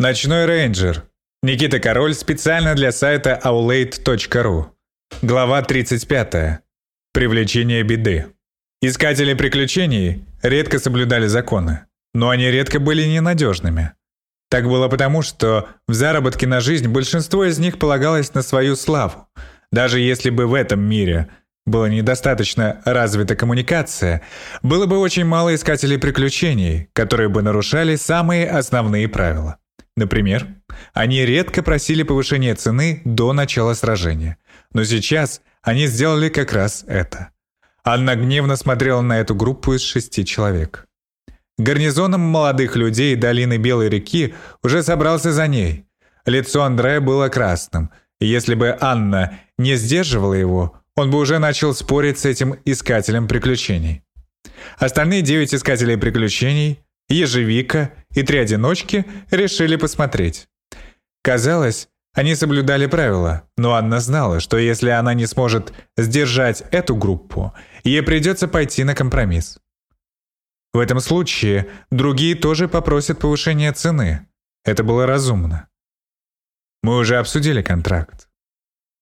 Ночной рейнджер. Никита Король специально для сайта aulade.ru. Глава 35. Привлечение беды. Искатели приключений редко соблюдали законы, но они редко были ненадежными. Так было потому, что в заработке на жизнь большинство из них полагалось на свою славу. Даже если бы в этом мире была недостаточно развита коммуникация, было бы очень мало искателей приключений, которые бы нарушали самые основные правила. Например, они редко просили повышения цены до начала сражения. Но сейчас они сделали как раз это. Анна гневно смотрела на эту группу из шести человек. Гарнизоном молодых людей долины Белой реки уже собрался за ней. Лицо Андрея было красным, и если бы Анна не сдерживала его, он бы уже начал спорить с этим искателем приключений. Остальные девять искателей приключений, ежевика и три одиночки решили посмотреть. Казалось, они соблюдали правила, но Анна знала, что если она не сможет сдержать эту группу, ей придется пойти на компромисс. В этом случае другие тоже попросят повышения цены. Это было разумно. Мы уже обсудили контракт.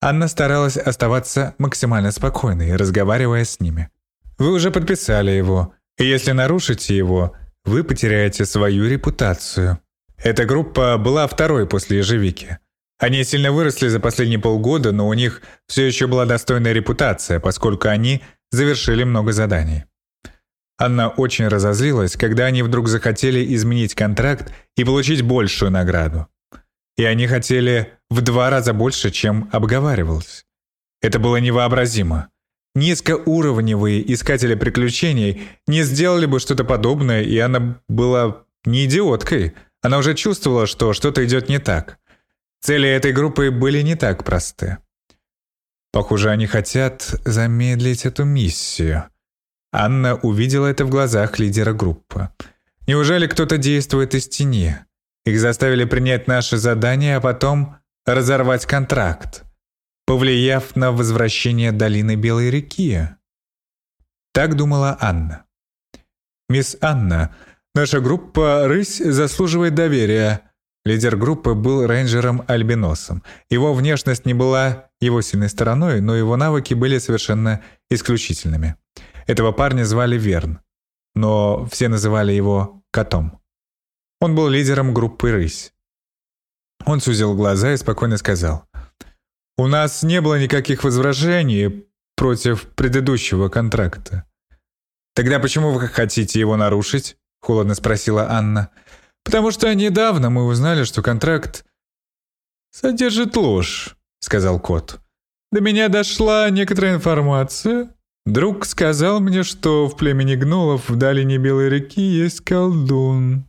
Анна старалась оставаться максимально спокойной, разговаривая с ними. Вы уже подписали его, и если нарушите его, вы потеряете свою репутацию. Эта группа была второй после ежевики. Они сильно выросли за последние полгода, но у них все еще была достойная репутация, поскольку они завершили много заданий. Анна очень разозлилась, когда они вдруг захотели изменить контракт и получить большую награду. И они хотели в два раза больше, чем обговаривалось. Это было невообразимо. Низкоуровневые искатели приключений не сделали бы что-то подобное, и она была не идиоткой. Она уже чувствовала, что что-то идет не так. Цели этой группы были не так просты. Похоже, они хотят замедлить эту миссию. Анна увидела это в глазах лидера группы. Неужели кто-то действует из тени? Их заставили принять наше задание, а потом разорвать контракт, повлияв на возвращение долины Белой реки. Так думала Анна. «Мисс Анна, наша группа «Рысь» заслуживает доверия», Лидер группы был рейнджером-альбиносом. Его внешность не была его сильной стороной, но его навыки были совершенно исключительными. Этого парня звали Верн, но все называли его Котом. Он был лидером группы «Рысь». Он сузил глаза и спокойно сказал. «У нас не было никаких возражений против предыдущего контракта». «Тогда почему вы хотите его нарушить?» — холодно спросила Анна. Потому что недавно мы узнали, что контракт содержит ложь, сказал кот. До меня дошла некоторая информация. Друг сказал мне, что в племени гнолов в долине Белой реки есть колдун.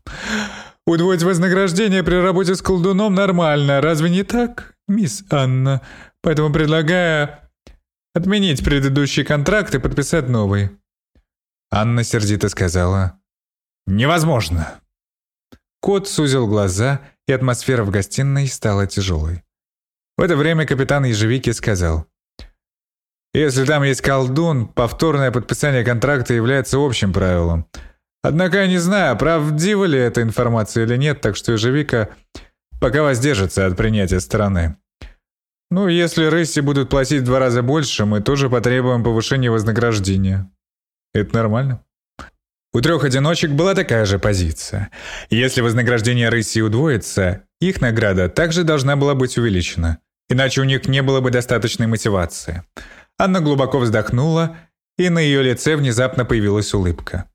Удвоить вознаграждение при работе с колдуном нормально, разве не так, мисс Анна? Поэтому предлагаю отменить предыдущий контракт и подписать новый. Анна сердито сказала: "Невозможно. Кот сузил глаза, и атмосфера в гостиной стала тяжелой. В это время капитан Ежевики сказал. «Если там есть колдун, повторное подписание контракта является общим правилом. Однако я не знаю, правдива ли эта информация или нет, так что Ежевика пока воздержится от принятия стороны. Ну, если рыси будут платить в два раза больше, мы тоже потребуем повышения вознаграждения. Это нормально?» У трех одиночек была такая же позиция. Если вознаграждение рыси удвоится, их награда также должна была быть увеличена, иначе у них не было бы достаточной мотивации. Анна глубоко вздохнула, и на ее лице внезапно появилась улыбка.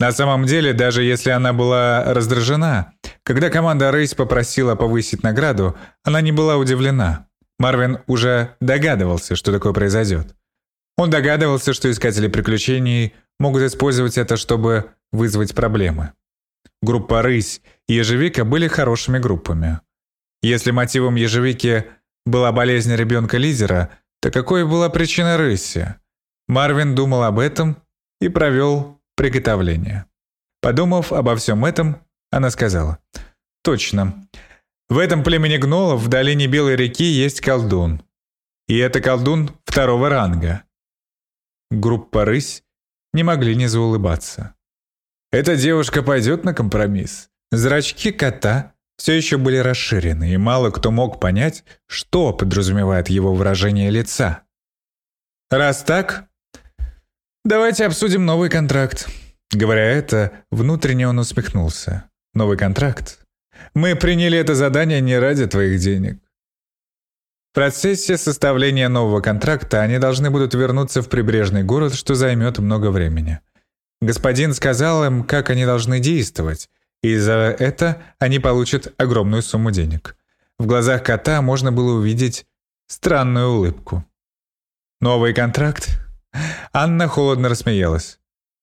На самом деле, даже если она была раздражена, когда команда Рейс попросила повысить награду, она не была удивлена. Марвин уже догадывался, что такое произойдет. Он догадывался, что искатели приключений могут использовать это, чтобы вызвать проблемы. Группа «Рысь» и «Ежевика» были хорошими группами. Если мотивом «Ежевики» была болезнь ребенка-лидера, то какой была причина «Рыси»? Марвин думал об этом и провел приготовление. Подумав обо всем этом, она сказала, «Точно. В этом племени гнолов в долине Белой реки есть колдун. И это колдун второго ранга». Группа «Рысь» не могли не заулыбаться. Эта девушка пойдет на компромисс. Зрачки кота все еще были расширены, и мало кто мог понять, что подразумевает его выражение лица. «Раз так, давайте обсудим новый контракт». Говоря это, внутренне он усмехнулся. «Новый контракт? Мы приняли это задание не ради твоих денег. В процессе составления нового контракта они должны будут вернуться в прибрежный город, что займет много времени. Господин сказал им, как они должны действовать, и за это они получат огромную сумму денег. В глазах кота можно было увидеть странную улыбку. «Новый контракт?» Анна холодно рассмеялась.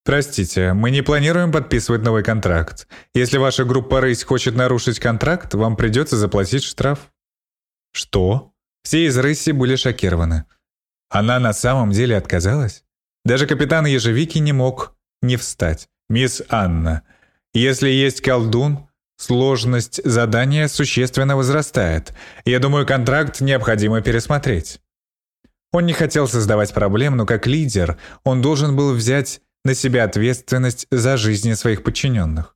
«Простите, мы не планируем подписывать новый контракт. Если ваша группа «Рысь» хочет нарушить контракт, вам придется заплатить штраф». «Что?» Все из рыси были шокированы. Она на самом деле отказалась? Даже капитан Ежевики не мог не встать. «Мисс Анна, если есть колдун, сложность задания существенно возрастает. Я думаю, контракт необходимо пересмотреть». Он не хотел создавать проблем, но как лидер он должен был взять на себя ответственность за жизни своих подчиненных.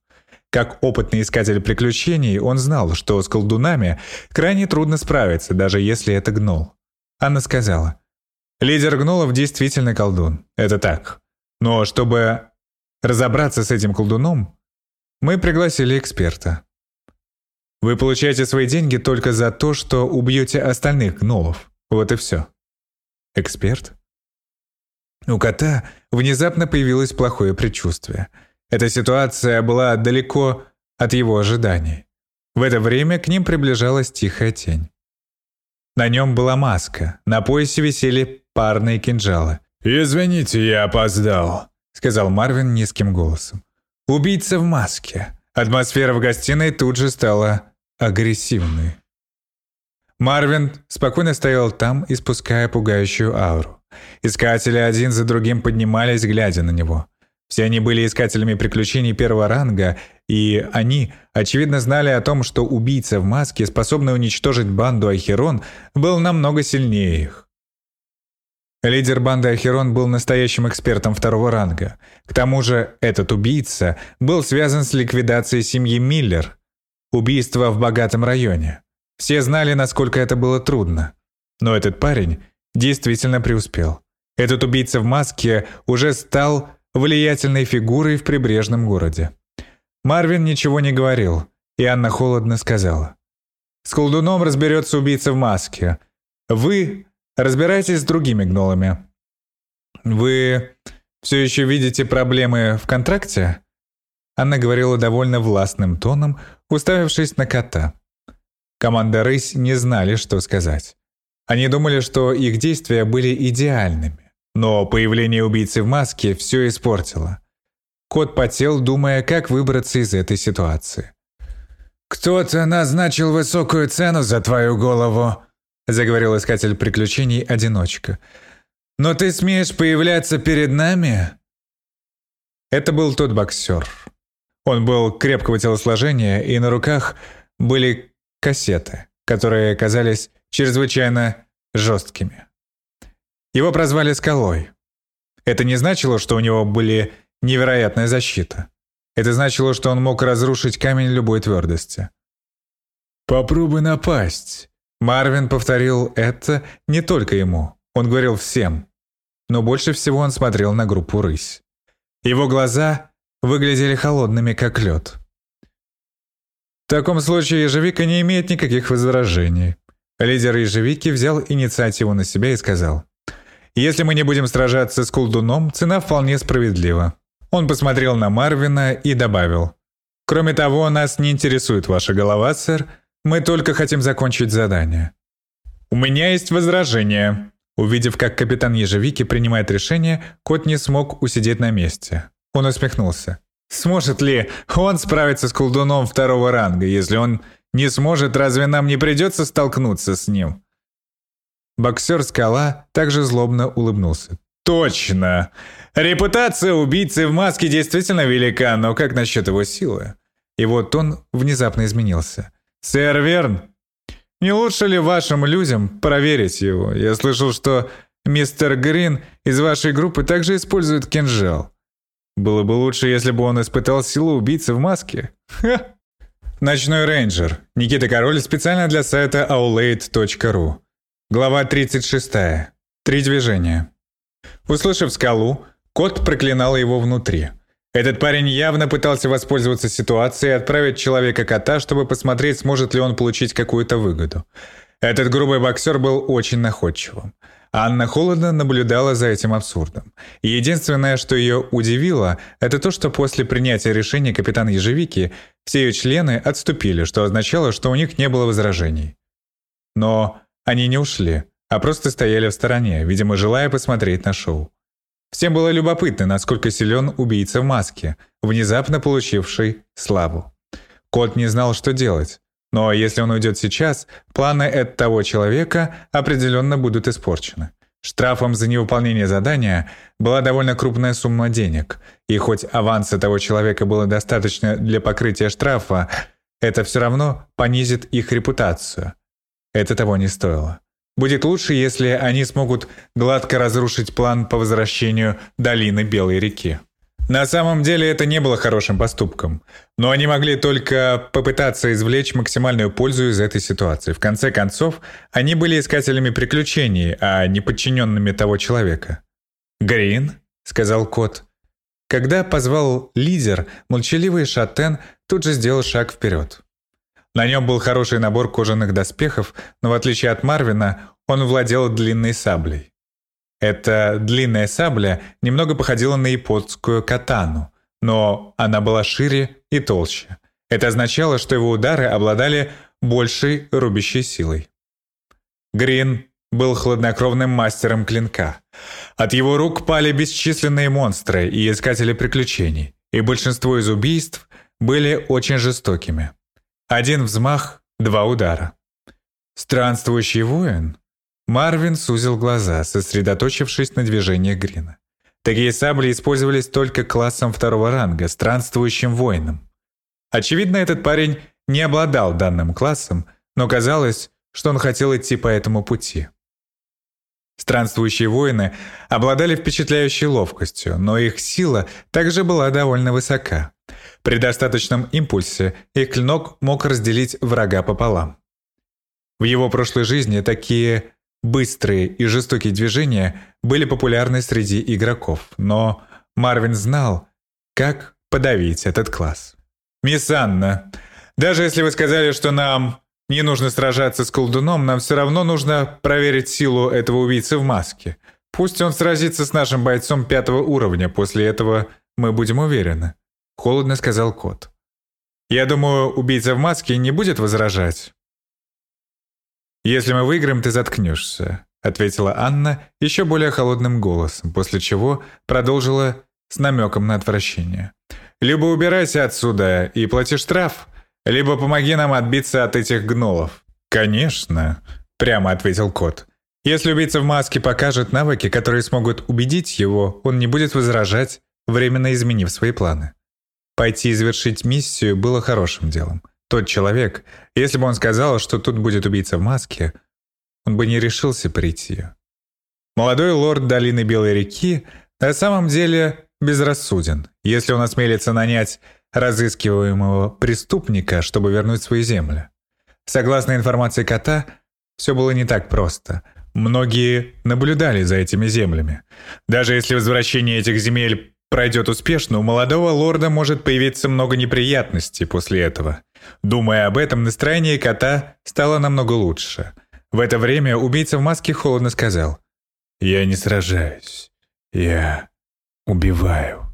Как опытный искатель приключений, он знал, что с колдунами крайне трудно справиться, даже если это гнол. Анна сказала, «Лидер гнолов действительно колдун, это так. Но чтобы разобраться с этим колдуном, мы пригласили эксперта. Вы получаете свои деньги только за то, что убьете остальных гнолов. Вот и все. Эксперт? У кота внезапно появилось плохое предчувствие – эта ситуация была далеко от его ожиданий. В это время к ним приближалась тихая тень. На нем была маска, на поясе висели парные кинжалы. «Извините, я опоздал», — сказал Марвин низким голосом. «Убийца в маске». Атмосфера в гостиной тут же стала агрессивной. Марвин спокойно стоял там, испуская пугающую ауру. Искатели один за другим поднимались, глядя на него. Все они были искателями приключений первого ранга, и они, очевидно, знали о том, что убийца в маске, способный уничтожить банду Ахерон, был намного сильнее их. Лидер банды Ахерон был настоящим экспертом второго ранга. К тому же этот убийца был связан с ликвидацией семьи Миллер, убийство в богатом районе. Все знали, насколько это было трудно. Но этот парень действительно преуспел. Этот убийца в маске уже стал влиятельной фигурой в прибрежном городе. Марвин ничего не говорил, и Анна холодно сказала. «С колдуном разберется убийца в маске. Вы разбирайтесь с другими гнолами. Вы все еще видите проблемы в контракте?» Анна говорила довольно властным тоном, уставившись на кота. Команда «Рысь» не знали, что сказать. Они думали, что их действия были идеальными. Но появление убийцы в маске все испортило. Кот потел, думая, как выбраться из этой ситуации. «Кто-то назначил высокую цену за твою голову», — заговорил искатель приключений-одиночка. «Но ты смеешь появляться перед нами?» Это был тот боксер. Он был крепкого телосложения, и на руках были кассеты, которые казались чрезвычайно жесткими. Его прозвали «Скалой». Это не значило, что у него были невероятная защита. Это значило, что он мог разрушить камень любой твердости. «Попробуй напасть!» Марвин повторил это не только ему, он говорил всем. Но больше всего он смотрел на группу «Рысь». Его глаза выглядели холодными, как лед. Таком случае ежевика не имеет никаких возражений. Лидер ежевики взял инициативу на себя и сказал – если мы не будем сражаться с колдуном, цена вполне справедлива. Он посмотрел на Марвина и добавил. Кроме того, нас не интересует ваша голова, сэр. Мы только хотим закончить задание. У меня есть возражение. Увидев, как капитан Ежевики принимает решение, кот не смог усидеть на месте. Он усмехнулся. Сможет ли он справиться с колдуном второго ранга? Если он не сможет, разве нам не придется столкнуться с ним? Боксер Скала также злобно улыбнулся. «Точно! Репутация убийцы в маске действительно велика, но как насчет его силы?» И вот он внезапно изменился. «Сэр Верн, не лучше ли вашим людям проверить его? Я слышал, что мистер Грин из вашей группы также использует кинжал. Было бы лучше, если бы он испытал силу убийцы в маске». Ха! Ночной рейнджер. Никита Король специально для сайта aulade.ru. Глава 36. Три движения. Услышав скалу, кот проклинал его внутри. Этот парень явно пытался воспользоваться ситуацией и отправить человека-кота, чтобы посмотреть, сможет ли он получить какую-то выгоду. Этот грубый боксер был очень находчивым. Анна холодно наблюдала за этим абсурдом. Единственное, что ее удивило, это то, что после принятия решения капитан Ежевики все ее члены отступили, что означало, что у них не было возражений. Но они не ушли, а просто стояли в стороне, видимо, желая посмотреть на шоу. Всем было любопытно, насколько силен убийца в маске, внезапно получивший славу. Кот не знал, что делать. Но если он уйдет сейчас, планы этого человека определенно будут испорчены. Штрафом за невыполнение задания была довольно крупная сумма денег, и хоть аванса того человека было достаточно для покрытия штрафа, это все равно понизит их репутацию. Это того не стоило. Будет лучше, если они смогут гладко разрушить план по возвращению долины Белой реки. На самом деле это не было хорошим поступком, но они могли только попытаться извлечь максимальную пользу из этой ситуации. В конце концов, они были искателями приключений, а не подчиненными того человека. «Грин», — сказал кот. Когда позвал лидер, молчаливый Шатен тут же сделал шаг вперед. На нем был хороший набор кожаных доспехов, но в отличие от Марвина, он владел длинной саблей. Эта длинная сабля немного походила на японскую катану, но она была шире и толще. Это означало, что его удары обладали большей рубящей силой. Грин был хладнокровным мастером клинка. От его рук пали бесчисленные монстры и искатели приключений, и большинство из убийств были очень жестокими. Один взмах, два удара. Странствующий воин Марвин сузил глаза, сосредоточившись на движениях Грина. Такие сабли использовались только классом второго ранга, странствующим воином. Очевидно, этот парень не обладал данным классом, но казалось, что он хотел идти по этому пути. Странствующие воины обладали впечатляющей ловкостью, но их сила также была довольно высока. При достаточном импульсе их клинок мог разделить врага пополам. В его прошлой жизни такие Быстрые и жестокие движения были популярны среди игроков, но Марвин знал, как подавить этот класс. «Мисс Анна, даже если вы сказали, что нам не нужно сражаться с колдуном, нам все равно нужно проверить силу этого убийцы в маске. Пусть он сразится с нашим бойцом пятого уровня, после этого мы будем уверены», — холодно сказал кот. «Я думаю, убийца в маске не будет возражать». «Если мы выиграем, ты заткнешься», — ответила Анна еще более холодным голосом, после чего продолжила с намеком на отвращение. «Либо убирайся отсюда и плати штраф, либо помоги нам отбиться от этих гнолов». «Конечно», — прямо ответил кот. «Если убийца в маске покажет навыки, которые смогут убедить его, он не будет возражать, временно изменив свои планы». Пойти и завершить миссию было хорошим делом. Тот человек, если бы он сказал, что тут будет убийца в маске, он бы не решился прийти. Молодой лорд долины Белой реки на самом деле безрассуден, если он осмелится нанять разыскиваемого преступника, чтобы вернуть свою землю. Согласно информации кота, все было не так просто. Многие наблюдали за этими землями. Даже если возвращение этих земель пройдет успешно, у молодого лорда может появиться много неприятностей после этого. Думая об этом, настроение кота стало намного лучше. В это время убийца в маске холодно сказал «Я не сражаюсь, я убиваю».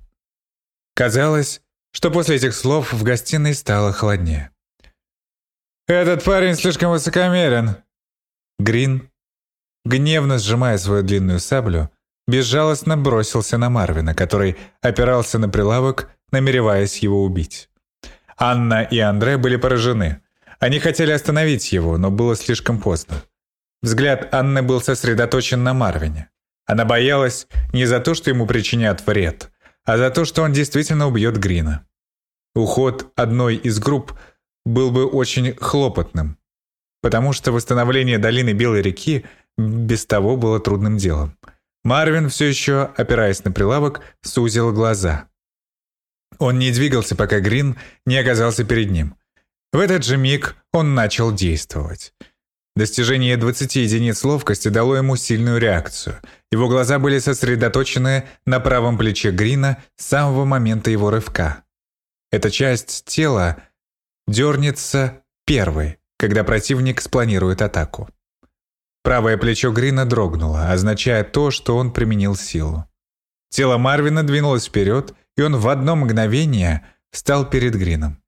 Казалось, что после этих слов в гостиной стало холоднее. «Этот парень слишком высокомерен!» Грин, гневно сжимая свою длинную саблю, безжалостно бросился на Марвина, который опирался на прилавок, намереваясь его убить. Анна и Андре были поражены. Они хотели остановить его, но было слишком поздно. Взгляд Анны был сосредоточен на Марвине. Она боялась не за то, что ему причинят вред, а за то, что он действительно убьет Грина. Уход одной из групп был бы очень хлопотным, потому что восстановление долины Белой реки без того было трудным делом. Марвин все еще, опираясь на прилавок, сузил глаза. Он не двигался, пока Грин не оказался перед ним. В этот же миг он начал действовать. Достижение 20 единиц ловкости дало ему сильную реакцию. Его глаза были сосредоточены на правом плече Грина с самого момента его рывка. Эта часть тела дернется первой, когда противник спланирует атаку. Правое плечо Грина дрогнуло, означая то, что он применил силу. Тело Марвина двинулось вперед, и он в одно мгновение встал перед Грином.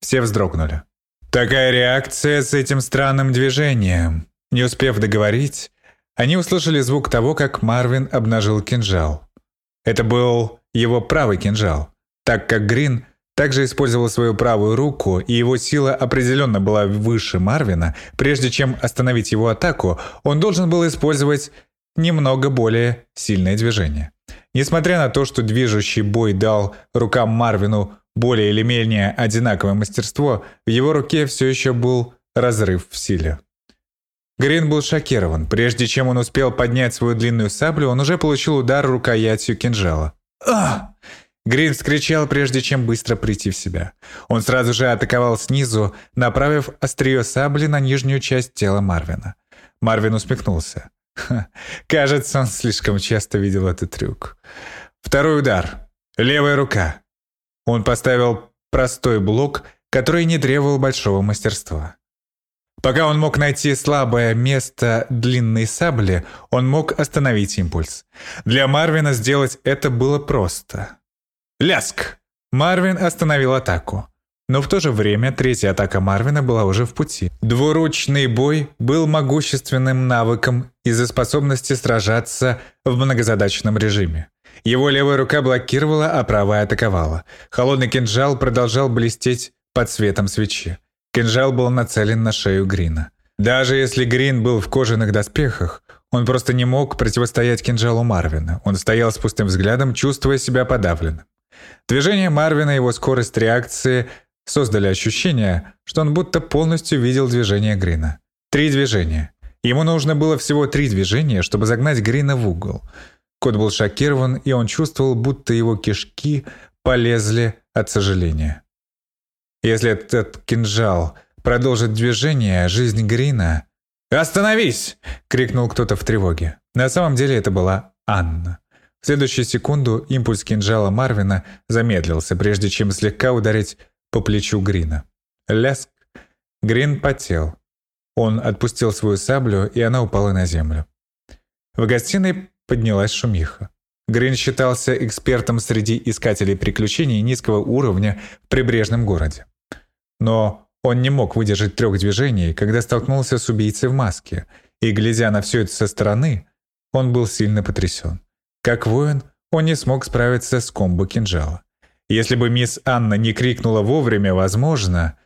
Все вздрогнули. Такая реакция с этим странным движением. Не успев договорить, они услышали звук того, как Марвин обнажил кинжал. Это был его правый кинжал, так как Грин также использовал свою правую руку, и его сила определенно была выше Марвина, прежде чем остановить его атаку, он должен был использовать немного более сильное движение. Несмотря на то, что движущий бой дал рукам Марвину более или менее одинаковое мастерство, в его руке все еще был разрыв в силе. Грин был шокирован. Прежде чем он успел поднять свою длинную саблю, он уже получил удар рукоятью кинжала. «Ах!» Грин вскричал, прежде чем быстро прийти в себя. Он сразу же атаковал снизу, направив острие сабли на нижнюю часть тела Марвина. Марвин усмехнулся. Кажется, он слишком часто видел этот трюк. Второй удар. Левая рука. Он поставил простой блок, который не требовал большого мастерства. Пока он мог найти слабое место длинной сабли, он мог остановить импульс. Для Марвина сделать это было просто. Ляск! Марвин остановил атаку. Но в то же время третья атака Марвина была уже в пути. Двуручный бой был могущественным навыком из-за способности сражаться в многозадачном режиме. Его левая рука блокировала, а правая атаковала. Холодный кинжал продолжал блестеть под светом свечи. Кинжал был нацелен на шею Грина. Даже если Грин был в кожаных доспехах, он просто не мог противостоять кинжалу Марвина. Он стоял с пустым взглядом, чувствуя себя подавленным. Движение Марвина и его скорость реакции создали ощущение, что он будто полностью видел движение Грина. Три движения. Ему нужно было всего три движения, чтобы загнать Грина в угол – Кот был шокирован, и он чувствовал, будто его кишки полезли от сожаления. Если этот кинжал продолжит движение, жизнь Грина... «Остановись!» — крикнул кто-то в тревоге. На самом деле это была Анна. В следующую секунду импульс кинжала Марвина замедлился, прежде чем слегка ударить по плечу Грина. Ляск. Грин потел. Он отпустил свою саблю, и она упала на землю. В гостиной поднялась шумиха. Грин считался экспертом среди искателей приключений низкого уровня в прибрежном городе. Но он не мог выдержать трех движений, когда столкнулся с убийцей в маске, и, глядя на все это со стороны, он был сильно потрясен. Как воин, он не смог справиться с комбо кинжала. Если бы мисс Анна не крикнула вовремя, возможно...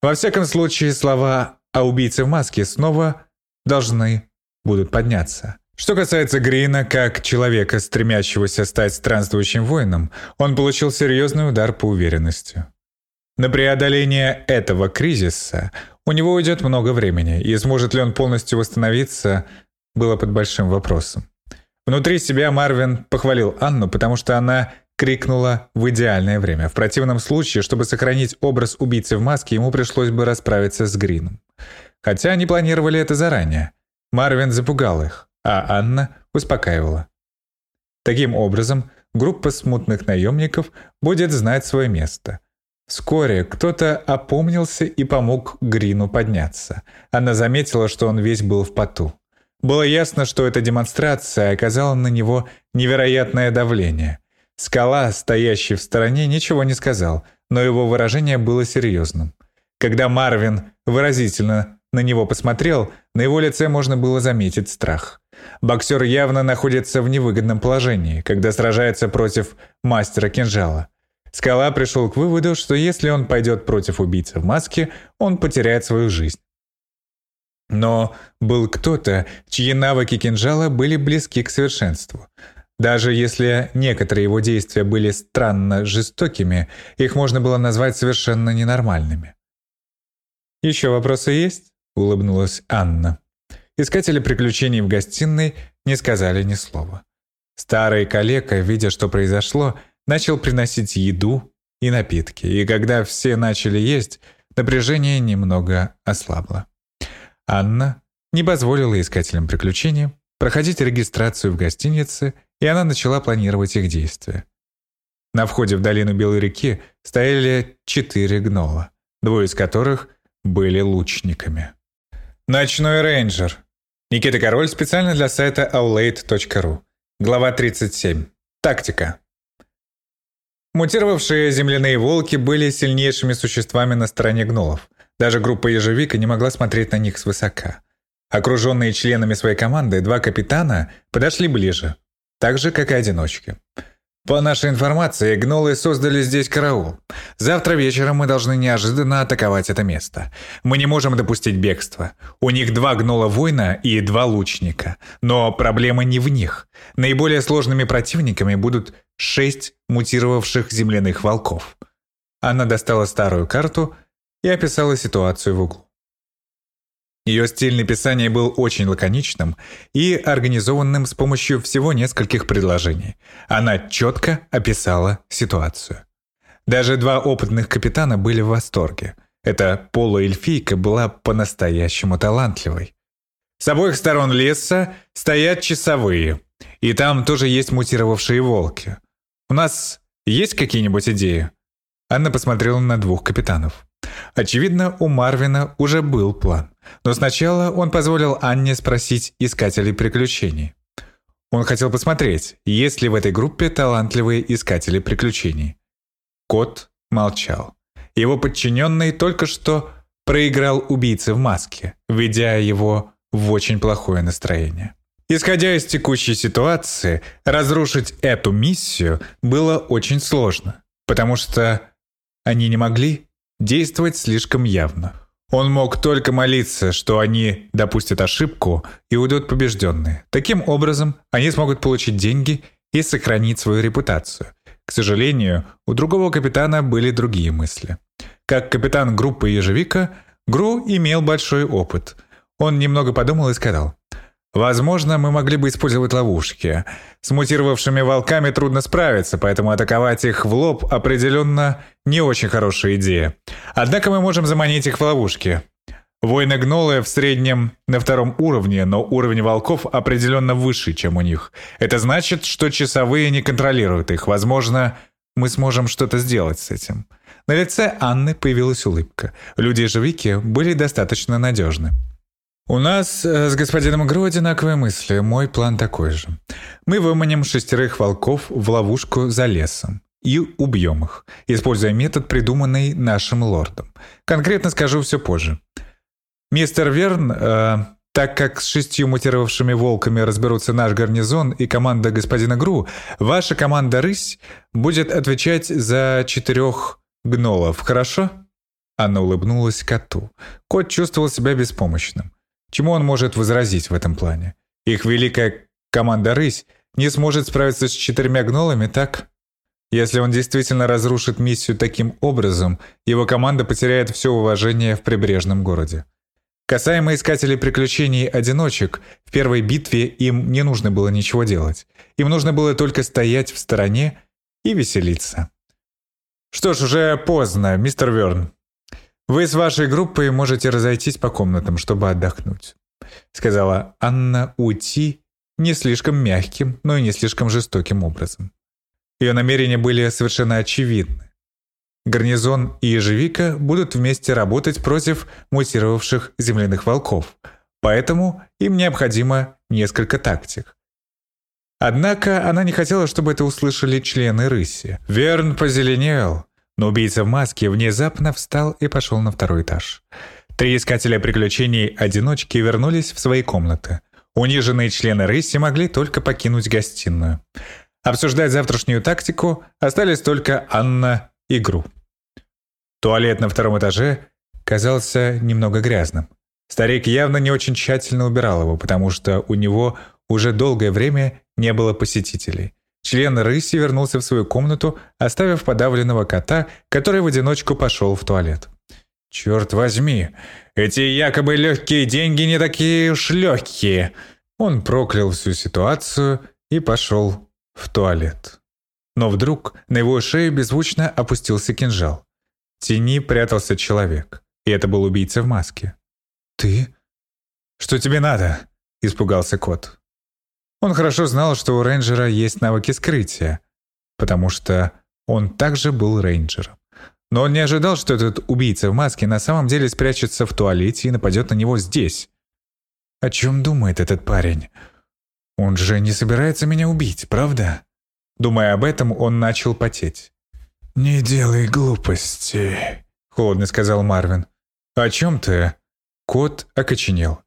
Во всяком случае, слова о убийце в маске снова должны будут подняться. Что касается Грина, как человека, стремящегося стать странствующим воином, он получил серьезный удар по уверенности. На преодоление этого кризиса у него уйдет много времени, и сможет ли он полностью восстановиться, было под большим вопросом. Внутри себя Марвин похвалил Анну, потому что она крикнула в идеальное время. В противном случае, чтобы сохранить образ убийцы в маске, ему пришлось бы расправиться с Грином. Хотя они планировали это заранее. Марвин запугал их а Анна успокаивала. Таким образом, группа смутных наемников будет знать свое место. Вскоре кто-то опомнился и помог Грину подняться. Она заметила, что он весь был в поту. Было ясно, что эта демонстрация оказала на него невероятное давление. Скала, стоящий в стороне, ничего не сказал, но его выражение было серьезным. Когда Марвин выразительно на него посмотрел, на его лице можно было заметить страх. Боксер явно находится в невыгодном положении, когда сражается против мастера кинжала. Скала пришел к выводу, что если он пойдет против убийцы в маске, он потеряет свою жизнь. Но был кто-то, чьи навыки кинжала были близки к совершенству. Даже если некоторые его действия были странно жестокими, их можно было назвать совершенно ненормальными. «Еще вопросы есть?» – улыбнулась Анна. Искатели приключений в гостиной не сказали ни слова. Старый калека, видя, что произошло, начал приносить еду и напитки, и когда все начали есть, напряжение немного ослабло. Анна не позволила искателям приключений проходить регистрацию в гостинице, и она начала планировать их действия. На входе в долину Белой реки стояли четыре гнола, двое из которых были лучниками. Ночной рейнджер. Никита Король специально для сайта aulade.ru. Глава 37. Тактика. Мутировавшие земляные волки были сильнейшими существами на стороне гнолов. Даже группа ежевика не могла смотреть на них свысока. Окруженные членами своей команды, два капитана подошли ближе, так же, как и одиночки. По нашей информации, гнолы создали здесь караул. Завтра вечером мы должны неожиданно атаковать это место. Мы не можем допустить бегства. У них два гнола-воина и два лучника. Но проблема не в них. Наиболее сложными противниками будут шесть мутировавших земляных волков. Она достала старую карту и описала ситуацию в углу. Ее стиль написания был очень лаконичным и организованным с помощью всего нескольких предложений. Она четко описала ситуацию. Даже два опытных капитана были в восторге. Эта полуэльфийка была по-настоящему талантливой. С обоих сторон леса стоят часовые, и там тоже есть мутировавшие волки. У нас есть какие-нибудь идеи? Анна посмотрела на двух капитанов. Очевидно, у Марвина уже был план. Но сначала он позволил Анне спросить искателей приключений. Он хотел посмотреть, есть ли в этой группе талантливые искатели приключений. Кот молчал. Его подчиненный только что проиграл убийце в маске, введя его в очень плохое настроение. Исходя из текущей ситуации, разрушить эту миссию было очень сложно, потому что они не могли действовать слишком явно. Он мог только молиться, что они допустят ошибку и уйдут побежденные. Таким образом, они смогут получить деньги и сохранить свою репутацию. К сожалению, у другого капитана были другие мысли. Как капитан группы «Ежевика», Гру имел большой опыт. Он немного подумал и сказал, Возможно, мы могли бы использовать ловушки. С мутировавшими волками трудно справиться, поэтому атаковать их в лоб определенно не очень хорошая идея. Однако мы можем заманить их в ловушки. Воины гнолы в среднем на втором уровне, но уровень волков определенно выше, чем у них. Это значит, что часовые не контролируют их. Возможно, мы сможем что-то сделать с этим. На лице Анны появилась улыбка. Люди Живики были достаточно надежны. У нас э, с господином Гро одинаковые мысли. Мой план такой же. Мы выманим шестерых волков в ловушку за лесом и убьем их, используя метод, придуманный нашим лордом. Конкретно скажу все позже. Мистер Верн, э, так как с шестью мутировавшими волками разберутся наш гарнизон и команда господина Гру, ваша команда «Рысь» будет отвечать за четырех гнолов, хорошо?» Она улыбнулась коту. Кот чувствовал себя беспомощным. Чему он может возразить в этом плане? Их великая команда «Рысь» не сможет справиться с четырьмя гнолами, так? Если он действительно разрушит миссию таким образом, его команда потеряет все уважение в прибрежном городе. Касаемо искателей приключений одиночек, в первой битве им не нужно было ничего делать. Им нужно было только стоять в стороне и веселиться. Что ж, уже поздно, мистер Верн. Вы с вашей группой можете разойтись по комнатам, чтобы отдохнуть», — сказала Анна уйти не слишком мягким, но и не слишком жестоким образом. Ее намерения были совершенно очевидны. Гарнизон и ежевика будут вместе работать против мутировавших земляных волков, поэтому им необходимо несколько тактик. Однако она не хотела, чтобы это услышали члены рыси. Верн позеленел, но убийца в маске внезапно встал и пошел на второй этаж. Три искателя приключений-одиночки вернулись в свои комнаты. Униженные члены рыси могли только покинуть гостиную. Обсуждать завтрашнюю тактику остались только Анна и Гру. Туалет на втором этаже казался немного грязным. Старик явно не очень тщательно убирал его, потому что у него уже долгое время не было посетителей. Член рыси вернулся в свою комнату, оставив подавленного кота, который в одиночку пошел в туалет. «Черт возьми, эти якобы легкие деньги не такие уж легкие!» Он проклял всю ситуацию и пошел в туалет. Но вдруг на его шею беззвучно опустился кинжал. тени прятался человек, и это был убийца в маске. «Ты? Что тебе надо?» – испугался кот. Он хорошо знал, что у рейнджера есть навыки скрытия, потому что он также был рейнджером. Но он не ожидал, что этот убийца в маске на самом деле спрячется в туалете и нападет на него здесь. О чем думает этот парень? Он же не собирается меня убить, правда? Думая об этом, он начал потеть. «Не делай глупости», — холодно сказал Марвин. «О чем ты?» Кот окоченел.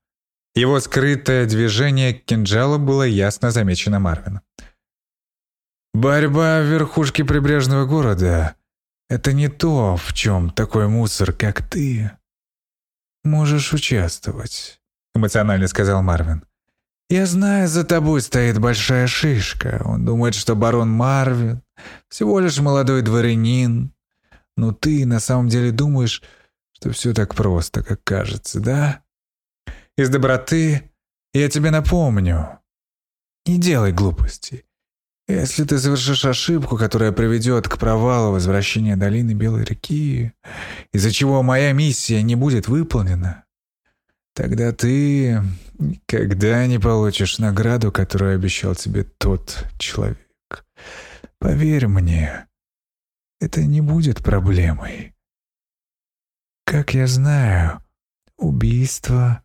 Его скрытое движение к кинжалу было ясно замечено Марвином. «Борьба в верхушке прибрежного города — это не то, в чем такой мусор, как ты, можешь участвовать», — эмоционально сказал Марвин. «Я знаю, за тобой стоит большая шишка. Он думает, что барон Марвин всего лишь молодой дворянин. Но ты на самом деле думаешь, что все так просто, как кажется, да? Из доброты я тебе напомню. Не делай глупостей. Если ты совершишь ошибку, которая приведет к провалу возвращения долины Белой реки, из-за чего моя миссия не будет выполнена, Тогда ты никогда не получишь награду, которую обещал тебе тот человек. Поверь мне, это не будет проблемой. Как я знаю, убийство —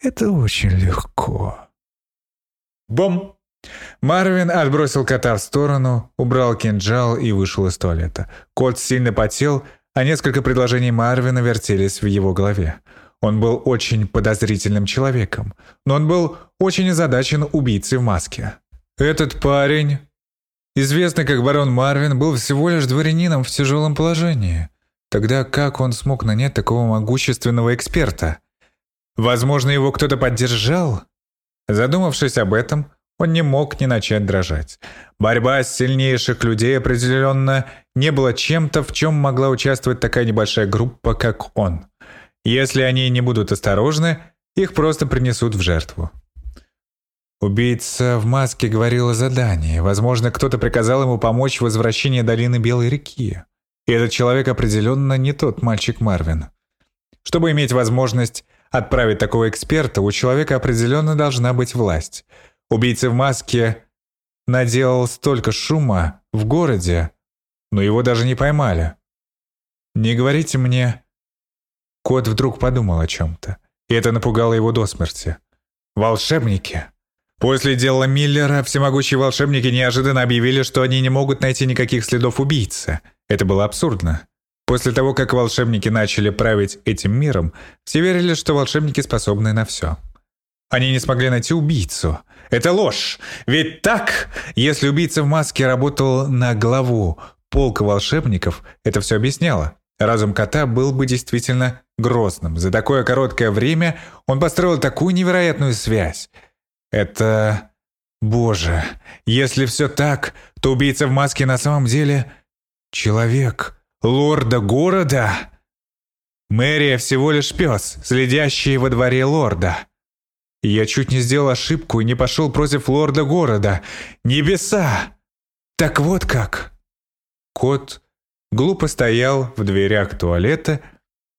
это очень легко. Бом! Марвин отбросил кота в сторону, убрал кинжал и вышел из туалета. Кот сильно потел, а несколько предложений Марвина вертелись в его голове. Он был очень подозрительным человеком, но он был очень озадачен убийцей в маске. Этот парень, известный как барон Марвин, был всего лишь дворянином в тяжелом положении. Тогда как он смог нанять такого могущественного эксперта? Возможно, его кто-то поддержал? Задумавшись об этом, он не мог не начать дрожать. Борьба с сильнейших людей определенно не была чем-то, в чем могла участвовать такая небольшая группа, как он. Если они не будут осторожны, их просто принесут в жертву. Убийца в маске говорил о задании. Возможно, кто-то приказал ему помочь в возвращении долины Белой реки. И этот человек определенно не тот мальчик Марвин. Чтобы иметь возможность отправить такого эксперта, у человека определенно должна быть власть. Убийца в маске наделал столько шума в городе, но его даже не поймали. Не говорите мне, Кот вдруг подумал о чем-то, и это напугало его до смерти. Волшебники. После дела Миллера всемогущие волшебники неожиданно объявили, что они не могут найти никаких следов убийцы. Это было абсурдно. После того, как волшебники начали править этим миром, все верили, что волшебники способны на все. Они не смогли найти убийцу. Это ложь. Ведь так, если убийца в маске работал на главу полка волшебников, это все объясняло. Разум кота был бы действительно грозным. За такое короткое время он построил такую невероятную связь. Это... Боже, если все так, то убийца в маске на самом деле... Человек, лорда города. Мэрия всего лишь пес, следящий во дворе лорда. Я чуть не сделал ошибку и не пошел против лорда города. Небеса! Так вот как. Кот глупо стоял в дверях туалета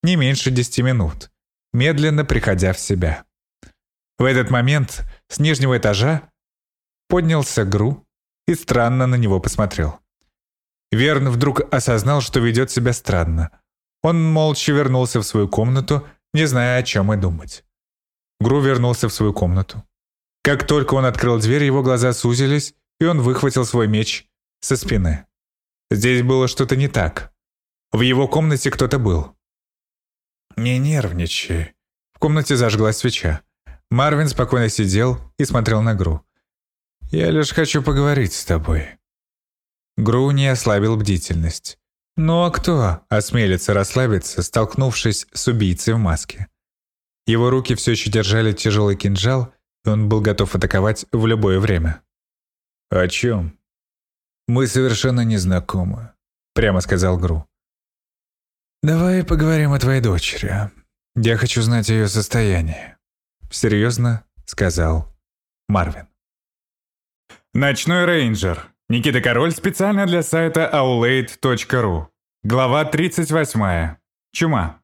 не меньше десяти минут, медленно приходя в себя. В этот момент с нижнего этажа поднялся Гру и странно на него посмотрел. Верн вдруг осознал, что ведет себя странно. Он молча вернулся в свою комнату, не зная, о чем и думать. Гру вернулся в свою комнату. Как только он открыл дверь, его глаза сузились, и он выхватил свой меч со спины. Здесь было что-то не так. В его комнате кто-то был. «Не нервничай». В комнате зажглась свеча. Марвин спокойно сидел и смотрел на Гру. «Я лишь хочу поговорить с тобой». Гру не ослабил бдительность. Ну а кто осмелится расслабиться, столкнувшись с убийцей в маске? Его руки все еще держали тяжелый кинжал, и он был готов атаковать в любое время. «О чем?» «Мы совершенно не знакомы», — прямо сказал Гру. «Давай поговорим о твоей дочери. Я хочу знать ее состояние», — серьезно сказал Марвин. Ночной рейнджер. Никита Король специально для сайта aulade.ru. Глава 38. Чума.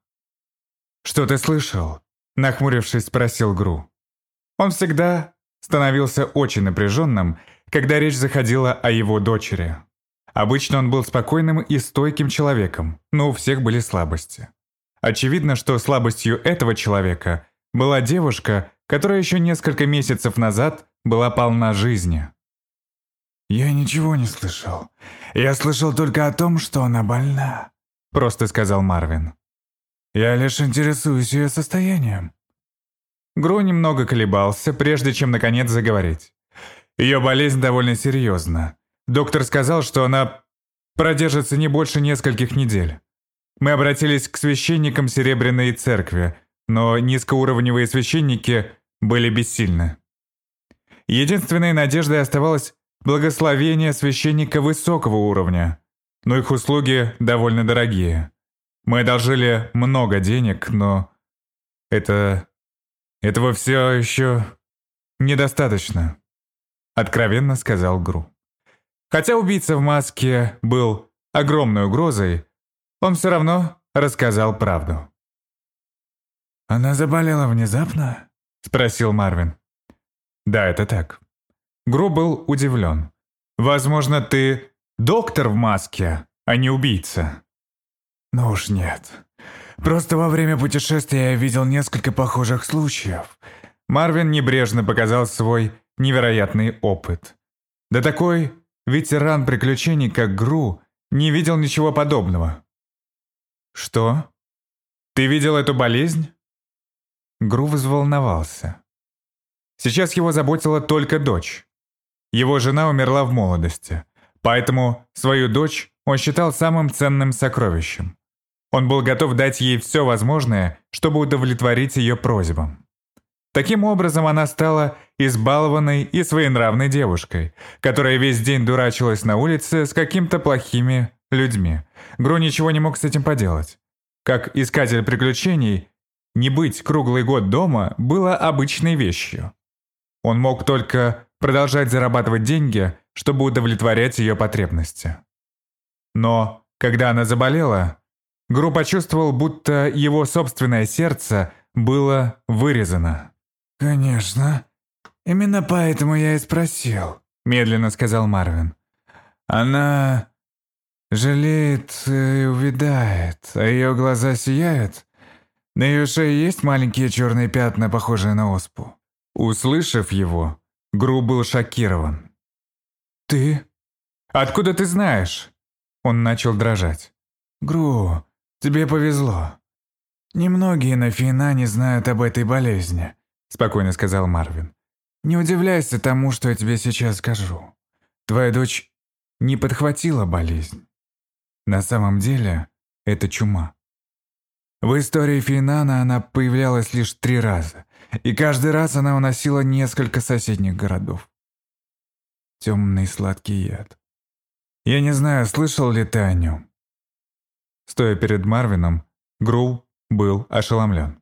«Что ты слышал?» – нахмурившись, спросил Гру. Он всегда становился очень напряженным, когда речь заходила о его дочери. Обычно он был спокойным и стойким человеком, но у всех были слабости. Очевидно, что слабостью этого человека была девушка, которая еще несколько месяцев назад была полна жизни. «Я ничего не слышал. Я слышал только о том, что она больна», — просто сказал Марвин. «Я лишь интересуюсь ее состоянием». Гру немного колебался, прежде чем наконец заговорить. Ее болезнь довольно серьезна. Доктор сказал, что она продержится не больше нескольких недель. Мы обратились к священникам Серебряной Церкви, но низкоуровневые священники были бессильны. Единственной надеждой оставалось благословение священника высокого уровня, но их услуги довольно дорогие. Мы одолжили много денег, но это... этого все еще недостаточно, откровенно сказал Гру. Хотя убийца в маске был огромной угрозой, он все равно рассказал правду. «Она заболела внезапно?» — спросил Марвин. «Да, это так». Гру был удивлен. «Возможно, ты доктор в маске, а не убийца». «Ну уж нет. Просто во время путешествия я видел несколько похожих случаев». Марвин небрежно показал свой невероятный опыт. Да такой ветеран приключений, как Гру, не видел ничего подобного. «Что? Ты видел эту болезнь?» Гру взволновался. Сейчас его заботила только дочь. Его жена умерла в молодости, поэтому свою дочь он считал самым ценным сокровищем. Он был готов дать ей все возможное, чтобы удовлетворить ее просьбам. Таким образом, она стала избалованной и своенравной девушкой, которая весь день дурачилась на улице с какими-то плохими людьми. Гру ничего не мог с этим поделать. Как искатель приключений, не быть круглый год дома было обычной вещью. Он мог только продолжать зарабатывать деньги, чтобы удовлетворять ее потребности. Но, когда она заболела, Гру почувствовал, будто его собственное сердце было вырезано. «Конечно. Именно поэтому я и спросил», — медленно сказал Марвин. «Она жалеет и увядает, а ее глаза сияют, на ее шее есть маленькие черные пятна, похожие на оспу. Услышав его, Гру был шокирован. «Ты? Откуда ты знаешь?» Он начал дрожать. «Гру, тебе повезло. Немногие на Финане знают об этой болезни», спокойно сказал Марвин. «Не удивляйся тому, что я тебе сейчас скажу. Твоя дочь не подхватила болезнь. На самом деле, это чума. В истории Финана она появлялась лишь три раза, и каждый раз она уносила несколько соседних городов. Темный сладкий яд. Я не знаю, слышал ли ты о нем. Стоя перед Марвином, Гру был ошеломлен.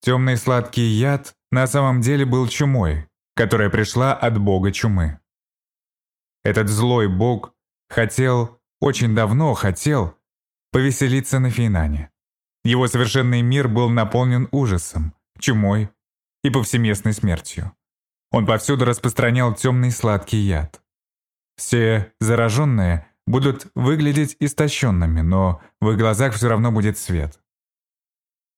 Темный сладкий яд на самом деле был чумой, которая пришла от бога чумы. Этот злой бог хотел, очень давно хотел, повеселиться на Фейнане. Его совершенный мир был наполнен ужасом, чумой и повсеместной смертью. Он повсюду распространял темный сладкий яд. Все зараженные будут выглядеть истощенными, но в их глазах все равно будет свет.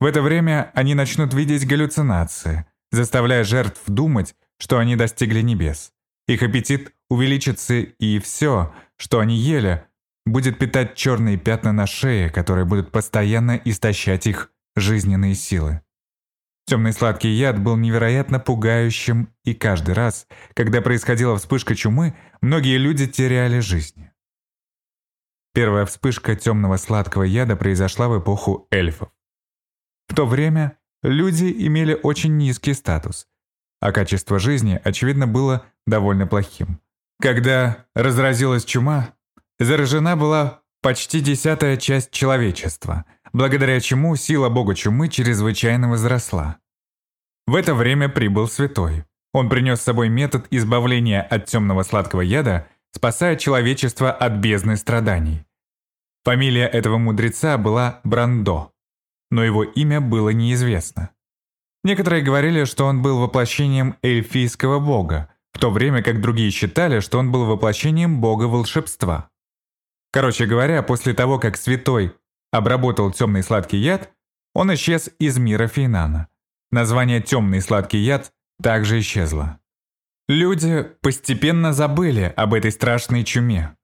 В это время они начнут видеть галлюцинации, заставляя жертв думать, что они достигли небес. Их аппетит увеличится, и все, что они ели, будет питать черные пятна на шее, которые будут постоянно истощать их жизненные силы. Темный сладкий яд был невероятно пугающим, и каждый раз, когда происходила вспышка чумы, многие люди теряли жизни. Первая вспышка темного сладкого яда произошла в эпоху эльфов. В то время люди имели очень низкий статус, а качество жизни, очевидно, было довольно плохим. Когда разразилась чума, Заражена была почти десятая часть человечества, благодаря чему сила бога чумы чрезвычайно возросла. В это время прибыл святой. Он принес с собой метод избавления от темного сладкого яда, спасая человечество от бездны страданий. Фамилия этого мудреца была Брандо, но его имя было неизвестно. Некоторые говорили, что он был воплощением эльфийского бога, в то время как другие считали, что он был воплощением бога волшебства. Короче говоря, после того, как святой обработал темный сладкий яд, он исчез из мира Фейнана. Название «темный сладкий яд» также исчезло. Люди постепенно забыли об этой страшной чуме.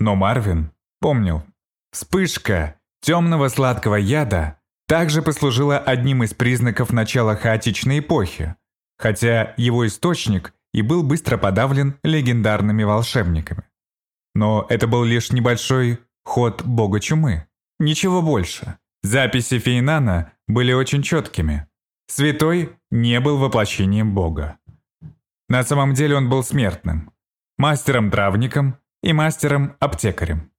Но Марвин помнил. Вспышка темного сладкого яда также послужила одним из признаков начала хаотичной эпохи, хотя его источник и был быстро подавлен легендарными волшебниками. Но это был лишь небольшой ход бога чумы. Ничего больше. Записи Фейнана были очень четкими. Святой не был воплощением бога. На самом деле он был смертным, мастером-травником и мастером-аптекарем.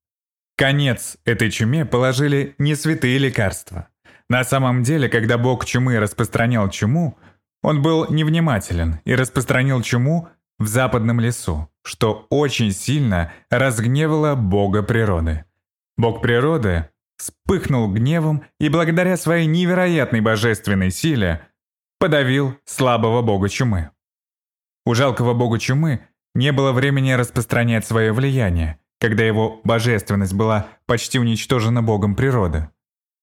Конец этой чуме положили не святые лекарства. На самом деле, когда бог чумы распространял чуму, он был невнимателен и распространил чуму в западном лесу, что очень сильно разгневало бога природы. Бог природы вспыхнул гневом и благодаря своей невероятной божественной силе подавил слабого бога чумы. У жалкого бога чумы не было времени распространять свое влияние, когда его божественность была почти уничтожена богом природы.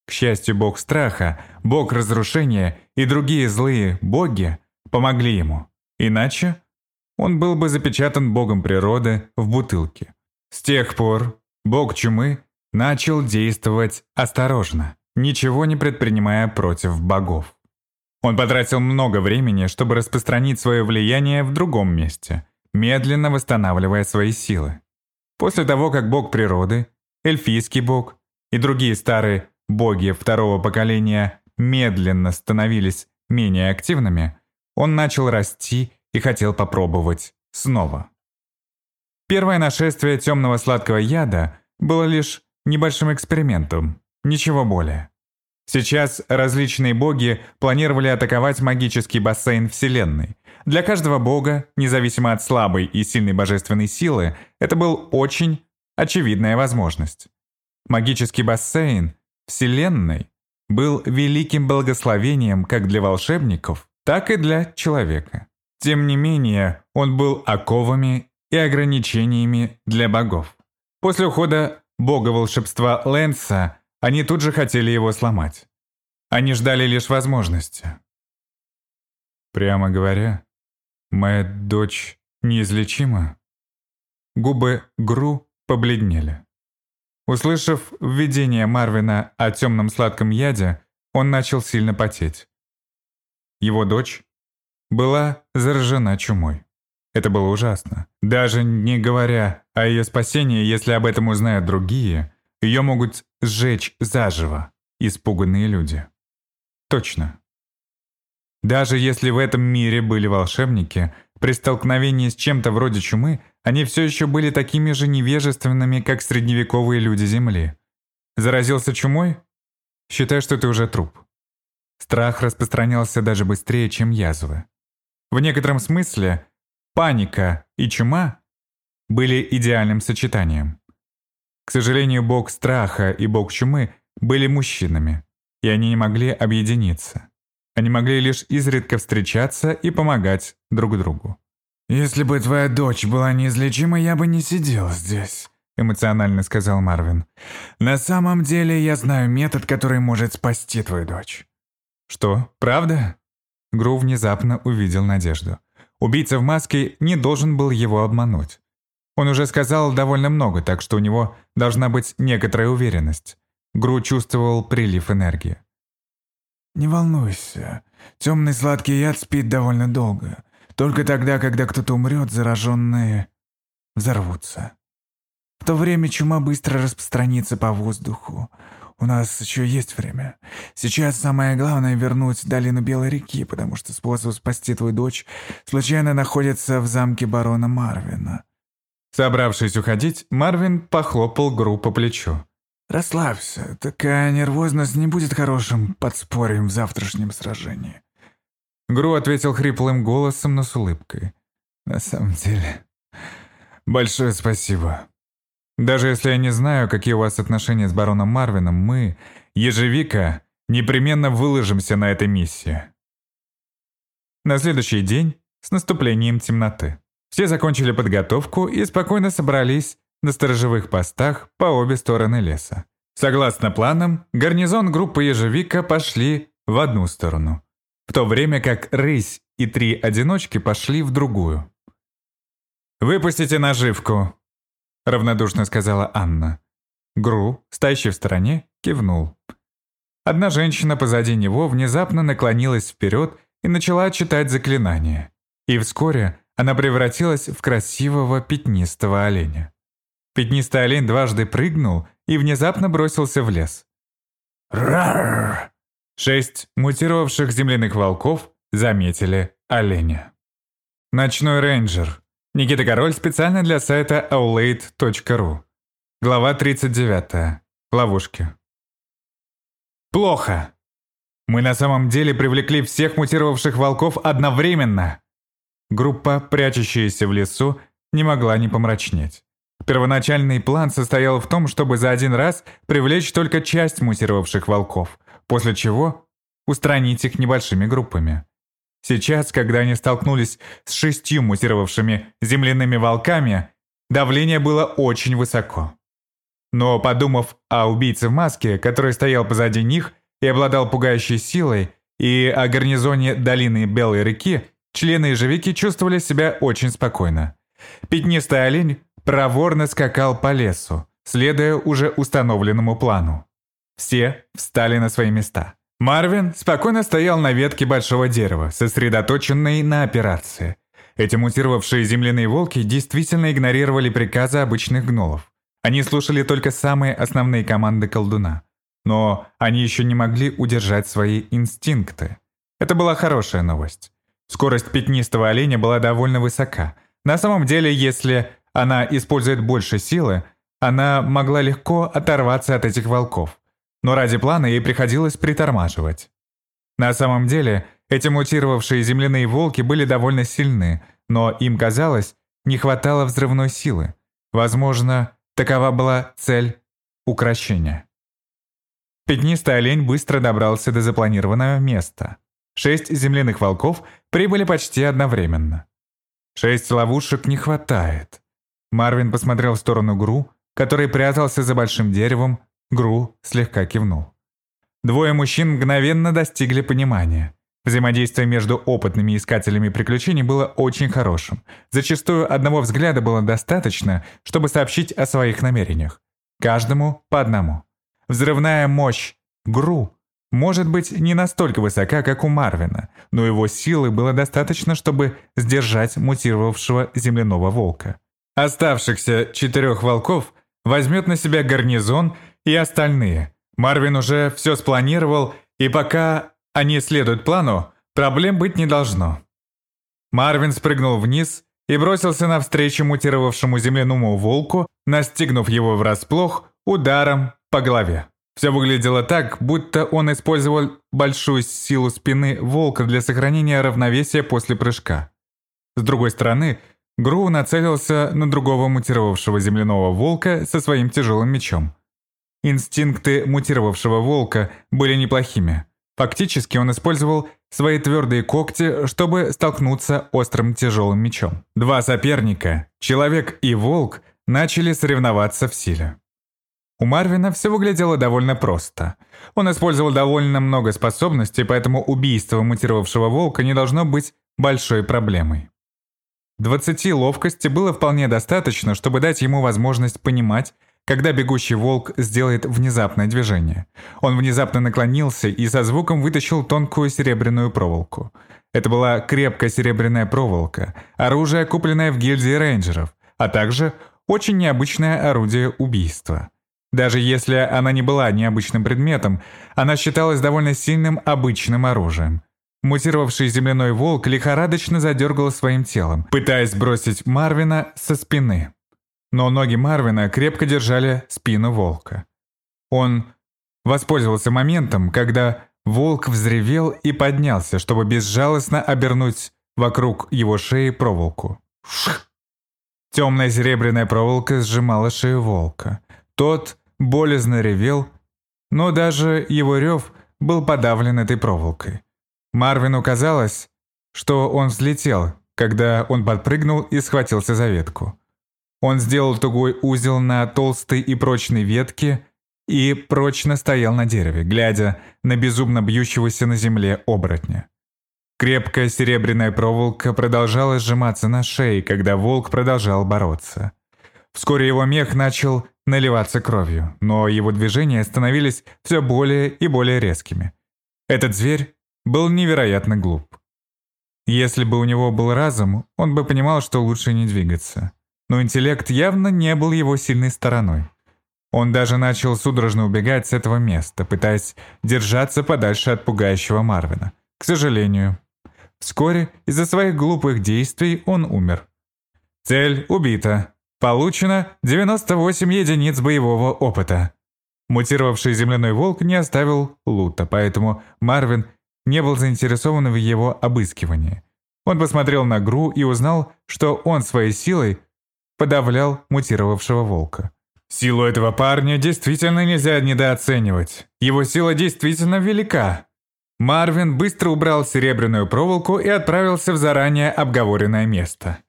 К счастью, бог страха, бог разрушения и другие злые боги помогли ему. Иначе он был бы запечатан богом природы в бутылке. С тех пор бог чумы начал действовать осторожно, ничего не предпринимая против богов. Он потратил много времени, чтобы распространить свое влияние в другом месте, медленно восстанавливая свои силы. После того, как бог природы, эльфийский бог и другие старые боги второго поколения медленно становились менее активными, он начал расти и хотел попробовать снова. Первое нашествие темного сладкого яда было лишь небольшим экспериментом, ничего более. Сейчас различные боги планировали атаковать магический бассейн Вселенной. Для каждого бога, независимо от слабой и сильной божественной силы, это был очень очевидная возможность. Магический бассейн Вселенной был великим благословением как для волшебников, так и для человека. Тем не менее, он был оковами и ограничениями для богов. После ухода бога волшебства Лэнса они тут же хотели его сломать. Они ждали лишь возможности. Прямо говоря, моя дочь неизлечима. Губы Гру побледнели. Услышав введение Марвина о темном сладком яде, он начал сильно потеть. Его дочь была заражена чумой. Это было ужасно. Даже не говоря о ее спасении, если об этом узнают другие, ее могут сжечь заживо испуганные люди. Точно. Даже если в этом мире были волшебники, при столкновении с чем-то вроде чумы они все еще были такими же невежественными, как средневековые люди Земли. Заразился чумой? Считай, что ты уже труп. Страх распространялся даже быстрее, чем язвы. В некотором смысле паника и чума были идеальным сочетанием. К сожалению, бог страха и бог чумы были мужчинами, и они не могли объединиться. Они могли лишь изредка встречаться и помогать друг другу. «Если бы твоя дочь была неизлечима, я бы не сидел здесь», — эмоционально сказал Марвин. «На самом деле я знаю метод, который может спасти твою дочь». «Что, правда?» Гру внезапно увидел надежду. Убийца в маске не должен был его обмануть. Он уже сказал довольно много, так что у него должна быть некоторая уверенность. Гру чувствовал прилив энергии. «Не волнуйся. Темный сладкий яд спит довольно долго. Только тогда, когда кто-то умрет, зараженные взорвутся. В то время чума быстро распространится по воздуху. У нас еще есть время. Сейчас самое главное вернуть долину Белой реки, потому что способ спасти твою дочь случайно находится в замке барона Марвина. Собравшись уходить, Марвин похлопал Гру по плечу. «Расслабься, такая нервозность не будет хорошим подспорьем в завтрашнем сражении». Гру ответил хриплым голосом, но с улыбкой. «На самом деле, большое спасибо». Даже если я не знаю, какие у вас отношения с бароном Марвином, мы, ежевика, непременно выложимся на этой миссии. На следующий день, с наступлением темноты, все закончили подготовку и спокойно собрались на сторожевых постах по обе стороны леса. Согласно планам, гарнизон группы ежевика пошли в одну сторону, в то время как рысь и три одиночки пошли в другую. «Выпустите наживку», — равнодушно сказала Анна. Гру, стоящий в стороне, кивнул. Одна женщина позади него внезапно наклонилась вперед и начала читать заклинание. И вскоре она превратилась в красивого пятнистого оленя. Пятнистый олень дважды прыгнул и внезапно бросился в лес. Рар! Шесть мутировавших земляных волков заметили оленя. Ночной рейнджер. Никита Король специально для сайта aulade.ru. Глава 39. Ловушки. Плохо. Мы на самом деле привлекли всех мутировавших волков одновременно. Группа, прячущаяся в лесу, не могла не помрачнеть. Первоначальный план состоял в том, чтобы за один раз привлечь только часть мутировавших волков, после чего устранить их небольшими группами. Сейчас, когда они столкнулись с шестью мутировавшими земляными волками, давление было очень высоко. Но подумав о убийце в маске, который стоял позади них и обладал пугающей силой, и о гарнизоне долины Белой реки, члены ежевики чувствовали себя очень спокойно. Пятнистый олень проворно скакал по лесу, следуя уже установленному плану. Все встали на свои места. Марвин спокойно стоял на ветке большого дерева, сосредоточенный на операции. Эти мутировавшие земляные волки действительно игнорировали приказы обычных гнолов. Они слушали только самые основные команды колдуна. Но они еще не могли удержать свои инстинкты. Это была хорошая новость. Скорость пятнистого оленя была довольно высока. На самом деле, если она использует больше силы, она могла легко оторваться от этих волков. Но ради плана ей приходилось притормаживать. На самом деле, эти мутировавшие земляные волки были довольно сильны, но им казалось, не хватало взрывной силы. Возможно, такова была цель украшения. Пятнистый олень быстро добрался до запланированного места. Шесть земляных волков прибыли почти одновременно. Шесть ловушек не хватает. Марвин посмотрел в сторону Гру, который прятался за большим деревом. Гру слегка кивнул. Двое мужчин мгновенно достигли понимания. Взаимодействие между опытными искателями приключений было очень хорошим. Зачастую одного взгляда было достаточно, чтобы сообщить о своих намерениях. Каждому по одному. Взрывная мощь Гру может быть не настолько высока, как у Марвина, но его силы было достаточно, чтобы сдержать мутировавшего земляного волка. Оставшихся четырех волков возьмет на себя гарнизон и остальные. Марвин уже все спланировал, и пока они следуют плану, проблем быть не должно. Марвин спрыгнул вниз и бросился навстречу мутировавшему земляному волку, настигнув его врасплох ударом по голове. Все выглядело так, будто он использовал большую силу спины волка для сохранения равновесия после прыжка. С другой стороны, Гру нацелился на другого мутировавшего земляного волка со своим тяжелым мечом. Инстинкты мутировавшего волка были неплохими. Фактически он использовал свои твердые когти, чтобы столкнуться острым тяжелым мечом. Два соперника, человек и волк, начали соревноваться в силе. У Марвина все выглядело довольно просто. Он использовал довольно много способностей, поэтому убийство мутировавшего волка не должно быть большой проблемой. 20 ловкости было вполне достаточно, чтобы дать ему возможность понимать, когда бегущий волк сделает внезапное движение. Он внезапно наклонился и со звуком вытащил тонкую серебряную проволоку. Это была крепкая серебряная проволока, оружие, купленное в гильдии рейнджеров, а также очень необычное орудие убийства. Даже если она не была необычным предметом, она считалась довольно сильным обычным оружием. Мутировавший земляной волк лихорадочно задергал своим телом, пытаясь бросить Марвина со спины. Но ноги Марвина крепко держали спину волка. Он воспользовался моментом, когда волк взревел и поднялся, чтобы безжалостно обернуть вокруг его шеи проволоку. Темная серебряная проволока сжимала шею волка. Тот болезненно ревел, но даже его рев был подавлен этой проволокой. Марвину казалось, что он взлетел, когда он подпрыгнул и схватился за ветку. Он сделал тугой узел на толстой и прочной ветке и прочно стоял на дереве, глядя на безумно бьющегося на земле оборотня. Крепкая серебряная проволока продолжала сжиматься на шее, когда волк продолжал бороться. Вскоре его мех начал наливаться кровью, но его движения становились все более и более резкими. Этот зверь был невероятно глуп. Если бы у него был разум, он бы понимал, что лучше не двигаться. Но интеллект явно не был его сильной стороной. Он даже начал судорожно убегать с этого места, пытаясь держаться подальше от пугающего Марвина. К сожалению. Вскоре из-за своих глупых действий он умер. Цель убита. Получено 98 единиц боевого опыта. Мутировавший земляной волк не оставил лута, поэтому Марвин не был заинтересован в его обыскивании. Он посмотрел на Гру и узнал, что он своей силой подавлял мутировавшего волка. Силу этого парня действительно нельзя недооценивать. Его сила действительно велика. Марвин быстро убрал серебряную проволоку и отправился в заранее обговоренное место.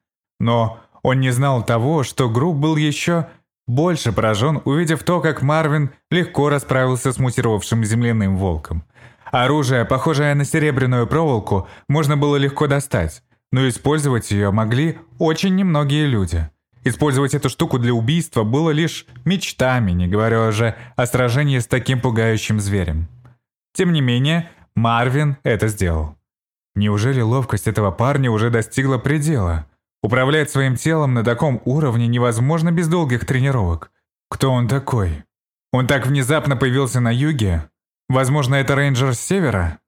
Но он не знал того, что Гру был еще больше поражен, увидев то, как Марвин легко расправился с мутировавшим земляным волком. Оружие, похожее на серебряную проволоку, можно было легко достать, но использовать ее могли очень немногие люди. Использовать эту штуку для убийства было лишь мечтами, не говоря уже о сражении с таким пугающим зверем. Тем не менее, Марвин это сделал. Неужели ловкость этого парня уже достигла предела? Управлять своим телом на таком уровне невозможно без долгих тренировок. Кто он такой? Он так внезапно появился на юге, Возможно, это рейнджер с севера?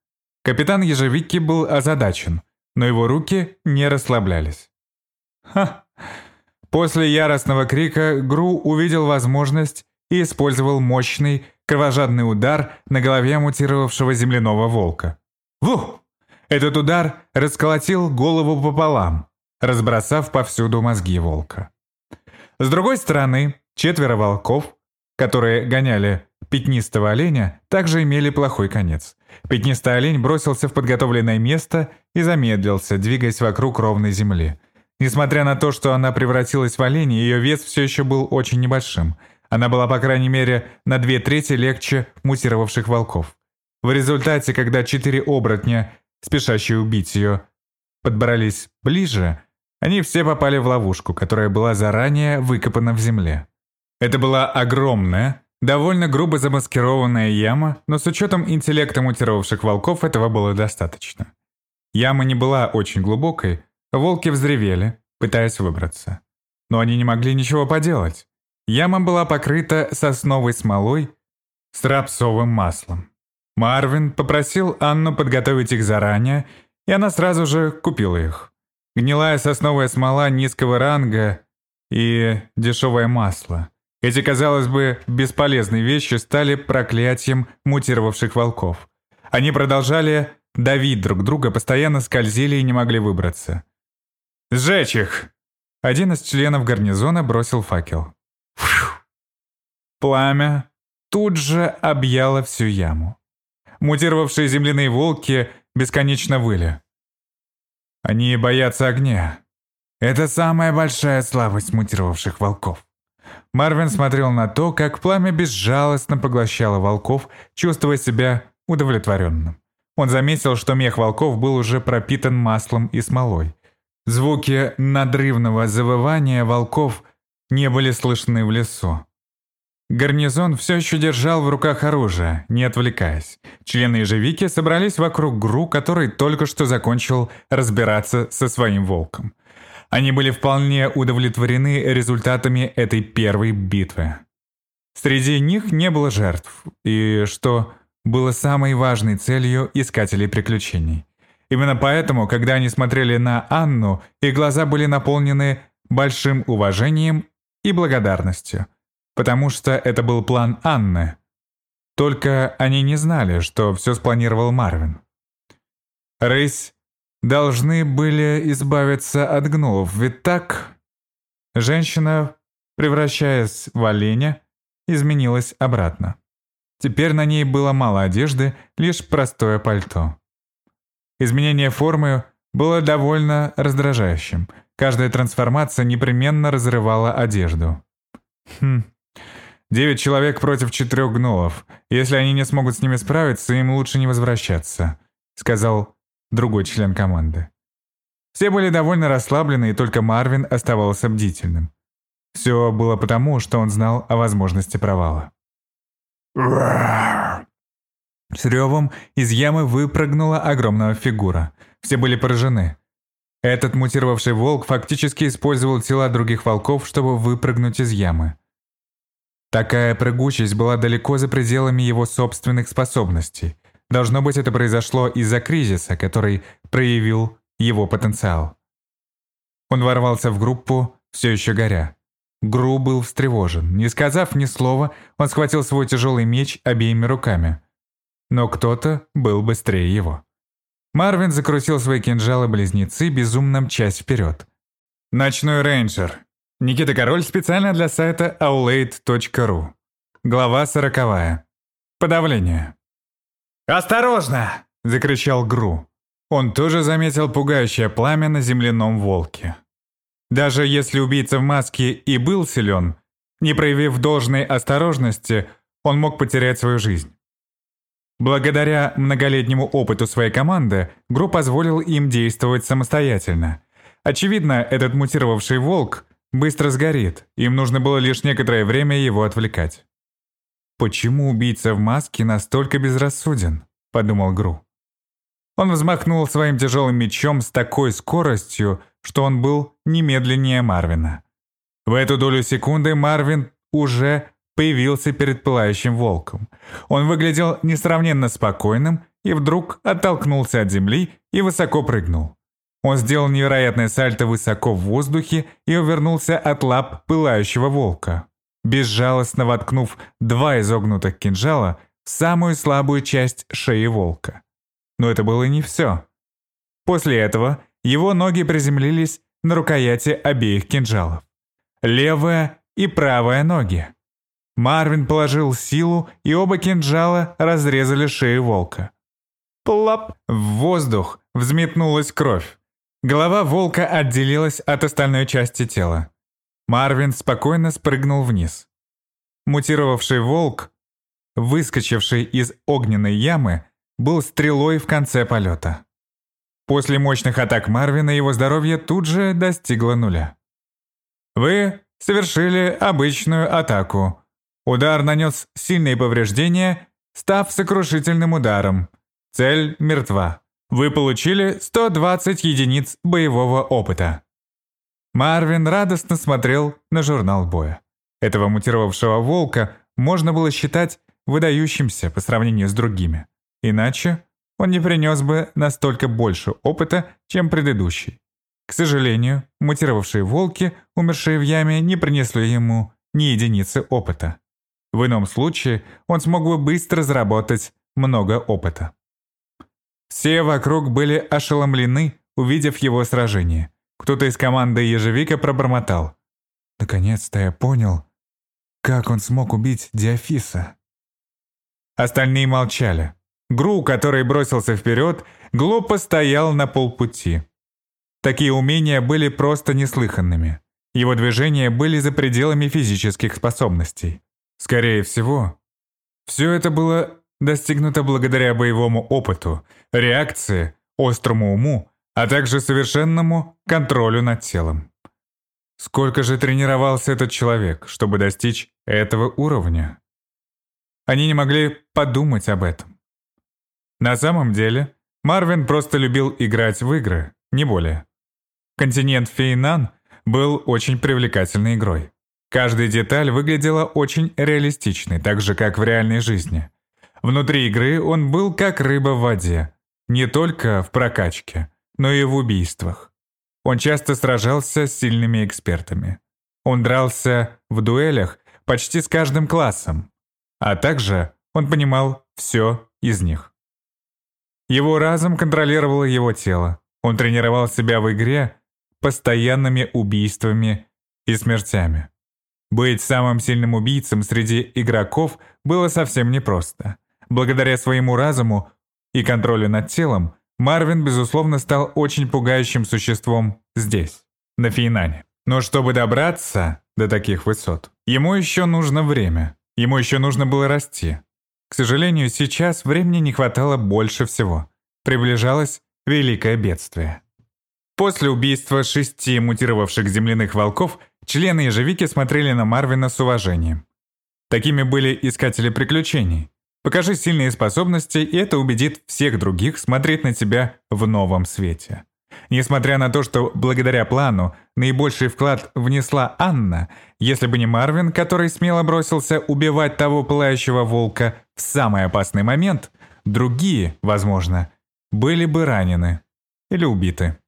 Капитан Ежевики был озадачен, но его руки не расслаблялись. Ха! После яростного крика Гру увидел возможность и использовал мощный, кровожадный удар на голове мутировавшего земляного волка. Вух! Этот удар расколотил голову пополам, разбросав повсюду мозги волка. С другой стороны, четверо волков, которые гоняли пятнистого оленя также имели плохой конец. Пятнистый олень бросился в подготовленное место и замедлился, двигаясь вокруг ровной земли. Несмотря на то, что она превратилась в оленя, ее вес все еще был очень небольшим. Она была, по крайней мере, на две трети легче мутировавших волков. В результате, когда четыре оборотня, спешащие убить ее, подбрались ближе, они все попали в ловушку, которая была заранее выкопана в земле. Это была огромная, Довольно грубо замаскированная яма, но с учетом интеллекта мутировавших волков этого было достаточно. Яма не была очень глубокой, волки взревели, пытаясь выбраться. Но они не могли ничего поделать. Яма была покрыта сосновой смолой с рапсовым маслом. Марвин попросил Анну подготовить их заранее, и она сразу же купила их. Гнилая сосновая смола низкого ранга и дешевое масло – эти, казалось бы, бесполезные вещи стали проклятием мутировавших волков. Они продолжали давить друг друга, постоянно скользили и не могли выбраться. «Сжечь их!» Один из членов гарнизона бросил факел. Фью. Пламя тут же объяло всю яму. Мутировавшие земляные волки бесконечно выли. Они боятся огня. Это самая большая слабость мутировавших волков. Марвин смотрел на то, как пламя безжалостно поглощало волков, чувствуя себя удовлетворенным. Он заметил, что мех волков был уже пропитан маслом и смолой. Звуки надрывного завывания волков не были слышны в лесу. Гарнизон все еще держал в руках оружие, не отвлекаясь. Члены ежевики собрались вокруг Гру, который только что закончил разбираться со своим волком. Они были вполне удовлетворены результатами этой первой битвы. Среди них не было жертв, и что было самой важной целью искателей приключений. Именно поэтому, когда они смотрели на Анну, их глаза были наполнены большим уважением и благодарностью, потому что это был план Анны. Только они не знали, что все спланировал Марвин. Рейс должны были избавиться от гнолов, ведь так? Женщина, превращаясь в оленя, изменилась обратно. Теперь на ней было мало одежды, лишь простое пальто. Изменение формы было довольно раздражающим. Каждая трансформация непременно разрывала одежду. Хм. Девять человек против четырех гнолов. Если они не смогут с ними справиться, им лучше не возвращаться, сказал другой член команды. Все были довольно расслаблены, и только Марвин оставался бдительным. Все было потому, что он знал о возможности провала. С ревом из ямы выпрыгнула огромная фигура. Все были поражены. Этот мутировавший волк фактически использовал тела других волков, чтобы выпрыгнуть из ямы. Такая прыгучесть была далеко за пределами его собственных способностей. Должно быть, это произошло из-за кризиса, который проявил его потенциал. Он ворвался в группу, все еще горя. Гру был встревожен. Не сказав ни слова, он схватил свой тяжелый меч обеими руками. Но кто-то был быстрее его. Марвин закрутил свои кинжалы-близнецы, безумно мчась вперед. Ночной рейнджер. Никита Король специально для сайта aulade.ru. Глава сороковая. Подавление. «Осторожно!» – закричал Гру. Он тоже заметил пугающее пламя на земляном волке. Даже если убийца в маске и был силен, не проявив должной осторожности, он мог потерять свою жизнь. Благодаря многолетнему опыту своей команды, Гру позволил им действовать самостоятельно. Очевидно, этот мутировавший волк быстро сгорит, им нужно было лишь некоторое время его отвлекать. «Почему убийца в маске настолько безрассуден?» – подумал Гру. Он взмахнул своим тяжелым мечом с такой скоростью, что он был немедленнее Марвина. В эту долю секунды Марвин уже появился перед пылающим волком. Он выглядел несравненно спокойным и вдруг оттолкнулся от земли и высоко прыгнул. Он сделал невероятное сальто высоко в воздухе и увернулся от лап пылающего волка, безжалостно воткнув два изогнутых кинжала в самую слабую часть шеи волка. Но это было не все. После этого его ноги приземлились на рукояти обеих кинжалов. Левая и правая ноги. Марвин положил силу, и оба кинжала разрезали шею волка. Плап! В воздух взметнулась кровь. Голова волка отделилась от остальной части тела. Марвин спокойно спрыгнул вниз. Мутировавший волк, выскочивший из огненной ямы, был стрелой в конце полета. После мощных атак Марвина его здоровье тут же достигло нуля. Вы совершили обычную атаку. Удар нанес сильные повреждения, став сокрушительным ударом. Цель мертва. Вы получили 120 единиц боевого опыта. Марвин радостно смотрел на журнал боя. Этого мутировавшего волка можно было считать выдающимся по сравнению с другими. Иначе он не принес бы настолько больше опыта, чем предыдущий. К сожалению, мутировавшие волки, умершие в яме, не принесли ему ни единицы опыта. В ином случае он смог бы быстро заработать много опыта. Все вокруг были ошеломлены, увидев его сражение. Кто-то из команды Ежевика пробормотал. «Наконец-то я понял, как он смог убить Диофиса». Остальные молчали. Гру, который бросился вперед, глупо стоял на полпути. Такие умения были просто неслыханными. Его движения были за пределами физических способностей. Скорее всего, все это было достигнуто благодаря боевому опыту, реакции, острому уму, а также совершенному контролю над телом. Сколько же тренировался этот человек, чтобы достичь этого уровня? Они не могли подумать об этом. На самом деле, Марвин просто любил играть в игры, не более. Континент Фейнан был очень привлекательной игрой. Каждая деталь выглядела очень реалистичной, так же, как в реальной жизни. Внутри игры он был как рыба в воде, не только в прокачке, но и в убийствах. Он часто сражался с сильными экспертами. Он дрался в дуэлях почти с каждым классом, а также он понимал все из них. Его разум контролировало его тело. Он тренировал себя в игре постоянными убийствами и смертями. Быть самым сильным убийцем среди игроков было совсем непросто. Благодаря своему разуму и контролю над телом, Марвин, безусловно, стал очень пугающим существом здесь, на Фейнане. Но чтобы добраться до таких высот, ему еще нужно время, ему еще нужно было расти. К сожалению, сейчас времени не хватало больше всего. Приближалось великое бедствие. После убийства шести мутировавших земляных волков члены ежевики смотрели на Марвина с уважением. Такими были искатели приключений. Покажи сильные способности, и это убедит всех других смотреть на тебя в новом свете. Несмотря на то, что благодаря плану наибольший вклад внесла Анна, если бы не Марвин, который смело бросился убивать того пылающего волка в самый опасный момент, другие, возможно, были бы ранены или убиты.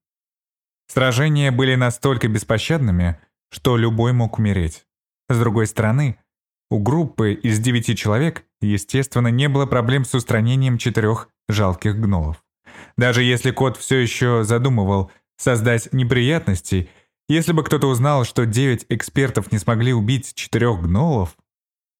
Сражения были настолько беспощадными, что любой мог умереть. С другой стороны, у группы из девяти человек, естественно, не было проблем с устранением четырех жалких гнолов. Даже если кот все еще задумывал создать неприятности, если бы кто-то узнал, что девять экспертов не смогли убить четырех гнолов,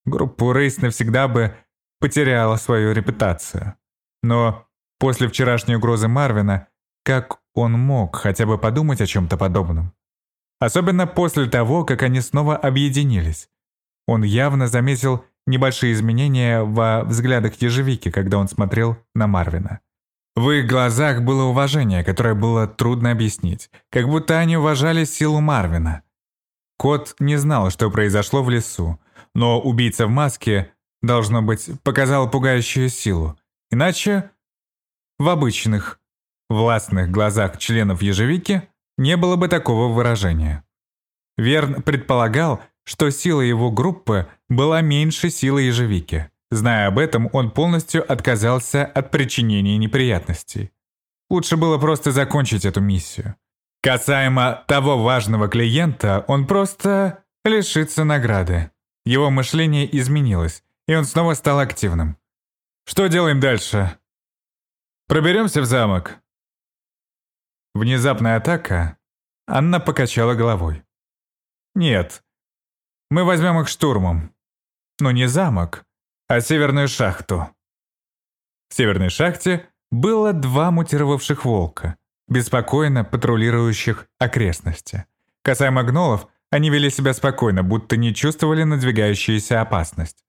группа Рейс навсегда бы потеряла свою репутацию. Но после вчерашней угрозы Марвина, как он мог хотя бы подумать о чем-то подобном? Особенно после того, как они снова объединились. Он явно заметил небольшие изменения во взглядах ежевики, когда он смотрел на Марвина. В их глазах было уважение, которое было трудно объяснить, как будто они уважали силу Марвина. Кот не знал, что произошло в лесу, но убийца в маске, должно быть, показал пугающую силу. Иначе в обычных, властных глазах членов ежевики не было бы такого выражения. Верн предполагал, что сила его группы была меньше силы ежевики. Зная об этом, он полностью отказался от причинения неприятностей. Лучше было просто закончить эту миссию. Касаемо того важного клиента, он просто лишится награды. Его мышление изменилось, и он снова стал активным. Что делаем дальше? Проберемся в замок? Внезапная атака. Анна покачала головой. Нет, мы возьмем их штурмом. Но не замок, а северную шахту. В северной шахте было два мутировавших волка, беспокойно патрулирующих окрестности. Касаемо гнолов, они вели себя спокойно, будто не чувствовали надвигающуюся опасность.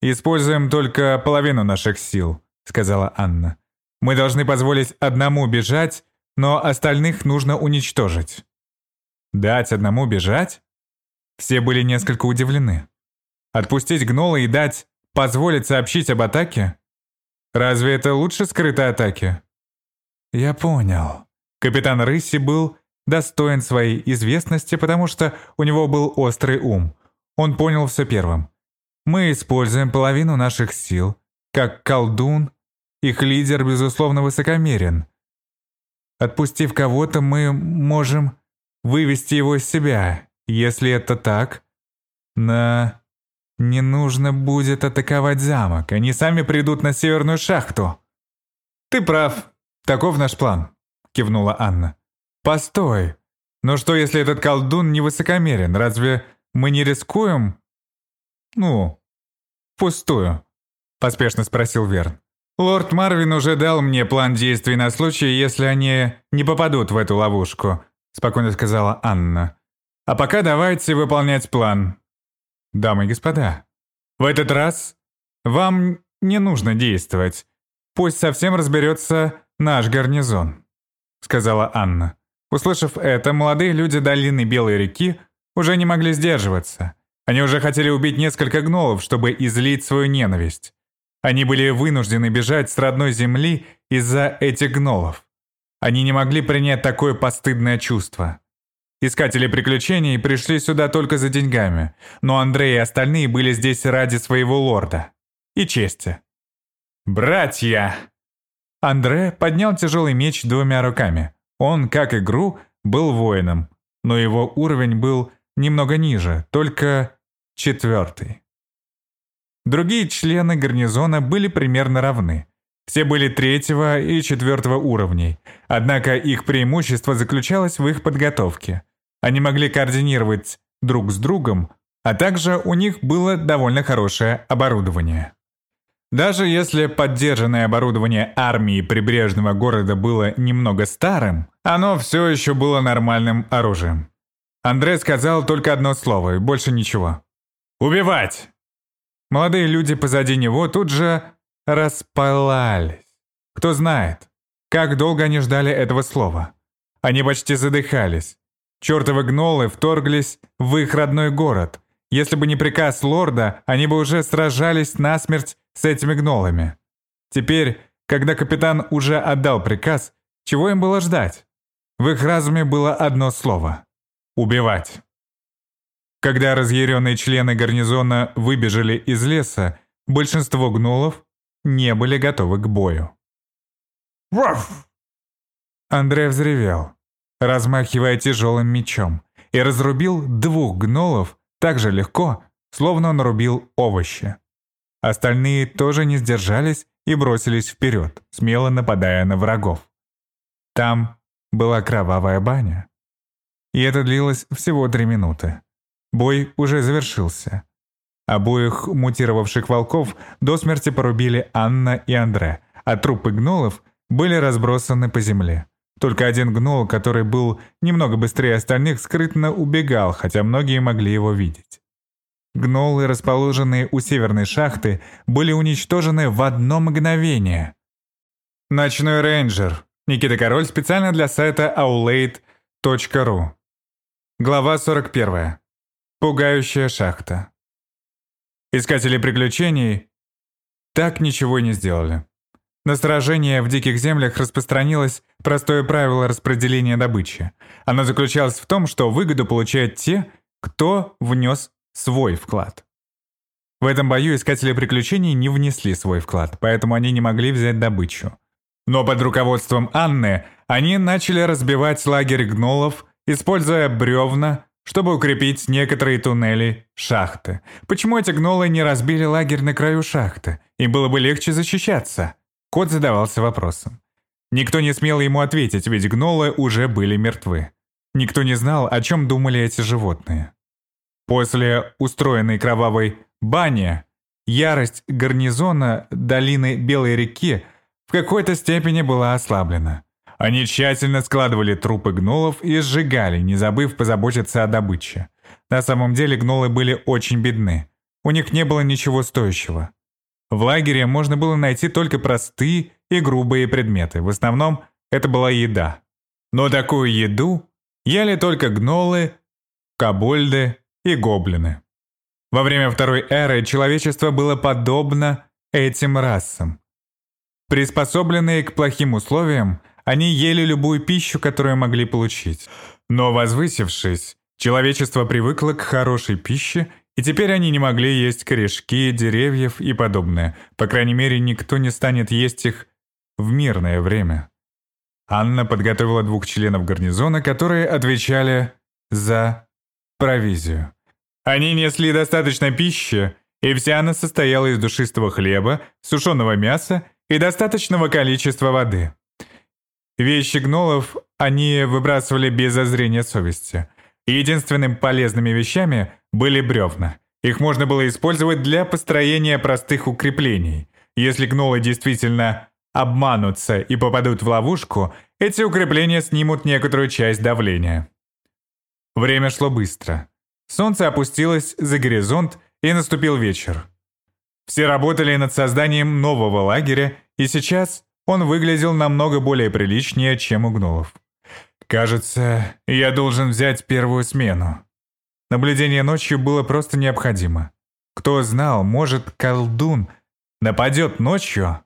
«Используем только половину наших сил», — сказала Анна. «Мы должны позволить одному бежать, но остальных нужно уничтожить». «Дать одному бежать?» Все были несколько удивлены. Отпустить гнола и дать позволить сообщить об атаке? Разве это лучше скрытой атаки? Я понял. Капитан Рысси был достоин своей известности, потому что у него был острый ум. Он понял все первым. Мы используем половину наших сил. Как колдун, их лидер, безусловно, высокомерен. Отпустив кого-то, мы можем вывести его из себя, если это так, на... Не нужно будет атаковать замок, они сами придут на северную шахту. Ты прав, таков наш план, кивнула Анна. Постой, но что если этот колдун невысокомерен, разве мы не рискуем? Ну, пустую, поспешно спросил Верн. Лорд Марвин уже дал мне план действий на случай, если они не попадут в эту ловушку, спокойно сказала Анна. А пока давайте выполнять план. Дамы и господа, в этот раз вам не нужно действовать. Пусть совсем разберется наш гарнизон», — сказала Анна. Услышав это, молодые люди долины Белой реки уже не могли сдерживаться. Они уже хотели убить несколько гнолов, чтобы излить свою ненависть. Они были вынуждены бежать с родной земли из-за этих гнолов. Они не могли принять такое постыдное чувство. Искатели приключений пришли сюда только за деньгами, но Андрей и остальные были здесь ради своего лорда. И чести. «Братья!» Андре поднял тяжелый меч двумя руками. Он, как и Гру, был воином, но его уровень был немного ниже, только четвертый. Другие члены гарнизона были примерно равны. Все были третьего и четвертого уровней, однако их преимущество заключалось в их подготовке. Они могли координировать друг с другом, а также у них было довольно хорошее оборудование. Даже если поддержанное оборудование армии прибрежного города было немного старым, оно все еще было нормальным оружием. Андрей сказал только одно слово и больше ничего. «Убивать!» Молодые люди позади него тут же распалались. Кто знает, как долго они ждали этого слова. Они почти задыхались. Чертовы гнолы вторглись в их родной город. Если бы не приказ лорда, они бы уже сражались насмерть с этими гнолами. Теперь, когда капитан уже отдал приказ, чего им было ждать? В их разуме было одно слово – убивать. Когда разъяренные члены гарнизона выбежали из леса, большинство гнолов не были готовы к бою. «Ваф!» Андрей взревел, размахивая тяжелым мечом, и разрубил двух гнолов так же легко, словно он рубил овощи. Остальные тоже не сдержались и бросились вперед, смело нападая на врагов. Там была кровавая баня. И это длилось всего три минуты. Бой уже завершился. Обоих мутировавших волков до смерти порубили Анна и Андре, а трупы гнолов были разбросаны по земле. Только один гнол, который был немного быстрее остальных, скрытно убегал, хотя многие могли его видеть. Гнолы, расположенные у северной шахты, были уничтожены в одно мгновение. Ночной рейнджер. Никита Король специально для сайта aulade.ru. Глава 41. Пугающая шахта. Искатели приключений так ничего и не сделали. На сражение в диких землях распространилось простое правило распределения добычи. Оно заключалось в том, что выгоду получают те, кто внес свой вклад. В этом бою искатели приключений не внесли свой вклад, поэтому они не могли взять добычу. Но под руководством Анны они начали разбивать лагерь гнолов, используя бревна, чтобы укрепить некоторые туннели шахты. Почему эти гнолы не разбили лагерь на краю шахты? Им было бы легче защищаться. Кот задавался вопросом. Никто не смел ему ответить, ведь гнолы уже были мертвы. Никто не знал, о чем думали эти животные. После устроенной кровавой бани ярость гарнизона долины Белой реки в какой-то степени была ослаблена. Они тщательно складывали трупы гнолов и сжигали, не забыв позаботиться о добыче. На самом деле гнолы были очень бедны. У них не было ничего стоящего. В лагере можно было найти только простые и грубые предметы. В основном это была еда. Но такую еду ели только гнолы, кобольды и гоблины. Во время Второй эры человечество было подобно этим расам. Приспособленные к плохим условиям, они ели любую пищу, которую могли получить. Но возвысившись, человечество привыкло к хорошей пище, и теперь они не могли есть корешки, деревьев и подобное. По крайней мере, никто не станет есть их в мирное время. Анна подготовила двух членов гарнизона, которые отвечали за провизию. Они несли достаточно пищи, и вся она состояла из душистого хлеба, сушеного мяса и достаточного количества воды. Вещи гнолов они выбрасывали без зазрения совести. Единственными полезными вещами были бревна. Их можно было использовать для построения простых укреплений. Если гнолы действительно обманутся и попадут в ловушку, эти укрепления снимут некоторую часть давления. Время шло быстро. Солнце опустилось за горизонт, и наступил вечер. Все работали над созданием нового лагеря, и сейчас он выглядел намного более приличнее, чем у гнолов. «Кажется, я должен взять первую смену». Наблюдение ночью было просто необходимо. Кто знал, может, колдун нападет ночью?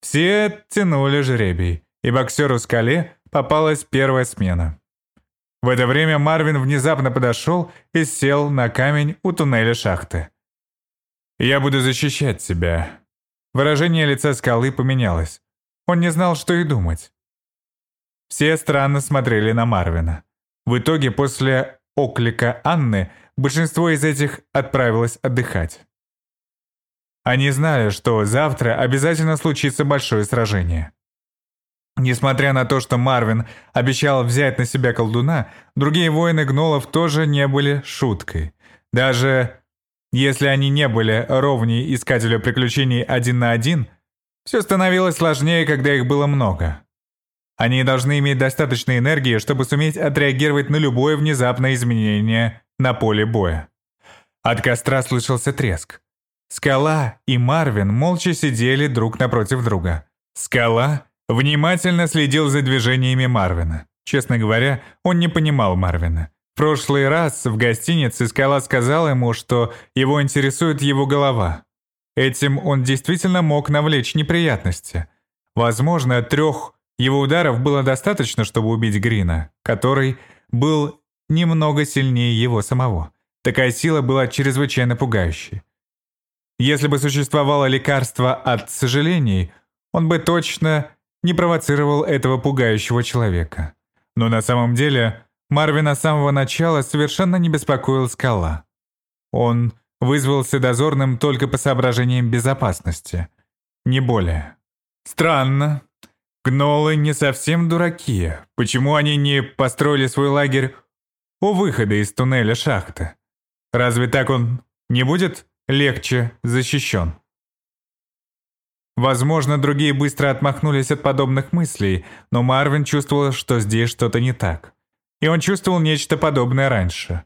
Все тянули жребий, и боксеру скале попалась первая смена. В это время Марвин внезапно подошел и сел на камень у туннеля шахты. «Я буду защищать тебя», Выражение лица скалы поменялось. Он не знал, что и думать. Все странно смотрели на Марвина. В итоге, после оклика Анны, большинство из этих отправилось отдыхать. Они знали, что завтра обязательно случится большое сражение. Несмотря на то, что Марвин обещал взять на себя колдуна, другие воины гнолов тоже не были шуткой. Даже если они не были ровней искателю приключений один на один, все становилось сложнее, когда их было много. Они должны иметь достаточно энергии, чтобы суметь отреагировать на любое внезапное изменение на поле боя. От костра слышался треск. Скала и Марвин молча сидели друг напротив друга. Скала Внимательно следил за движениями Марвина. Честно говоря, он не понимал Марвина. Прошлый раз в гостинице Скала сказал ему, что его интересует его голова. Этим он действительно мог навлечь неприятности. Возможно, трех его ударов было достаточно, чтобы убить Грина, который был немного сильнее его самого. Такая сила была чрезвычайно пугающей. Если бы существовало лекарство от сожалений, он бы точно не провоцировал этого пугающего человека. Но на самом деле Марвина с самого начала совершенно не беспокоил скала. Он вызвался дозорным только по соображениям безопасности. Не более. Странно. Гнолы не совсем дураки. Почему они не построили свой лагерь у выхода из туннеля шахты? Разве так он не будет легче защищен? Возможно, другие быстро отмахнулись от подобных мыслей, но Марвин чувствовал, что здесь что-то не так. И он чувствовал нечто подобное раньше.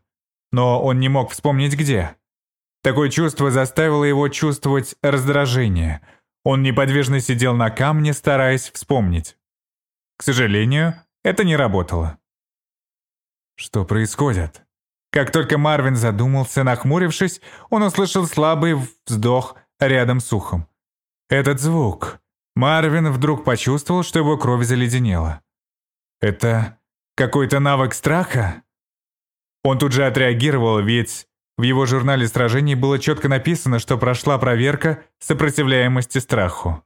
Но он не мог вспомнить где. Такое чувство заставило его чувствовать раздражение. Он неподвижно сидел на камне, стараясь вспомнить. К сожалению, это не работало. Что происходит? Как только Марвин задумался, нахмурившись, он услышал слабый вздох рядом с ухом. Этот звук. Марвин вдруг почувствовал, что его кровь заледенела. Это какой-то навык страха? Он тут же отреагировал, ведь в его журнале сражений было четко написано, что прошла проверка сопротивляемости страху.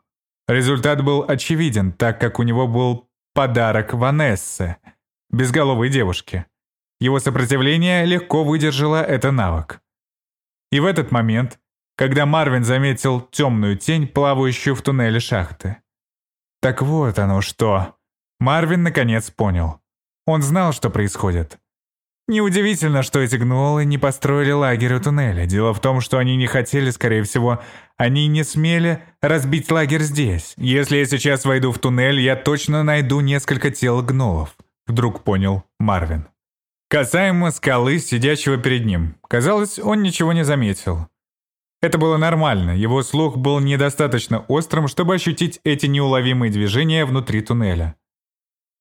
Результат был очевиден, так как у него был подарок Ванессе, безголовой девушке. Его сопротивление легко выдержало этот навык. И в этот момент когда Марвин заметил темную тень, плавающую в туннеле шахты. Так вот оно что. Марвин наконец понял. Он знал, что происходит. Неудивительно, что эти гнолы не построили лагерь у туннеля. Дело в том, что они не хотели, скорее всего, они не смели разбить лагерь здесь. Если я сейчас войду в туннель, я точно найду несколько тел гнолов. Вдруг понял Марвин. Касаемо скалы, сидящего перед ним. Казалось, он ничего не заметил. Это было нормально, его слух был недостаточно острым, чтобы ощутить эти неуловимые движения внутри туннеля.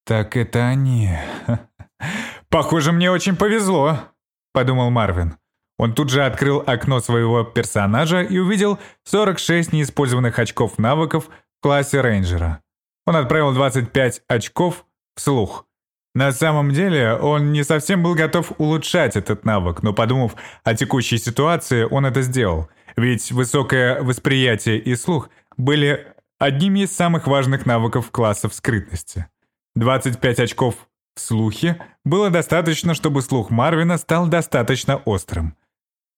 «Так это они...» «Похоже, мне очень повезло», — подумал Марвин. Он тут же открыл окно своего персонажа и увидел 46 неиспользованных очков навыков в классе рейнджера. Он отправил 25 очков вслух. На самом деле, он не совсем был готов улучшать этот навык, но подумав о текущей ситуации, он это сделал — ведь высокое восприятие и слух были одними из самых важных навыков классов скрытности. 25 очков в слухе было достаточно, чтобы слух Марвина стал достаточно острым.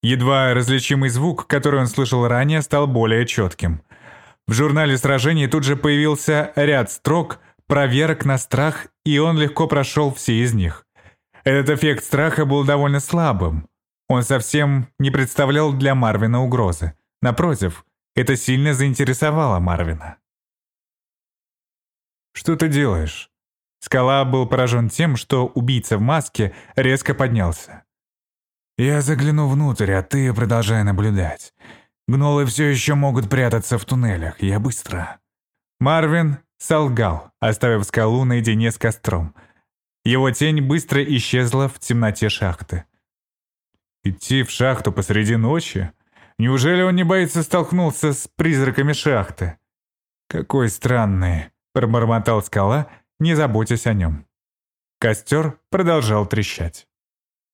Едва различимый звук, который он слышал ранее, стал более четким. В журнале сражений тут же появился ряд строк, проверок на страх, и он легко прошел все из них. Этот эффект страха был довольно слабым. Он совсем не представлял для Марвина угрозы. Напротив, это сильно заинтересовало Марвина. «Что ты делаешь?» Скала был поражен тем, что убийца в маске резко поднялся. «Я загляну внутрь, а ты продолжай наблюдать. Гнолы все еще могут прятаться в туннелях, я быстро». Марвин солгал, оставив скалу наедине с костром. Его тень быстро исчезла в темноте шахты. Идти в шахту посреди ночи? Неужели он не боится столкнуться с призраками шахты? Какой странный, пробормотал скала, не заботясь о нем. Костер продолжал трещать.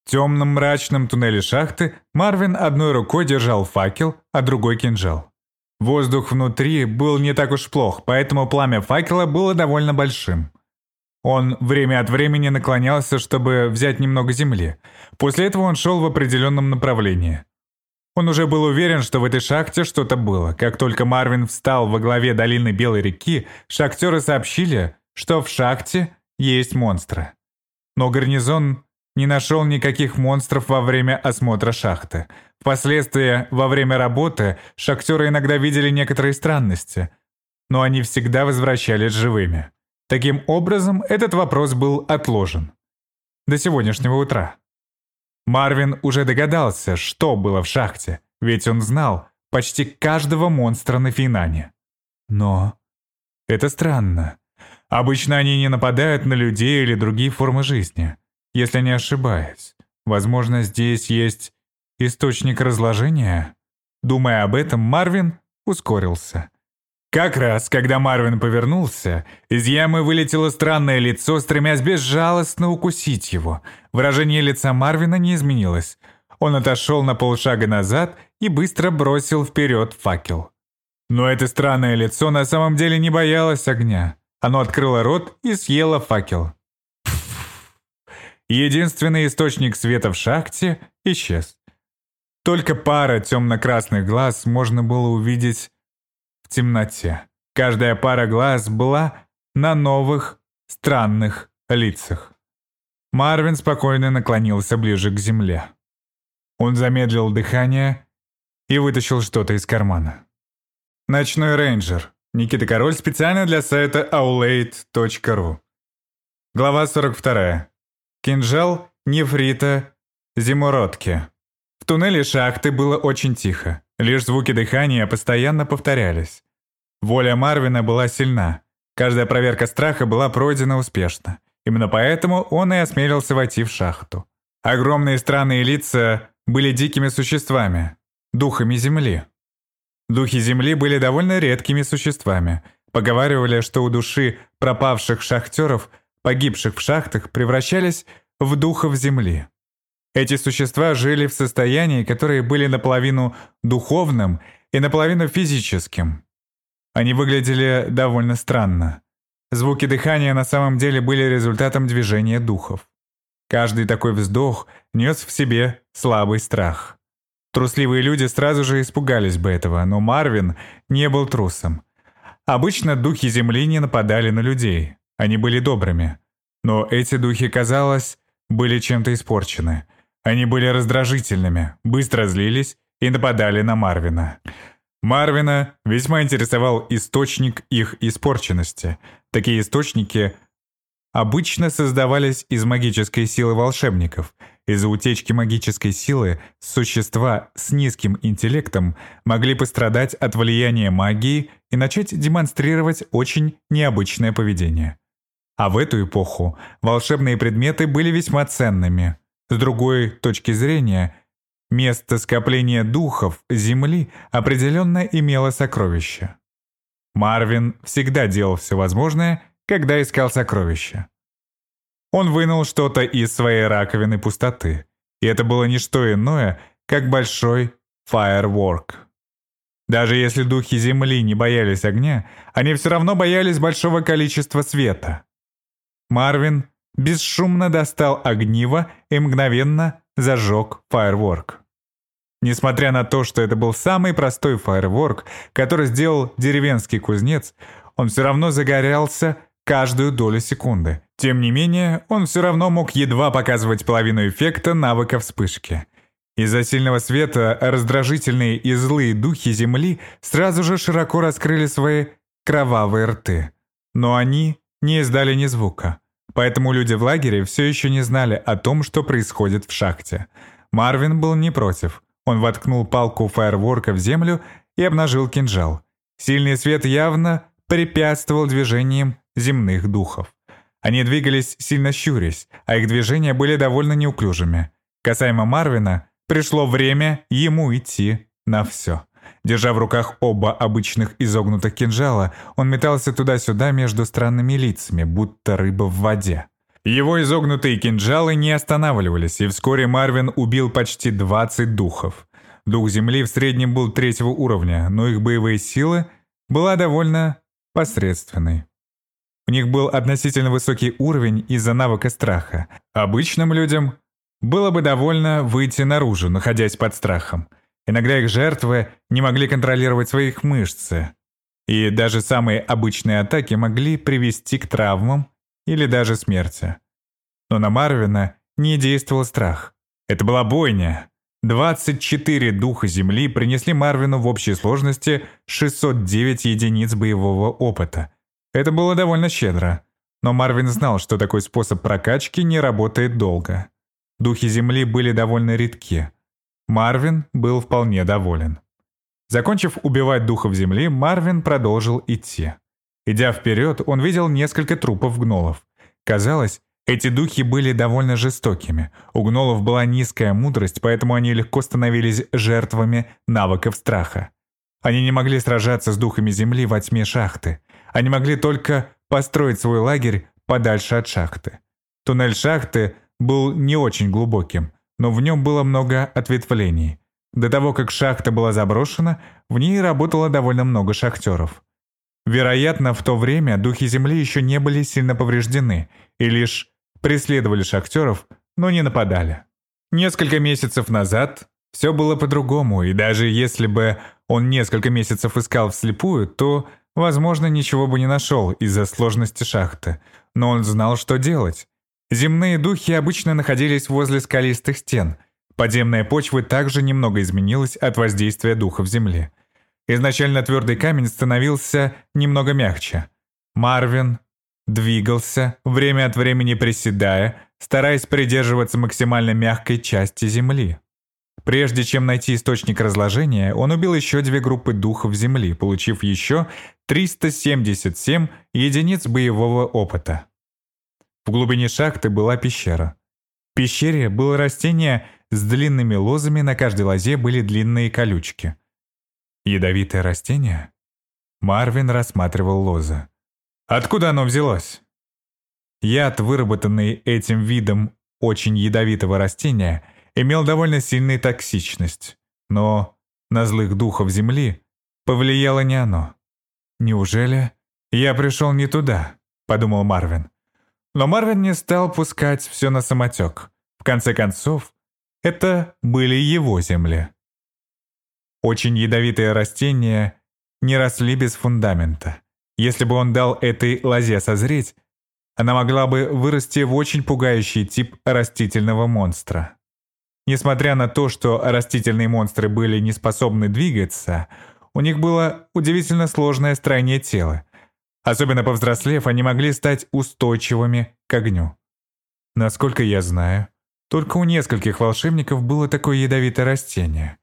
В темном мрачном туннеле шахты Марвин одной рукой держал факел, а другой кинжал. Воздух внутри был не так уж плох, поэтому пламя факела было довольно большим. Он время от времени наклонялся, чтобы взять немного земли. После этого он шел в определенном направлении. Он уже был уверен, что в этой шахте что-то было. Как только Марвин встал во главе долины Белой реки, шахтеры сообщили, что в шахте есть монстры. Но гарнизон не нашел никаких монстров во время осмотра шахты. Впоследствии, во время работы, шахтеры иногда видели некоторые странности, но они всегда возвращались живыми. Таким образом, этот вопрос был отложен. До сегодняшнего утра. Марвин уже догадался, что было в шахте, ведь он знал почти каждого монстра на Финане. Но это странно. Обычно они не нападают на людей или другие формы жизни. Если не ошибаюсь, возможно, здесь есть источник разложения? Думая об этом, Марвин ускорился. Как раз, когда Марвин повернулся, из ямы вылетело странное лицо, стремясь безжалостно укусить его. Выражение лица Марвина не изменилось. Он отошел на полшага назад и быстро бросил вперед факел. Но это странное лицо на самом деле не боялось огня. Оно открыло рот и съело факел. Единственный источник света в шахте исчез. Только пара темно-красных глаз можно было увидеть в темноте. Каждая пара глаз была на новых, странных лицах. Марвин спокойно наклонился ближе к земле. Он замедлил дыхание и вытащил что-то из кармана. «Ночной рейнджер». Никита Король специально для сайта aulade.ru. Глава 42. Кинжал, нефрита, зимородки. В туннеле шахты было очень тихо. Лишь звуки дыхания постоянно повторялись. Воля Марвина была сильна. Каждая проверка страха была пройдена успешно. Именно поэтому он и осмелился войти в шахту. Огромные странные лица были дикими существами, духами земли. Духи земли были довольно редкими существами. Поговаривали, что у души пропавших шахтеров, погибших в шахтах, превращались в духов земли. Эти существа жили в состоянии, которые были наполовину духовным и наполовину физическим. Они выглядели довольно странно. Звуки дыхания на самом деле были результатом движения духов. Каждый такой вздох нес в себе слабый страх. Трусливые люди сразу же испугались бы этого, но Марвин не был трусом. Обычно духи Земли не нападали на людей, они были добрыми. Но эти духи, казалось, были чем-то испорчены. Они были раздражительными, быстро злились и нападали на Марвина. Марвина весьма интересовал источник их испорченности. Такие источники обычно создавались из магической силы волшебников – из-за утечки магической силы существа с низким интеллектом могли пострадать от влияния магии и начать демонстрировать очень необычное поведение. А в эту эпоху волшебные предметы были весьма ценными. С другой точки зрения, место скопления духов Земли определенно имело сокровища. Марвин всегда делал все возможное, когда искал сокровища. Он вынул что-то из своей раковины пустоты, и это было не что иное, как большой фаерворк. Даже если духи Земли не боялись огня, они все равно боялись большого количества света. Марвин бесшумно достал огниво и мгновенно зажег фаерворк. Несмотря на то, что это был самый простой фаерворк, который сделал деревенский кузнец, он все равно загорялся каждую долю секунды. Тем не менее, он все равно мог едва показывать половину эффекта навыка вспышки. Из-за сильного света раздражительные и злые духи Земли сразу же широко раскрыли свои кровавые рты. Но они не издали ни звука. Поэтому люди в лагере все еще не знали о том, что происходит в шахте. Марвин был не против. Он воткнул палку фаерворка в землю и обнажил кинжал. Сильный свет явно препятствовал движениям земных духов. Они двигались сильно щурясь, а их движения были довольно неуклюжими. Касаемо Марвина, пришло время ему идти на все. Держа в руках оба обычных изогнутых кинжала, он метался туда-сюда между странными лицами, будто рыба в воде. Его изогнутые кинжалы не останавливались, и вскоре Марвин убил почти 20 духов. Дух Земли в среднем был третьего уровня, но их боевые силы была довольно посредственной. У них был относительно высокий уровень из-за навыка страха. Обычным людям было бы довольно выйти наружу, находясь под страхом. Иногда их жертвы не могли контролировать своих мышцы и даже самые обычные атаки могли привести к травмам или даже смерти. Но на Марвина не действовал страх. Это была бойня. 24 духа Земли принесли Марвину в общей сложности 609 единиц боевого опыта. Это было довольно щедро. Но Марвин знал, что такой способ прокачки не работает долго. Духи Земли были довольно редки. Марвин был вполне доволен. Закончив убивать духов земли, Марвин продолжил идти. Идя вперед, он видел несколько трупов гнолов. Казалось, эти духи были довольно жестокими. У гнолов была низкая мудрость, поэтому они легко становились жертвами навыков страха. Они не могли сражаться с духами земли во тьме шахты. Они могли только построить свой лагерь подальше от шахты. Туннель шахты был не очень глубоким, но в нем было много ответвлений. До того, как шахта была заброшена, в ней работало довольно много шахтеров. Вероятно, в то время духи Земли еще не были сильно повреждены и лишь преследовали шахтеров, но не нападали. Несколько месяцев назад все было по-другому, и даже если бы он несколько месяцев искал вслепую, то, возможно, ничего бы не нашел из-за сложности шахты. Но он знал, что делать. Земные духи обычно находились возле скалистых стен – Подземная почва также немного изменилась от воздействия духов земли. Изначально твердый камень становился немного мягче. Марвин двигался, время от времени приседая, стараясь придерживаться максимально мягкой части земли. Прежде чем найти источник разложения, он убил еще две группы духов Земли, получив еще 377 единиц боевого опыта. В глубине шахты была пещера. В пещере было растение с длинными лозами, на каждой лозе были длинные колючки. Ядовитое растение? Марвин рассматривал лозы. Откуда оно взялось? Яд, выработанный этим видом очень ядовитого растения, имел довольно сильную токсичность. Но на злых духов Земли повлияло не оно. «Неужели я пришел не туда?» – подумал Марвин. Но Марвин не стал пускать все на самотек. В конце концов, это были его земли. Очень ядовитые растения не росли без фундамента. Если бы он дал этой лозе созреть, она могла бы вырасти в очень пугающий тип растительного монстра. Несмотря на то, что растительные монстры были не способны двигаться, у них было удивительно сложное строение тела. Особенно повзрослев, они могли стать устойчивыми к огню. Насколько я знаю, только у нескольких волшебников было такое ядовитое растение.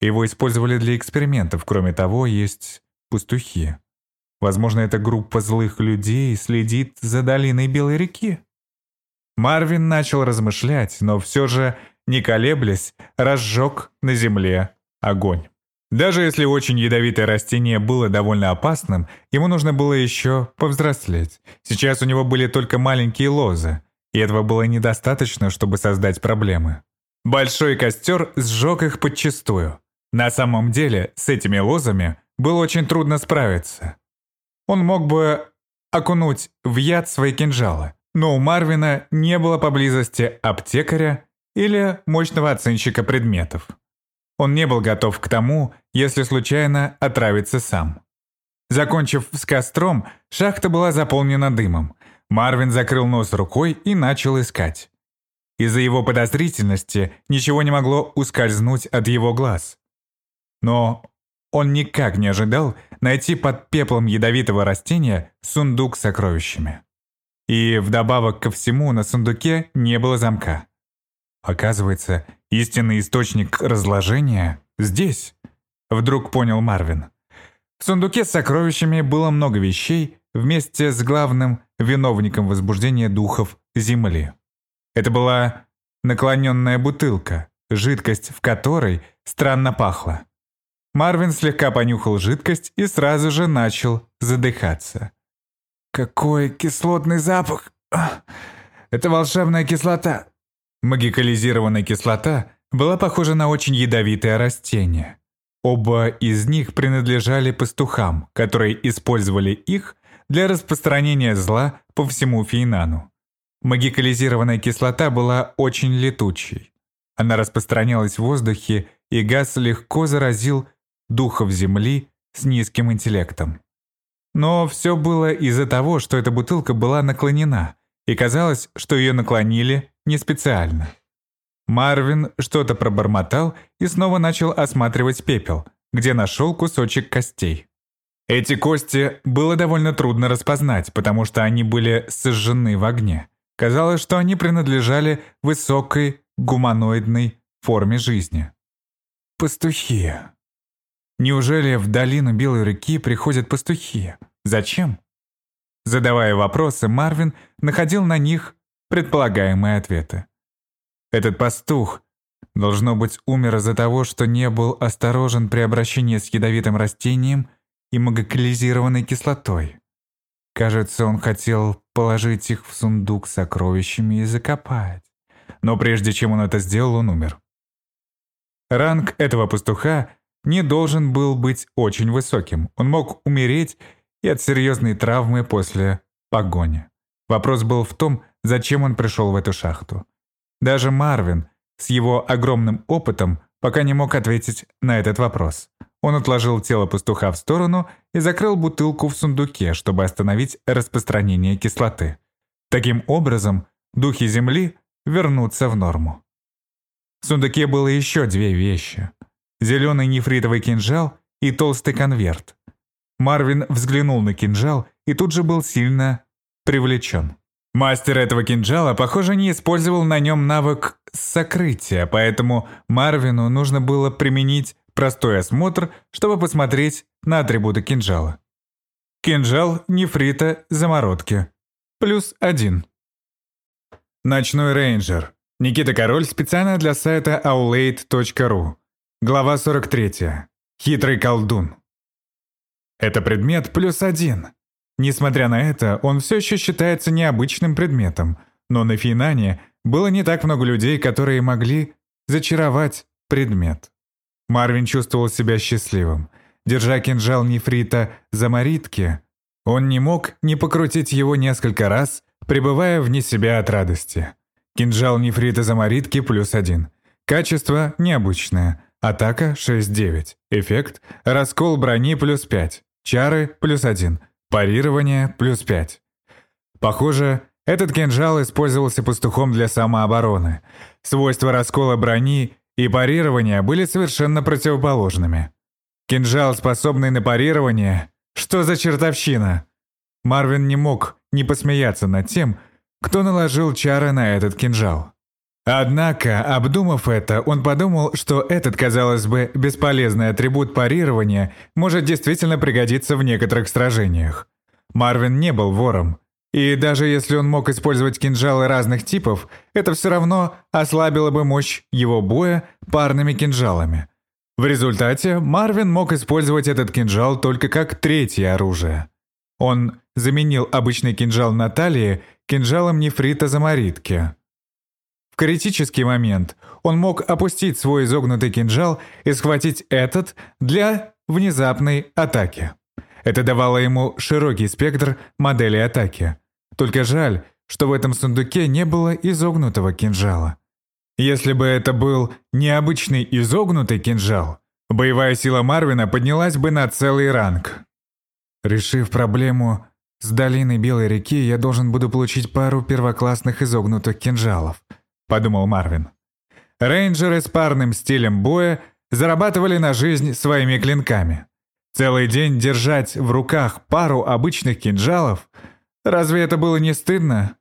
Его использовали для экспериментов, кроме того, есть пастухи. Возможно, эта группа злых людей следит за долиной Белой реки. Марвин начал размышлять, но все же, не колеблясь, разжег на земле огонь. Даже если очень ядовитое растение было довольно опасным, ему нужно было еще повзрослеть. Сейчас у него были только маленькие лозы, и этого было недостаточно, чтобы создать проблемы. Большой костер сжег их подчистую. На самом деле, с этими лозами было очень трудно справиться. Он мог бы окунуть в яд свои кинжалы, но у Марвина не было поблизости аптекаря или мощного оценщика предметов. Он не был готов к тому, если случайно отравится сам. Закончив с костром, шахта была заполнена дымом, Марвин закрыл нос рукой и начал искать. Из-за его подозрительности ничего не могло ускользнуть от его глаз. Но он никак не ожидал найти под пеплом ядовитого растения сундук с сокровищами. И вдобавок ко всему на сундуке не было замка. Оказывается, истинный источник разложения здесь, вдруг понял Марвин. В сундуке с сокровищами было много вещей, вместе с главным виновником возбуждения духов Земли. Это была наклоненная бутылка, жидкость в которой странно пахла. Марвин слегка понюхал жидкость и сразу же начал задыхаться. «Какой кислотный запах! Это волшебная кислота!» Магикализированная кислота была похожа на очень ядовитое растение. Оба из них принадлежали пастухам, которые использовали их для распространения зла по всему Фейнану. Магикализированная кислота была очень летучей. Она распространялась в воздухе, и газ легко заразил духов Земли с низким интеллектом. Но все было из-за того, что эта бутылка была наклонена, и казалось, что ее наклонили не специально. Марвин что-то пробормотал и снова начал осматривать пепел, где нашел кусочек костей. Эти кости было довольно трудно распознать, потому что они были сожжены в огне. Казалось, что они принадлежали высокой гуманоидной форме жизни. Пастухи. Неужели в долину Белой реки приходят пастухи? Зачем? Задавая вопросы, Марвин находил на них предполагаемые ответы. Этот пастух, должно быть, умер из-за того, что не был осторожен при обращении с ядовитым растением и магокализированной кислотой. Кажется, он хотел положить их в сундук с сокровищами и закопать. Но прежде чем он это сделал, он умер. Ранг этого пастуха не должен был быть очень высоким. Он мог умереть и от серьезной травмы после погони. Вопрос был в том, зачем он пришел в эту шахту. Даже Марвин с его огромным опытом пока не мог ответить на этот вопрос. Он отложил тело пастуха в сторону и закрыл бутылку в сундуке, чтобы остановить распространение кислоты. Таким образом, духи Земли вернутся в норму. В сундуке было еще две вещи. Зеленый нефритовый кинжал и толстый конверт. Марвин взглянул на кинжал и тут же был сильно привлечен. Мастер этого кинжала, похоже, не использовал на нем навык сокрытия, поэтому Марвину нужно было применить простой осмотр, чтобы посмотреть на атрибуты кинжала. Кинжал нефрита заморозки. Плюс один. Ночной рейнджер. Никита Король специально для сайта aulade.ru. Глава 43. Хитрый колдун. Это предмет плюс один. Несмотря на это, он все еще считается необычным предметом, но на Финане было не так много людей, которые могли зачаровать предмет. Марвин чувствовал себя счастливым. Держа кинжал нефрита за маритки, он не мог не покрутить его несколько раз, пребывая вне себя от радости. Кинжал нефрита за маритки плюс один. Качество необычное. Атака 6-9. Эффект – раскол брони плюс 5. Чары плюс 1. Парирование плюс 5. Похоже, этот кинжал использовался пастухом для самообороны. Свойства раскола брони и парирования были совершенно противоположными. Кинжал, способный на парирование, что за чертовщина? Марвин не мог не посмеяться над тем, кто наложил чары на этот кинжал. Однако, обдумав это, он подумал, что этот, казалось бы, бесполезный атрибут парирования может действительно пригодиться в некоторых сражениях. Марвин не был вором, и даже если он мог использовать кинжалы разных типов, это все равно ослабило бы мощь его боя парными кинжалами. В результате Марвин мог использовать этот кинжал только как третье оружие. Он заменил обычный кинжал на талии кинжалом нефрита заморитки. В критический момент он мог опустить свой изогнутый кинжал и схватить этот для внезапной атаки. Это давало ему широкий спектр модели атаки. Только жаль, что в этом сундуке не было изогнутого кинжала. Если бы это был необычный изогнутый кинжал, боевая сила Марвина поднялась бы на целый ранг. Решив проблему с долиной Белой реки, я должен буду получить пару первоклассных изогнутых кинжалов – подумал Марвин. Рейнджеры с парным стилем боя зарабатывали на жизнь своими клинками. Целый день держать в руках пару обычных кинжалов, разве это было не стыдно?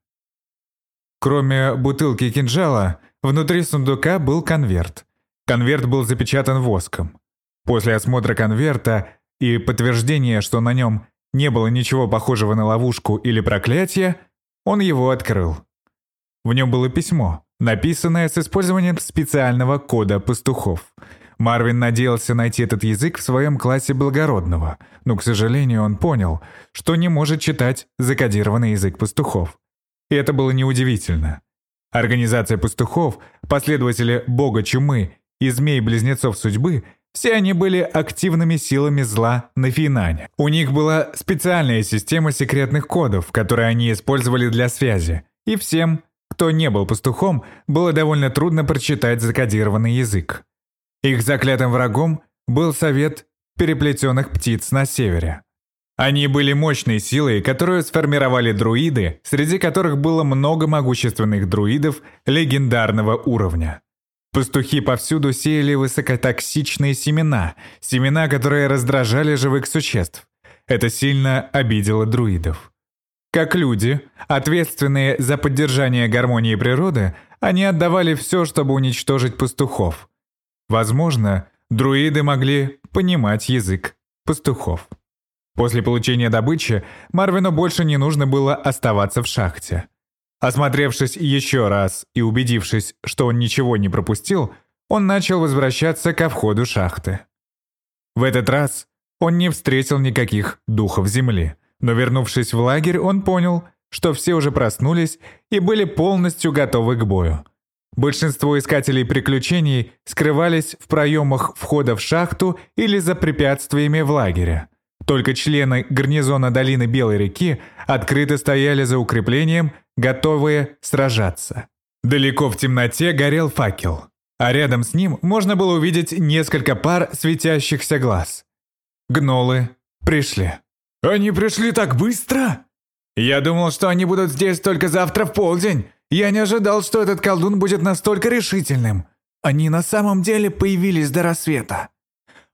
Кроме бутылки кинжала, внутри сундука был конверт. Конверт был запечатан воском. После осмотра конверта и подтверждения, что на нем не было ничего похожего на ловушку или проклятие, он его открыл. В нем было письмо, написанное с использованием специального кода пастухов. Марвин надеялся найти этот язык в своем классе благородного, но, к сожалению, он понял, что не может читать закодированный язык пастухов. И это было неудивительно. Организация пастухов, последователи бога чумы и змей-близнецов судьбы – все они были активными силами зла на Финане. У них была специальная система секретных кодов, которые они использовали для связи. И всем кто не был пастухом, было довольно трудно прочитать закодированный язык. Их заклятым врагом был совет переплетенных птиц на севере. Они были мощной силой, которую сформировали друиды, среди которых было много могущественных друидов легендарного уровня. Пастухи повсюду сеяли высокотоксичные семена, семена, которые раздражали живых существ. Это сильно обидело друидов. Как люди, ответственные за поддержание гармонии природы, они отдавали все, чтобы уничтожить пастухов. Возможно, друиды могли понимать язык пастухов. После получения добычи Марвину больше не нужно было оставаться в шахте. Осмотревшись еще раз и убедившись, что он ничего не пропустил, он начал возвращаться ко входу шахты. В этот раз он не встретил никаких духов земли, но вернувшись в лагерь, он понял, что все уже проснулись и были полностью готовы к бою. Большинство искателей приключений скрывались в проемах входа в шахту или за препятствиями в лагере. Только члены гарнизона долины Белой реки открыто стояли за укреплением, готовые сражаться. Далеко в темноте горел факел, а рядом с ним можно было увидеть несколько пар светящихся глаз. Гнолы пришли. «Они пришли так быстро?» «Я думал, что они будут здесь только завтра в полдень. Я не ожидал, что этот колдун будет настолько решительным. Они на самом деле появились до рассвета».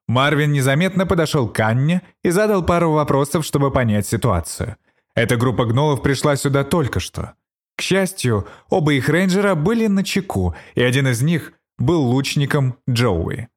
Марвин незаметно подошел к Анне и задал пару вопросов, чтобы понять ситуацию. Эта группа гнолов пришла сюда только что. К счастью, оба их рейнджера были на чеку, и один из них был лучником Джоуи.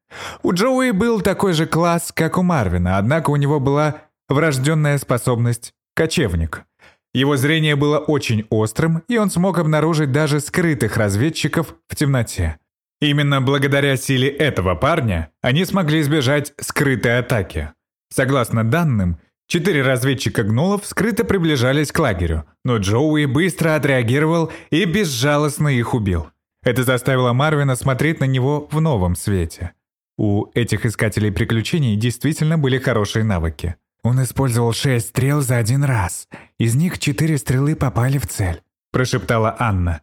У Джоуи был такой же класс, как у Марвина, однако у него была врожденная способность «кочевник». Его зрение было очень острым, и он смог обнаружить даже скрытых разведчиков в темноте. Именно благодаря силе этого парня они смогли избежать скрытой атаки. Согласно данным, четыре разведчика гнолов скрыто приближались к лагерю, но Джоуи быстро отреагировал и безжалостно их убил. Это заставило Марвина смотреть на него в новом свете. У этих искателей приключений действительно были хорошие навыки. «Он использовал шесть стрел за один раз. Из них четыре стрелы попали в цель», – прошептала Анна.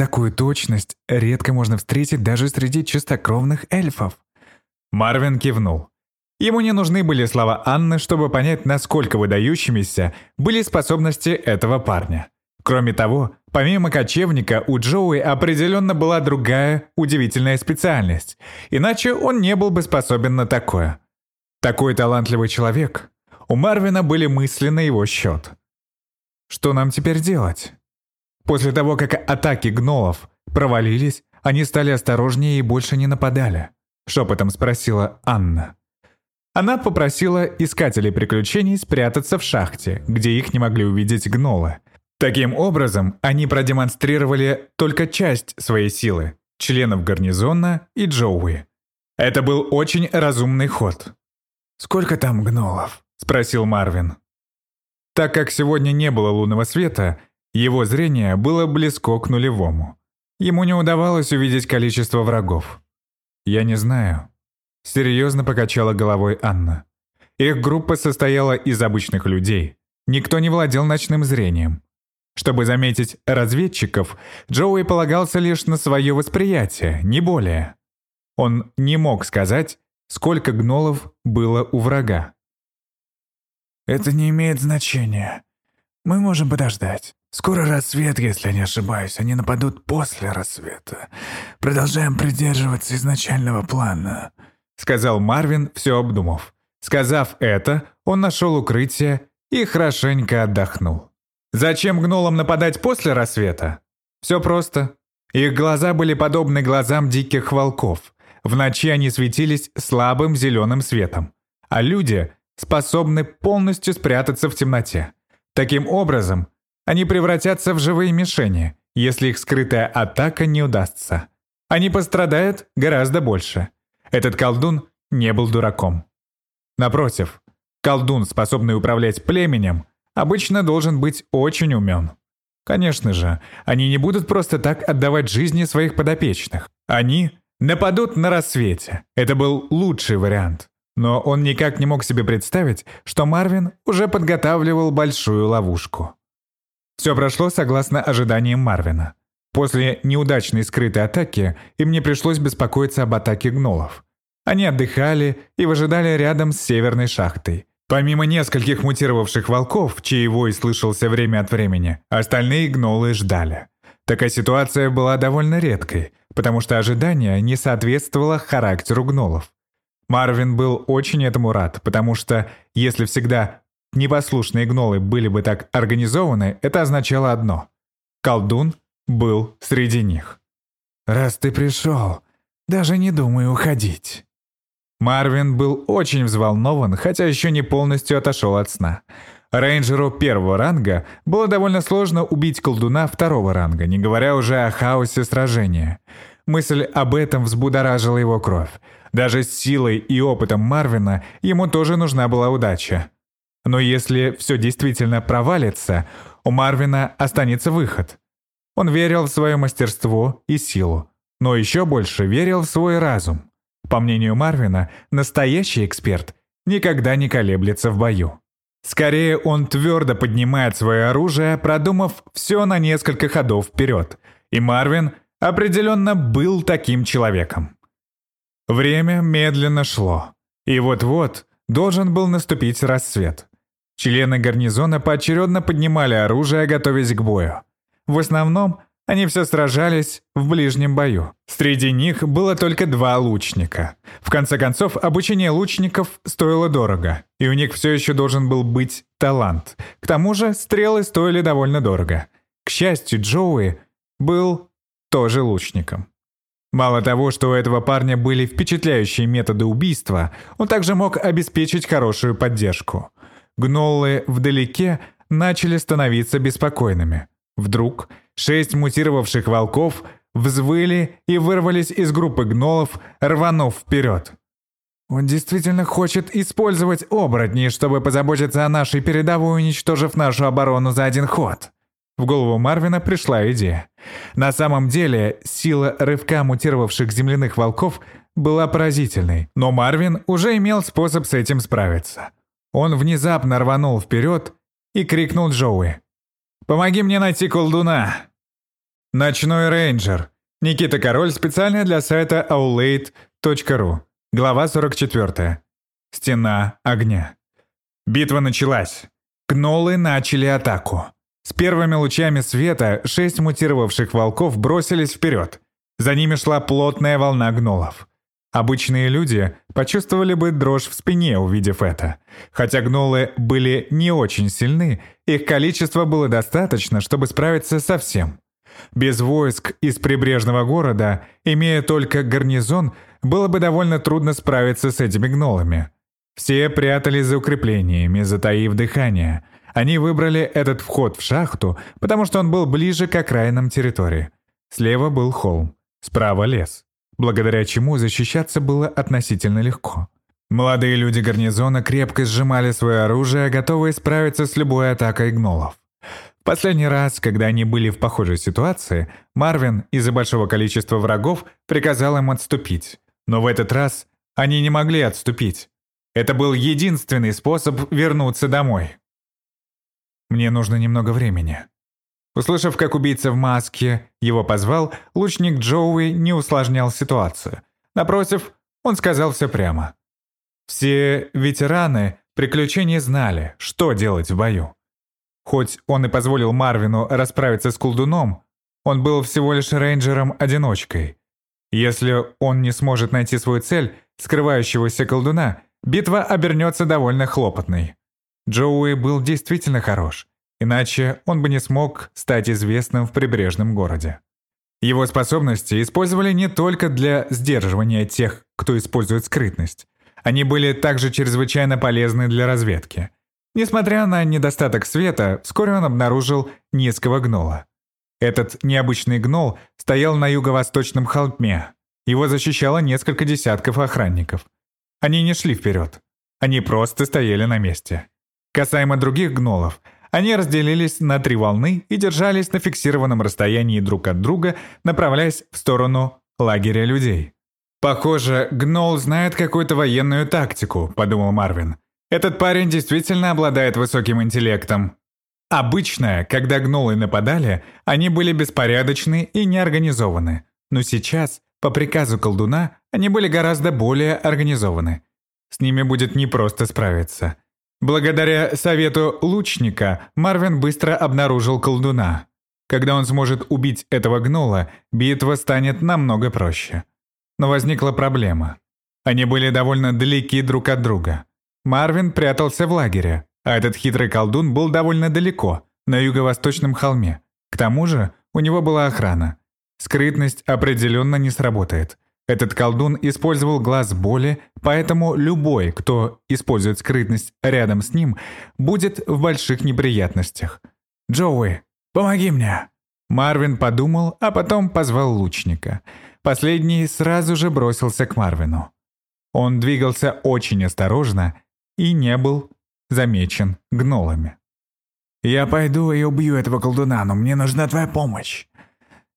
Такую точность редко можно встретить даже среди чистокровных эльфов. Марвин кивнул. Ему не нужны были слова Анны, чтобы понять, насколько выдающимися были способности этого парня. Кроме того, помимо кочевника, у Джоуи определенно была другая удивительная специальность, иначе он не был бы способен на такое. Такой талантливый человек. У Марвина были мысли на его счет. Что нам теперь делать? После того, как атаки гнолов провалились, они стали осторожнее и больше не нападали. Шепотом спросила Анна. Она попросила искателей приключений спрятаться в шахте, где их не могли увидеть гнолы. Таким образом, они продемонстрировали только часть своей силы – членов гарнизона и Джоуи. Это был очень разумный ход. «Сколько там гнолов?» – спросил Марвин. Так как сегодня не было лунного света, его зрение было близко к нулевому. Ему не удавалось увидеть количество врагов. «Я не знаю», — серьезно покачала головой Анна. Их группа состояла из обычных людей. Никто не владел ночным зрением. Чтобы заметить разведчиков, Джоуи полагался лишь на свое восприятие, не более. Он не мог сказать, сколько гнолов было у врага. «Это не имеет значения. Мы можем подождать. Скоро рассвет, если не ошибаюсь. Они нападут после рассвета. Продолжаем придерживаться изначального плана», — сказал Марвин, все обдумав. Сказав это, он нашел укрытие и хорошенько отдохнул. Зачем гнолам нападать после рассвета? Все просто. Их глаза были подобны глазам диких волков. В ночи они светились слабым зеленым светом, а люди способны полностью спрятаться в темноте. Таким образом, они превратятся в живые мишени, если их скрытая атака не удастся. Они пострадают гораздо больше. Этот колдун не был дураком. Напротив, колдун, способный управлять племенем, обычно должен быть очень умен. Конечно же, они не будут просто так отдавать жизни своих подопечных. Они нападут на рассвете. Это был лучший вариант. Но он никак не мог себе представить, что Марвин уже подготавливал большую ловушку. Все прошло согласно ожиданиям Марвина. После неудачной скрытой атаки им не пришлось беспокоиться об атаке гнолов. Они отдыхали и выжидали рядом с северной шахтой. Помимо нескольких мутировавших волков, чей вой слышался время от времени, остальные гнолы ждали. Такая ситуация была довольно редкой, потому что ожидание не соответствовало характеру гнолов. Марвин был очень этому рад, потому что если всегда непослушные гнолы были бы так организованы, это означало одно – колдун был среди них. «Раз ты пришел, даже не думай уходить». Марвин был очень взволнован, хотя еще не полностью отошел от сна. Рейнджеру первого ранга было довольно сложно убить колдуна второго ранга, не говоря уже о хаосе сражения. Мысль об этом взбудоражила его кровь. Даже с силой и опытом Марвина ему тоже нужна была удача. Но если все действительно провалится, у Марвина останется выход. Он верил в свое мастерство и силу, но еще больше верил в свой разум. По мнению Марвина, настоящий эксперт никогда не колеблется в бою. Скорее, он твердо поднимает свое оружие, продумав все на несколько ходов вперед. И Марвин определенно был таким человеком. Время медленно шло. И вот-вот должен был наступить рассвет. Члены гарнизона поочередно поднимали оружие, готовясь к бою. В основном они все сражались в ближнем бою. Среди них было только два лучника. В конце концов, обучение лучников стоило дорого, и у них все еще должен был быть талант. К тому же стрелы стоили довольно дорого. К счастью, Джоуи был тоже лучником. Мало того, что у этого парня были впечатляющие методы убийства, он также мог обеспечить хорошую поддержку. Гноллы вдалеке начали становиться беспокойными. Вдруг шесть мутировавших волков взвыли и вырвались из группы гнолов, рванув вперед. «Он действительно хочет использовать оборотней, чтобы позаботиться о нашей передовой, уничтожив нашу оборону за один ход», в голову Марвина пришла идея. На самом деле, сила рывка мутировавших земляных волков была поразительной, но Марвин уже имел способ с этим справиться. Он внезапно рванул вперед и крикнул Джоуи. «Помоги мне найти колдуна!» Ночной рейнджер. Никита Король специально для сайта aulade.ru. Глава 44. Стена огня. Битва началась. Гнолы начали атаку. С первыми лучами света шесть мутировавших волков бросились вперед. За ними шла плотная волна гнолов. Обычные люди почувствовали бы дрожь в спине, увидев это. Хотя гнолы были не очень сильны, их количество было достаточно, чтобы справиться со всем. Без войск из прибрежного города, имея только гарнизон, было бы довольно трудно справиться с этими гнолами. Все прятались за укреплениями, затаив дыхание – они выбрали этот вход в шахту, потому что он был ближе к окраинам территории. Слева был холм, справа лес, благодаря чему защищаться было относительно легко. Молодые люди гарнизона крепко сжимали свое оружие, готовые справиться с любой атакой гнолов. Последний раз, когда они были в похожей ситуации, Марвин из-за большого количества врагов приказал им отступить. Но в этот раз они не могли отступить. Это был единственный способ вернуться домой. Мне нужно немного времени». Услышав, как убийца в маске его позвал, лучник Джоуи не усложнял ситуацию. Напротив, он сказал все прямо. Все ветераны приключений знали, что делать в бою. Хоть он и позволил Марвину расправиться с колдуном, он был всего лишь рейнджером-одиночкой. Если он не сможет найти свою цель, скрывающегося колдуна, битва обернется довольно хлопотной. Джоуи был действительно хорош, иначе он бы не смог стать известным в прибрежном городе. Его способности использовали не только для сдерживания тех, кто использует скрытность. Они были также чрезвычайно полезны для разведки. Несмотря на недостаток света, вскоре он обнаружил низкого гнола. Этот необычный гнол стоял на юго-восточном холме. Его защищало несколько десятков охранников. Они не шли вперед. Они просто стояли на месте. Касаемо других гнолов, они разделились на три волны и держались на фиксированном расстоянии друг от друга, направляясь в сторону лагеря людей. «Похоже, гнол знает какую-то военную тактику», — подумал Марвин. «Этот парень действительно обладает высоким интеллектом». Обычно, когда гнолы нападали, они были беспорядочны и неорганизованы. Но сейчас, по приказу колдуна, они были гораздо более организованы. С ними будет непросто справиться. Благодаря совету лучника Марвин быстро обнаружил колдуна. Когда он сможет убить этого гнола, битва станет намного проще. Но возникла проблема. Они были довольно далеки друг от друга. Марвин прятался в лагере, а этот хитрый колдун был довольно далеко, на юго-восточном холме. К тому же у него была охрана. Скрытность определенно не сработает. Этот колдун использовал глаз боли, поэтому любой, кто использует скрытность рядом с ним, будет в больших неприятностях. «Джоуи, помоги мне!» Марвин подумал, а потом позвал лучника. Последний сразу же бросился к Марвину. Он двигался очень осторожно и не был замечен гнолами. «Я пойду и убью этого колдуна, но мне нужна твоя помощь.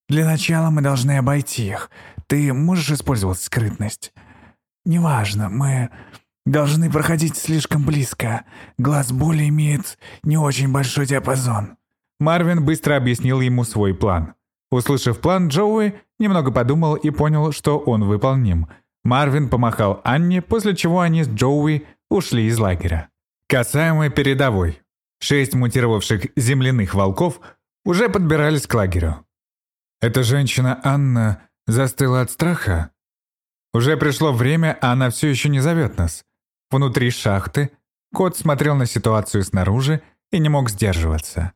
Для начала мы должны обойти их. Ты можешь использовать скрытность? Неважно, мы должны проходить слишком близко. Глаз боли имеет не очень большой диапазон. Марвин быстро объяснил ему свой план. Услышав план, Джоуи немного подумал и понял, что он выполним. Марвин помахал Анне, после чего они с Джоуи ушли из лагеря. Касаемо передовой. Шесть мутировавших земляных волков уже подбирались к лагерю. Эта женщина Анна Застыла от страха? Уже пришло время, а она все еще не зовет нас. Внутри шахты кот смотрел на ситуацию снаружи и не мог сдерживаться.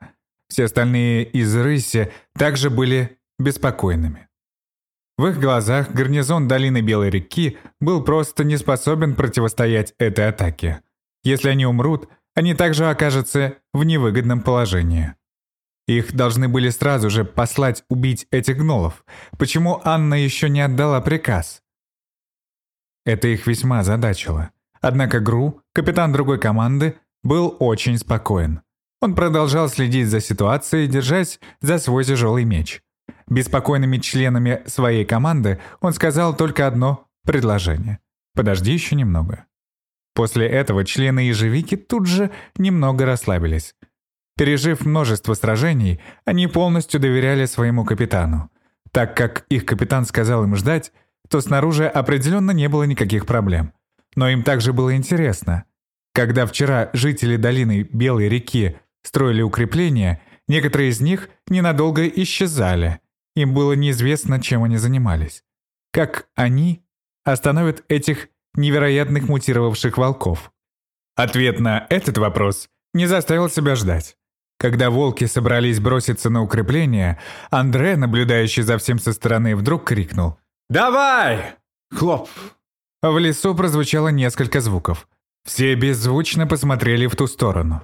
Все остальные из рыси также были беспокойными. В их глазах гарнизон долины Белой реки был просто не способен противостоять этой атаке. Если они умрут, они также окажутся в невыгодном положении. Их должны были сразу же послать убить этих гнолов. Почему Анна еще не отдала приказ? Это их весьма задачило. Однако Гру, капитан другой команды, был очень спокоен. Он продолжал следить за ситуацией, держась за свой тяжелый меч. Беспокойными членами своей команды он сказал только одно предложение. «Подожди еще немного». После этого члены ежевики тут же немного расслабились. Пережив множество сражений, они полностью доверяли своему капитану. Так как их капитан сказал им ждать, то снаружи определенно не было никаких проблем. Но им также было интересно. Когда вчера жители долины Белой реки строили укрепления, некоторые из них ненадолго исчезали. Им было неизвестно, чем они занимались. Как они остановят этих невероятных мутировавших волков? Ответ на этот вопрос не заставил себя ждать. Когда волки собрались броситься на укрепление, Андре, наблюдающий за всем со стороны, вдруг крикнул «Давай!» Хлоп! В лесу прозвучало несколько звуков. Все беззвучно посмотрели в ту сторону.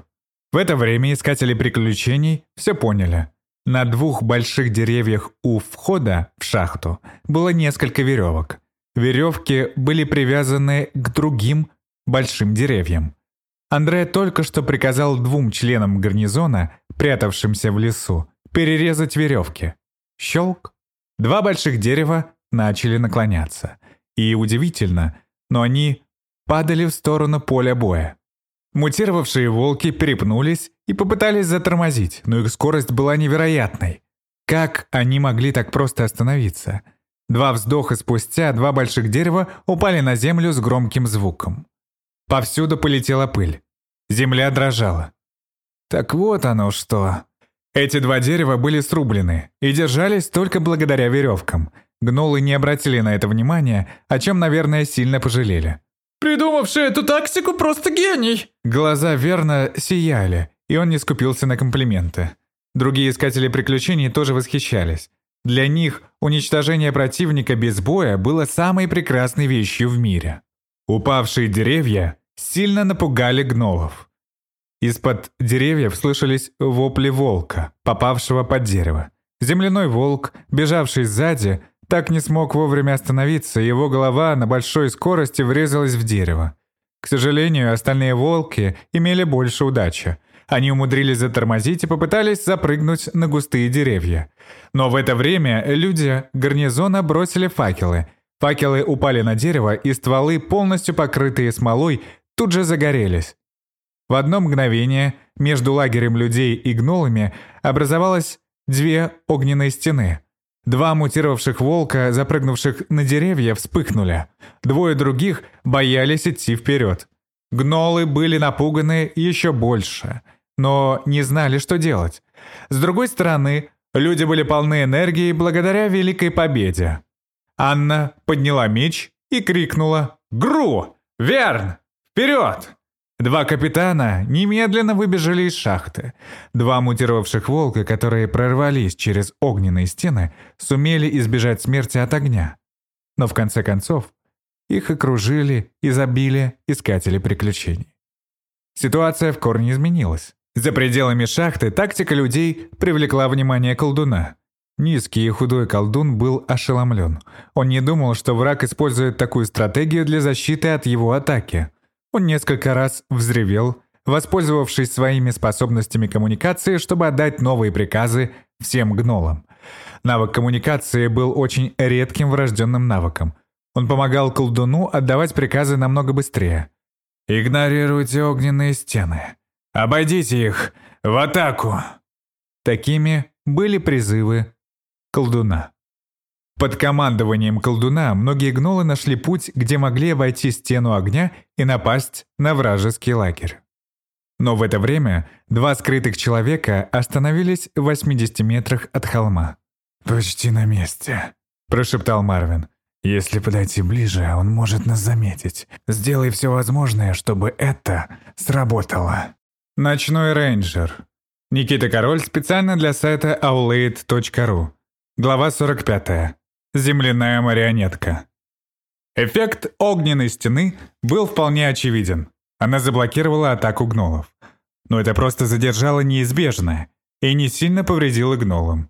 В это время искатели приключений все поняли. На двух больших деревьях у входа в шахту было несколько веревок. Веревки были привязаны к другим большим деревьям. Андре только что приказал двум членам гарнизона, прятавшимся в лесу, перерезать веревки. Щелк. Два больших дерева начали наклоняться. И удивительно, но они падали в сторону поля боя. Мутировавшие волки перепнулись и попытались затормозить, но их скорость была невероятной. Как они могли так просто остановиться? Два вздоха спустя два больших дерева упали на землю с громким звуком. Повсюду полетела пыль. Земля дрожала. Так вот оно что. Эти два дерева были срублены и держались только благодаря веревкам. Гнолы не обратили на это внимания, о чем, наверное, сильно пожалели. «Придумавший эту тактику просто гений!» Глаза верно сияли, и он не скупился на комплименты. Другие искатели приключений тоже восхищались. Для них уничтожение противника без боя было самой прекрасной вещью в мире. Упавшие деревья сильно напугали гнолов. Из-под деревьев слышались вопли волка, попавшего под дерево. Земляной волк, бежавший сзади, так не смог вовремя остановиться, его голова на большой скорости врезалась в дерево. К сожалению, остальные волки имели больше удачи. Они умудрились затормозить и попытались запрыгнуть на густые деревья. Но в это время люди гарнизона бросили факелы. Факелы упали на дерево, и стволы, полностью покрытые смолой, тут же загорелись. В одно мгновение между лагерем людей и гнолами образовалось две огненные стены. Два мутировавших волка, запрыгнувших на деревья, вспыхнули. Двое других боялись идти вперед. Гнолы были напуганы еще больше, но не знали, что делать. С другой стороны, люди были полны энергии благодаря великой победе. Анна подняла меч и крикнула «Гру! Верн! Вперед!» Два капитана немедленно выбежали из шахты. Два мутировавших волка, которые прорвались через огненные стены, сумели избежать смерти от огня. Но в конце концов, их окружили и забили искатели приключений. Ситуация в корне изменилась. За пределами шахты тактика людей привлекла внимание колдуна. Низкий и худой колдун был ошеломлен. Он не думал, что враг использует такую стратегию для защиты от его атаки. Он несколько раз взревел, воспользовавшись своими способностями коммуникации, чтобы отдать новые приказы всем гнолам. Навык коммуникации был очень редким врожденным навыком. Он помогал колдуну отдавать приказы намного быстрее. «Игнорируйте огненные стены. Обойдите их! В атаку!» Такими были призывы колдуна. Под командованием колдуна многие гнолы нашли путь, где могли обойти стену огня и напасть на вражеский лагерь. Но в это время два скрытых человека остановились в 80 метрах от холма. «Почти на месте», – прошептал Марвин. «Если подойти ближе, он может нас заметить. Сделай все возможное, чтобы это сработало». Ночной рейнджер. Никита Король специально для сайта aulade.ru. Глава 45. Земляная марионетка. Эффект огненной стены был вполне очевиден. Она заблокировала атаку гнолов. Но это просто задержало неизбежное и не сильно повредило гнолам.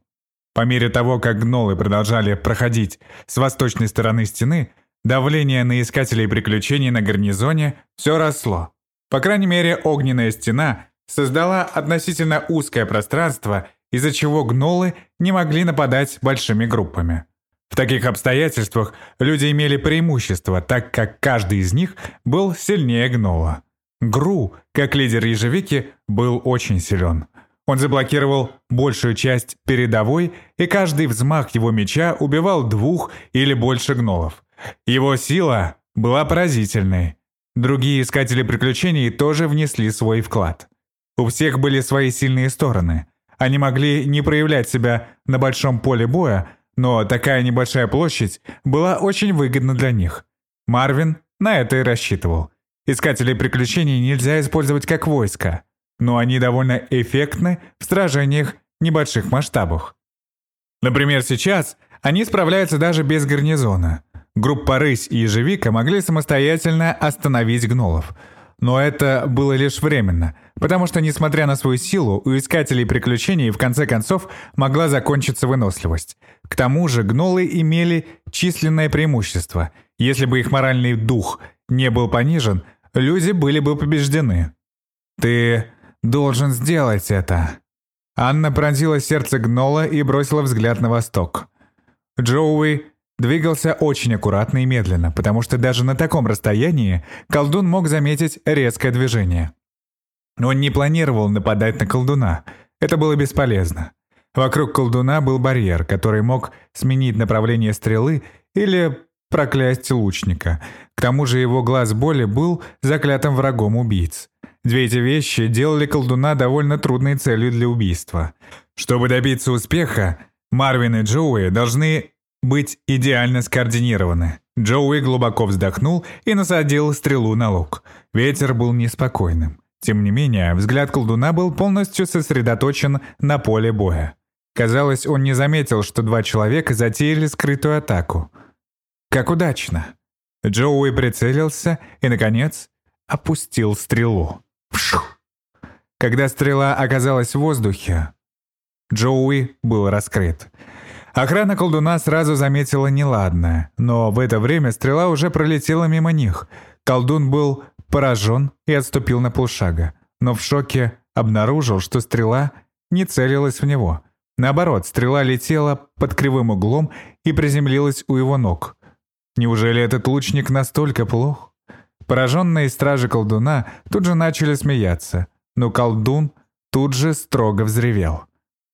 По мере того, как гнолы продолжали проходить с восточной стороны стены, давление на искателей приключений на гарнизоне все росло. По крайней мере, огненная стена создала относительно узкое пространство, из-за чего гнолы не могли нападать большими группами. В таких обстоятельствах люди имели преимущество, так как каждый из них был сильнее Гнола. Гру, как лидер ежевики, был очень силен. Он заблокировал большую часть передовой, и каждый взмах его меча убивал двух или больше гнолов. Его сила была поразительной. Другие искатели приключений тоже внесли свой вклад. У всех были свои сильные стороны. Они могли не проявлять себя на большом поле боя, но такая небольшая площадь была очень выгодна для них. Марвин на это и рассчитывал. Искателей приключений нельзя использовать как войско, но они довольно эффектны в сражениях небольших масштабах. Например, сейчас они справляются даже без гарнизона. Группа «Рысь» и «Ежевика» могли самостоятельно остановить гнолов – но это было лишь временно, потому что, несмотря на свою силу, у искателей приключений в конце концов могла закончиться выносливость. К тому же гнолы имели численное преимущество. Если бы их моральный дух не был понижен, люди были бы побеждены. «Ты должен сделать это». Анна пронзила сердце гнола и бросила взгляд на восток. Джоуи Двигался очень аккуратно и медленно, потому что даже на таком расстоянии колдун мог заметить резкое движение. Он не планировал нападать на колдуна. Это было бесполезно. Вокруг колдуна был барьер, который мог сменить направление стрелы или проклясть лучника. К тому же его глаз боли был заклятым врагом убийц. Две эти вещи делали колдуна довольно трудной целью для убийства. Чтобы добиться успеха, Марвин и Джоуи должны быть идеально скоординированы. Джоуи глубоко вздохнул и насадил стрелу на лук. Ветер был неспокойным. Тем не менее, взгляд колдуна был полностью сосредоточен на поле боя. Казалось, он не заметил, что два человека затеяли скрытую атаку. Как удачно. Джоуи прицелился и, наконец, опустил стрелу. Пшух. Когда стрела оказалась в воздухе, Джоуи был раскрыт. Охрана колдуна сразу заметила неладное, но в это время стрела уже пролетела мимо них. Колдун был поражен и отступил на полшага, но в шоке обнаружил, что стрела не целилась в него. Наоборот, стрела летела под кривым углом и приземлилась у его ног. Неужели этот лучник настолько плох? Пораженные стражи колдуна тут же начали смеяться, но колдун тут же строго взревел.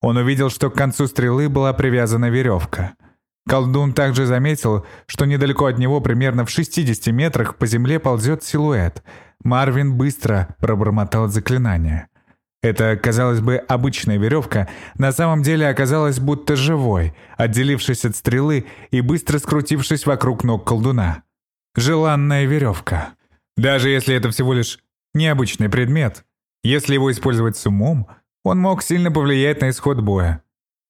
Он увидел, что к концу стрелы была привязана веревка. Колдун также заметил, что недалеко от него, примерно в 60 метрах, по земле ползет силуэт. Марвин быстро пробормотал заклинание. Это, казалось бы, обычная веревка, на самом деле оказалась будто живой, отделившись от стрелы и быстро скрутившись вокруг ног колдуна. Желанная веревка. Даже если это всего лишь необычный предмет, если его использовать с умом, он мог сильно повлиять на исход боя.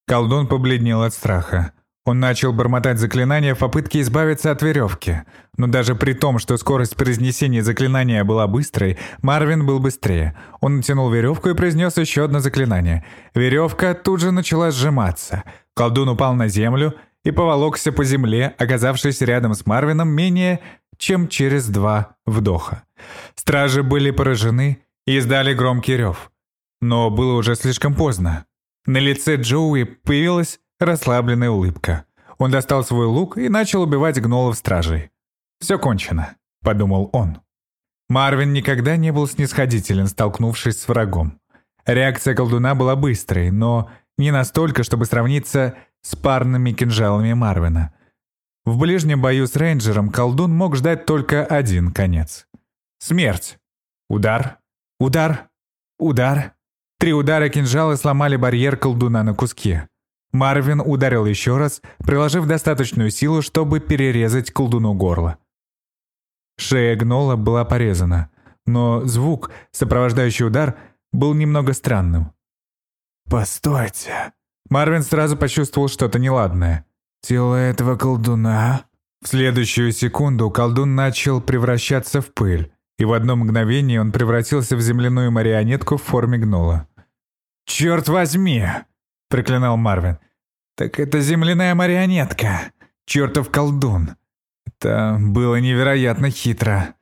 Колдун побледнел от страха. Он начал бормотать заклинания в попытке избавиться от веревки. Но даже при том, что скорость произнесения заклинания была быстрой, Марвин был быстрее. Он натянул веревку и произнес еще одно заклинание. Веревка тут же начала сжиматься. Колдун упал на землю и поволокся по земле, оказавшись рядом с Марвином менее чем через два вдоха. Стражи были поражены и издали громкий рев. Но было уже слишком поздно. На лице Джоуи появилась расслабленная улыбка. Он достал свой лук и начал убивать гнолов стражей. «Все кончено», — подумал он. Марвин никогда не был снисходителен, столкнувшись с врагом. Реакция колдуна была быстрой, но не настолько, чтобы сравниться с парными кинжалами Марвина. В ближнем бою с рейнджером колдун мог ждать только один конец. Смерть. Удар. Удар. Удар. Три удара кинжала сломали барьер колдуна на куски. Марвин ударил еще раз, приложив достаточную силу, чтобы перерезать колдуну горло. Шея гнола была порезана, но звук, сопровождающий удар, был немного странным. «Постойте!» Марвин сразу почувствовал что-то неладное. «Тело этого колдуна...» В следующую секунду колдун начал превращаться в пыль, и в одно мгновение он превратился в земляную марионетку в форме гнола. «Черт возьми!» — проклинал Марвин. «Так это земляная марионетка! Чертов колдун! Это было невероятно хитро!»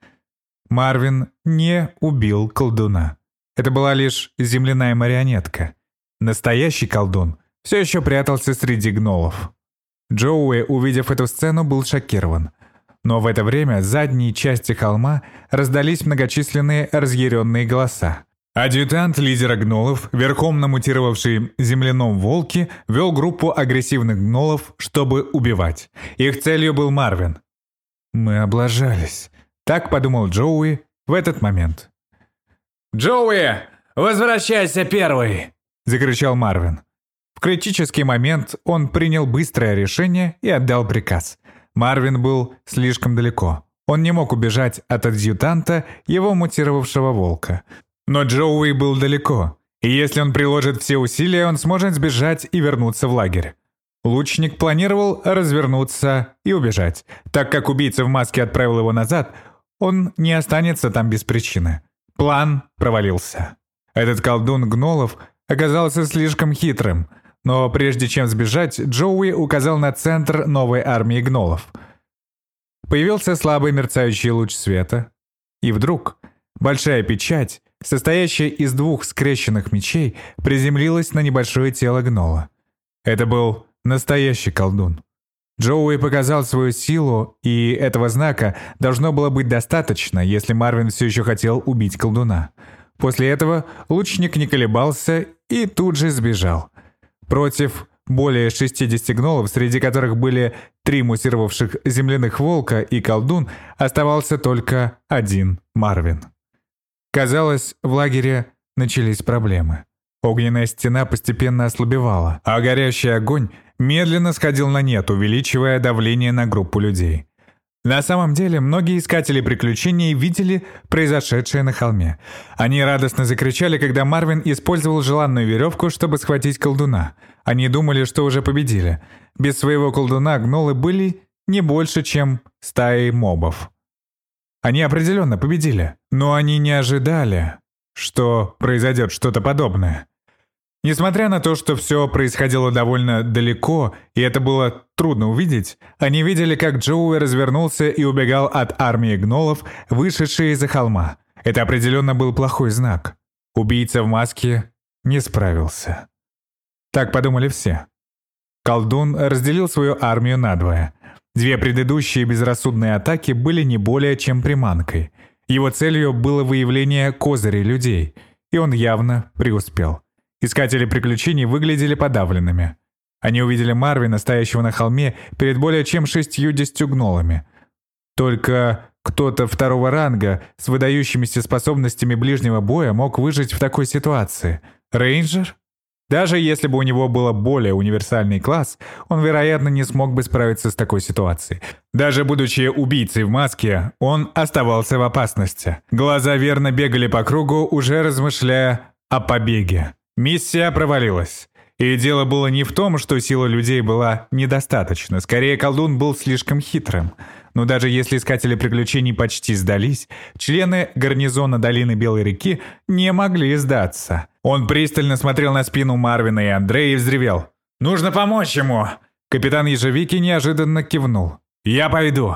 Марвин не убил колдуна. Это была лишь земляная марионетка. Настоящий колдун все еще прятался среди гнолов. Джоуи, увидев эту сцену, был шокирован. Но в это время с задней части холма раздались многочисленные разъяренные голоса. Адъютант лидера гнолов, верхом на мутировавшей земляном волке, вел группу агрессивных гнолов, чтобы убивать. Их целью был Марвин. «Мы облажались», — так подумал Джоуи в этот момент. «Джоуи, возвращайся первый!» — закричал Марвин. В критический момент он принял быстрое решение и отдал приказ. Марвин был слишком далеко. Он не мог убежать от адъютанта, его мутировавшего волка. Но Джоуи был далеко, и если он приложит все усилия, он сможет сбежать и вернуться в лагерь. Лучник планировал развернуться и убежать. Так как убийца в маске отправил его назад, он не останется там без причины. План провалился. Этот колдун Гнолов оказался слишком хитрым, но прежде чем сбежать, Джоуи указал на центр новой армии гнолов. Появился слабый мерцающий луч света, и вдруг большая печать, состоящая из двух скрещенных мечей, приземлилась на небольшое тело гнола. Это был настоящий колдун. Джоуи показал свою силу, и этого знака должно было быть достаточно, если Марвин все еще хотел убить колдуна. После этого лучник не колебался и тут же сбежал. Против более 60 гнолов, среди которых были три муссировавших земляных волка и колдун, оставался только один Марвин. Казалось, в лагере начались проблемы. Огненная стена постепенно ослабевала, а горящий огонь медленно сходил на нет, увеличивая давление на группу людей. На самом деле, многие искатели приключений видели произошедшее на холме. Они радостно закричали, когда Марвин использовал желанную веревку, чтобы схватить колдуна. Они думали, что уже победили. Без своего колдуна гнолы были не больше, чем стаи мобов. Они определенно победили, но они не ожидали, что произойдет что-то подобное. Несмотря на то, что все происходило довольно далеко, и это было трудно увидеть, они видели, как Джоуи развернулся и убегал от армии гнолов, вышедшей из-за холма. Это определенно был плохой знак. Убийца в маске не справился. Так подумали все. Колдун разделил свою армию надвое. Две предыдущие безрассудные атаки были не более чем приманкой. Его целью было выявление козырей людей, и он явно преуспел. Искатели приключений выглядели подавленными. Они увидели Марвина, стоящего на холме перед более чем шестью-десятью гнолами. Только кто-то второго ранга с выдающимися способностями ближнего боя мог выжить в такой ситуации? Рейнджер? Даже если бы у него был более универсальный класс, он, вероятно, не смог бы справиться с такой ситуацией. Даже будучи убийцей в маске, он оставался в опасности. Глаза верно бегали по кругу, уже размышляя о побеге. Миссия провалилась. И дело было не в том, что сила людей была недостаточно, скорее колдун был слишком хитрым. Но даже если искатели приключений почти сдались, члены гарнизона Долины Белой реки не могли сдаться. Он пристально смотрел на спину Марвина и Андрея и взревел. «Нужно помочь ему!» Капитан Ежевики неожиданно кивнул. «Я пойду!»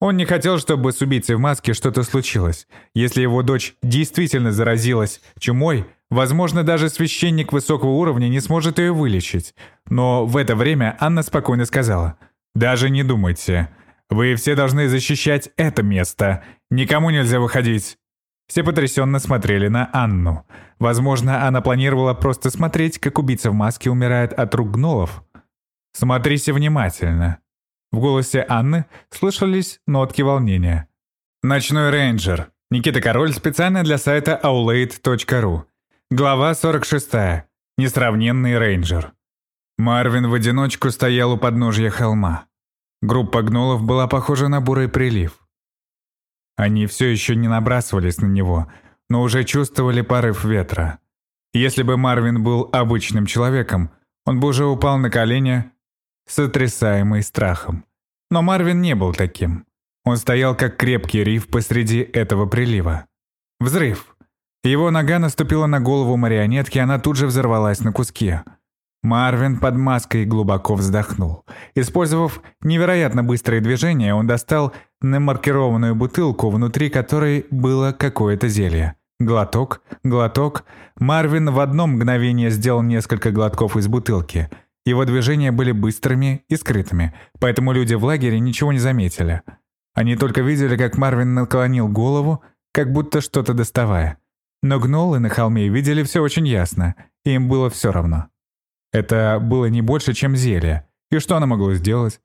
Он не хотел, чтобы с убийцей в маске что-то случилось. Если его дочь действительно заразилась чумой, возможно, даже священник высокого уровня не сможет ее вылечить. Но в это время Анна спокойно сказала, «Даже не думайте. Вы все должны защищать это место. Никому нельзя выходить». Все потрясенно смотрели на Анну. Возможно, она планировала просто смотреть, как убийца в маске умирает от рук гнолов. «Смотрите внимательно», в голосе Анны слышались нотки волнения. «Ночной рейнджер». Никита Король специально для сайта aulade.ru. Глава 46. Несравненный рейнджер. Марвин в одиночку стоял у подножья холма. Группа гнолов была похожа на бурый прилив. Они все еще не набрасывались на него, но уже чувствовали порыв ветра. Если бы Марвин был обычным человеком, он бы уже упал на колени сотрясаемый страхом. Но Марвин не был таким. Он стоял как крепкий риф посреди этого прилива. Взрыв. Его нога наступила на голову марионетки, она тут же взорвалась на куски. Марвин под маской глубоко вздохнул. Использовав невероятно быстрые движения, он достал намаркированную бутылку, внутри которой было какое-то зелье. Глоток, глоток. Марвин в одно мгновение сделал несколько глотков из бутылки – его движения были быстрыми и скрытыми, поэтому люди в лагере ничего не заметили. Они только видели, как Марвин наклонил голову, как будто что-то доставая. Но гнолы на холме видели все очень ясно, и им было все равно. Это было не больше, чем зелье. И что оно могло сделать?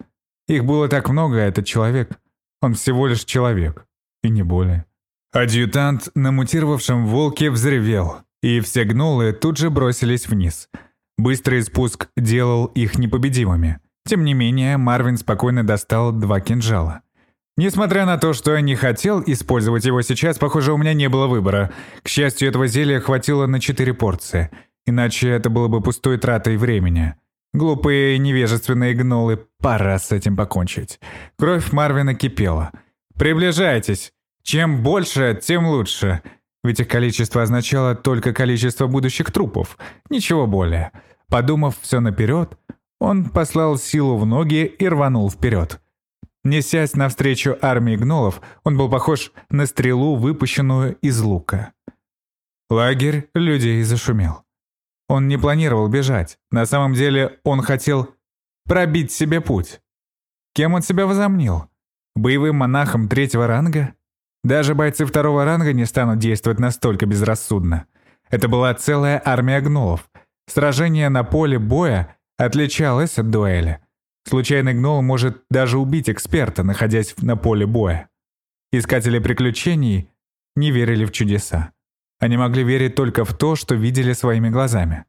Их было так много, а этот человек. Он всего лишь человек. И не более. Адъютант на мутировавшем волке взревел, и все гнолы тут же бросились вниз – Быстрый спуск делал их непобедимыми. Тем не менее, Марвин спокойно достал два кинжала. Несмотря на то, что я не хотел использовать его сейчас, похоже, у меня не было выбора. К счастью, этого зелья хватило на четыре порции. Иначе это было бы пустой тратой времени. Глупые невежественные гнолы, пора с этим покончить. Кровь Марвина кипела. «Приближайтесь! Чем больше, тем лучше!» Ведь их количество означало только количество будущих трупов, ничего более. Подумав все наперед, он послал силу в ноги и рванул вперед. Несясь навстречу армии гнолов, он был похож на стрелу, выпущенную из лука. Лагерь людей зашумел. Он не планировал бежать. На самом деле он хотел пробить себе путь. Кем он себя возомнил? Боевым монахом третьего ранга? Даже бойцы второго ранга не станут действовать настолько безрассудно. Это была целая армия гнолов. Сражение на поле боя отличалось от дуэли. Случайный гнол может даже убить эксперта, находясь на поле боя. Искатели приключений не верили в чудеса. Они могли верить только в то, что видели своими глазами.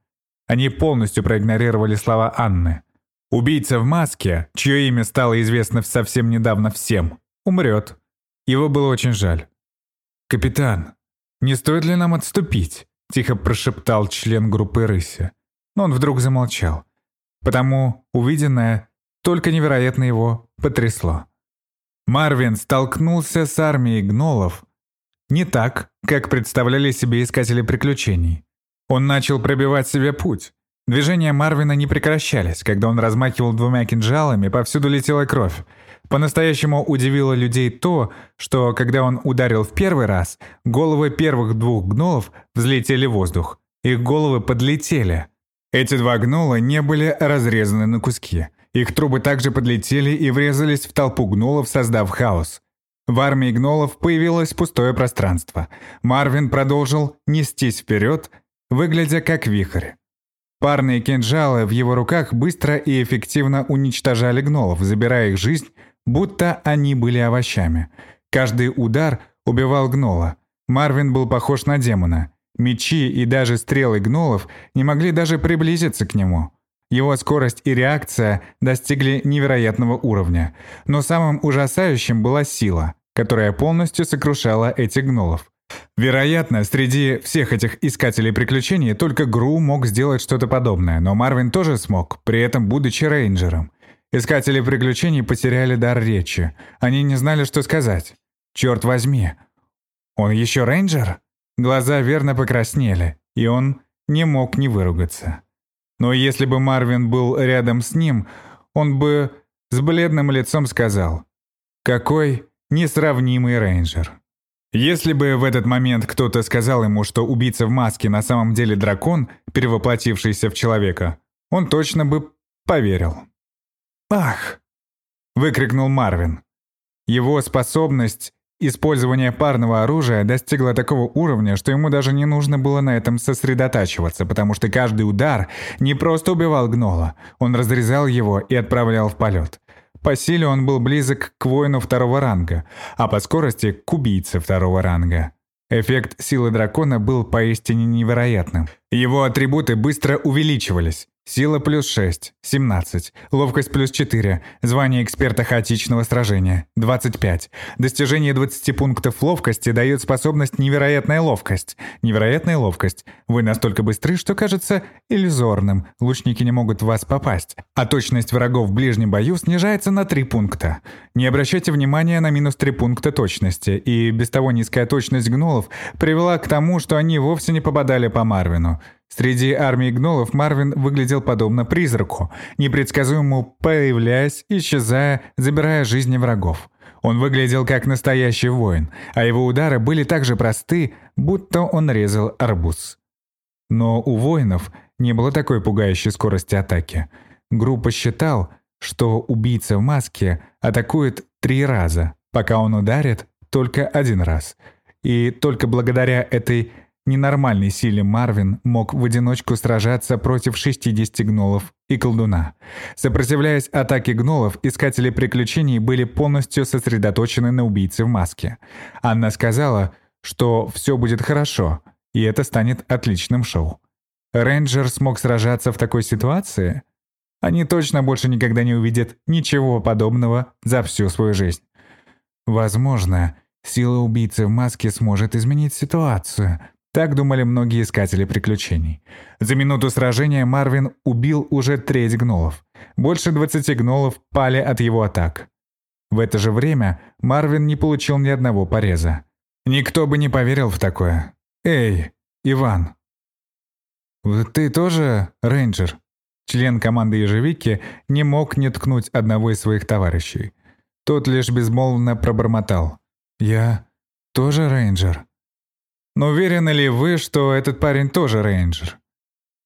Они полностью проигнорировали слова Анны. Убийца в маске, чье имя стало известно совсем недавно всем, умрет. Его было очень жаль. «Капитан, не стоит ли нам отступить?» – тихо прошептал член группы рыси. Но он вдруг замолчал. Потому увиденное только невероятно его потрясло. Марвин столкнулся с армией гнолов не так, как представляли себе искатели приключений. Он начал пробивать себе путь. Движения Марвина не прекращались. Когда он размахивал двумя кинжалами, повсюду летела кровь. По-настоящему удивило людей то, что, когда он ударил в первый раз, головы первых двух гнолов взлетели в воздух. Их головы подлетели. Эти два гнола не были разрезаны на куски. Их трубы также подлетели и врезались в толпу гнолов, создав хаос. В армии гнолов появилось пустое пространство. Марвин продолжил нестись вперед, выглядя как вихрь. Парные кинжалы в его руках быстро и эффективно уничтожали гнолов, забирая их жизнь будто они были овощами. Каждый удар убивал гнола. Марвин был похож на демона. Мечи и даже стрелы гнолов не могли даже приблизиться к нему. Его скорость и реакция достигли невероятного уровня. Но самым ужасающим была сила, которая полностью сокрушала этих гнолов. Вероятно, среди всех этих искателей приключений только Гру мог сделать что-то подобное, но Марвин тоже смог, при этом будучи рейнджером. Искатели приключений потеряли дар речи. Они не знали, что сказать. Черт возьми. Он еще рейнджер? Глаза верно покраснели, и он не мог не выругаться. Но если бы Марвин был рядом с ним, он бы с бледным лицом сказал «Какой несравнимый рейнджер». Если бы в этот момент кто-то сказал ему, что убийца в маске на самом деле дракон, перевоплотившийся в человека, он точно бы поверил. «Ах!» — выкрикнул Марвин. Его способность Использование парного оружия достигло такого уровня, что ему даже не нужно было на этом сосредотачиваться, потому что каждый удар не просто убивал гнола, он разрезал его и отправлял в полет. По силе он был близок к воину второго ранга, а по скорости — к убийце второго ранга. Эффект силы дракона был поистине невероятным. Его атрибуты быстро увеличивались. Сила плюс 6, 17. Ловкость плюс 4. Звание эксперта хаотичного сражения, 25. Достижение 20 пунктов ловкости дает способность невероятная ловкость. Невероятная ловкость. Вы настолько быстры, что кажется иллюзорным. Лучники не могут в вас попасть. А точность врагов в ближнем бою снижается на 3 пункта. Не обращайте внимания на минус 3 пункта точности. И без того низкая точность гнолов привела к тому, что они вовсе не попадали по Марвину. Среди армии гнолов Марвин выглядел подобно призраку, непредсказуемо появляясь, исчезая, забирая жизни врагов. Он выглядел как настоящий воин, а его удары были так же просты, будто он резал арбуз. Но у воинов не было такой пугающей скорости атаки. Группа считал, что убийца в маске атакует три раза, пока он ударит только один раз. И только благодаря этой ненормальной силе Марвин мог в одиночку сражаться против 60 гнолов и колдуна. Сопротивляясь атаке гнолов, искатели приключений были полностью сосредоточены на убийце в маске. Анна сказала, что все будет хорошо, и это станет отличным шоу. Рейнджер смог сражаться в такой ситуации? Они точно больше никогда не увидят ничего подобного за всю свою жизнь. Возможно, сила убийцы в маске сможет изменить ситуацию, так думали многие искатели приключений. За минуту сражения Марвин убил уже треть гнолов. Больше 20 гнолов пали от его атак. В это же время Марвин не получил ни одного пореза. Никто бы не поверил в такое. «Эй, Иван!» «Ты тоже рейнджер?» Член команды Ежевики не мог не ткнуть одного из своих товарищей. Тот лишь безмолвно пробормотал. «Я тоже рейнджер?» Но уверены ли вы, что этот парень тоже рейнджер?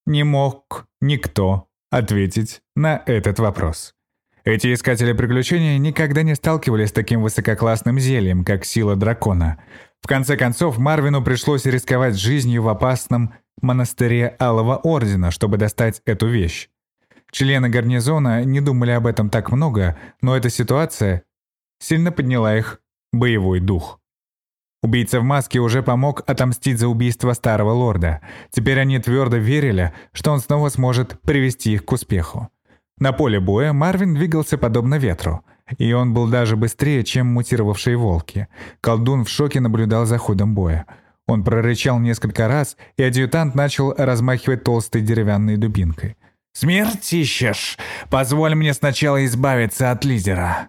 Не мог никто ответить на этот вопрос. Эти искатели приключений никогда не сталкивались с таким высококлассным зельем, как сила дракона. В конце концов, Марвину пришлось рисковать жизнью в опасном монастыре Алого Ордена, чтобы достать эту вещь. Члены гарнизона не думали об этом так много, но эта ситуация сильно подняла их боевой дух. Убийца в маске уже помог отомстить за убийство старого лорда. Теперь они твердо верили, что он снова сможет привести их к успеху. На поле боя Марвин двигался подобно ветру. И он был даже быстрее, чем мутировавшие волки. Колдун в шоке наблюдал за ходом боя. Он прорычал несколько раз, и адъютант начал размахивать толстой деревянной дубинкой. «Смерть ищешь? Позволь мне сначала избавиться от лидера!»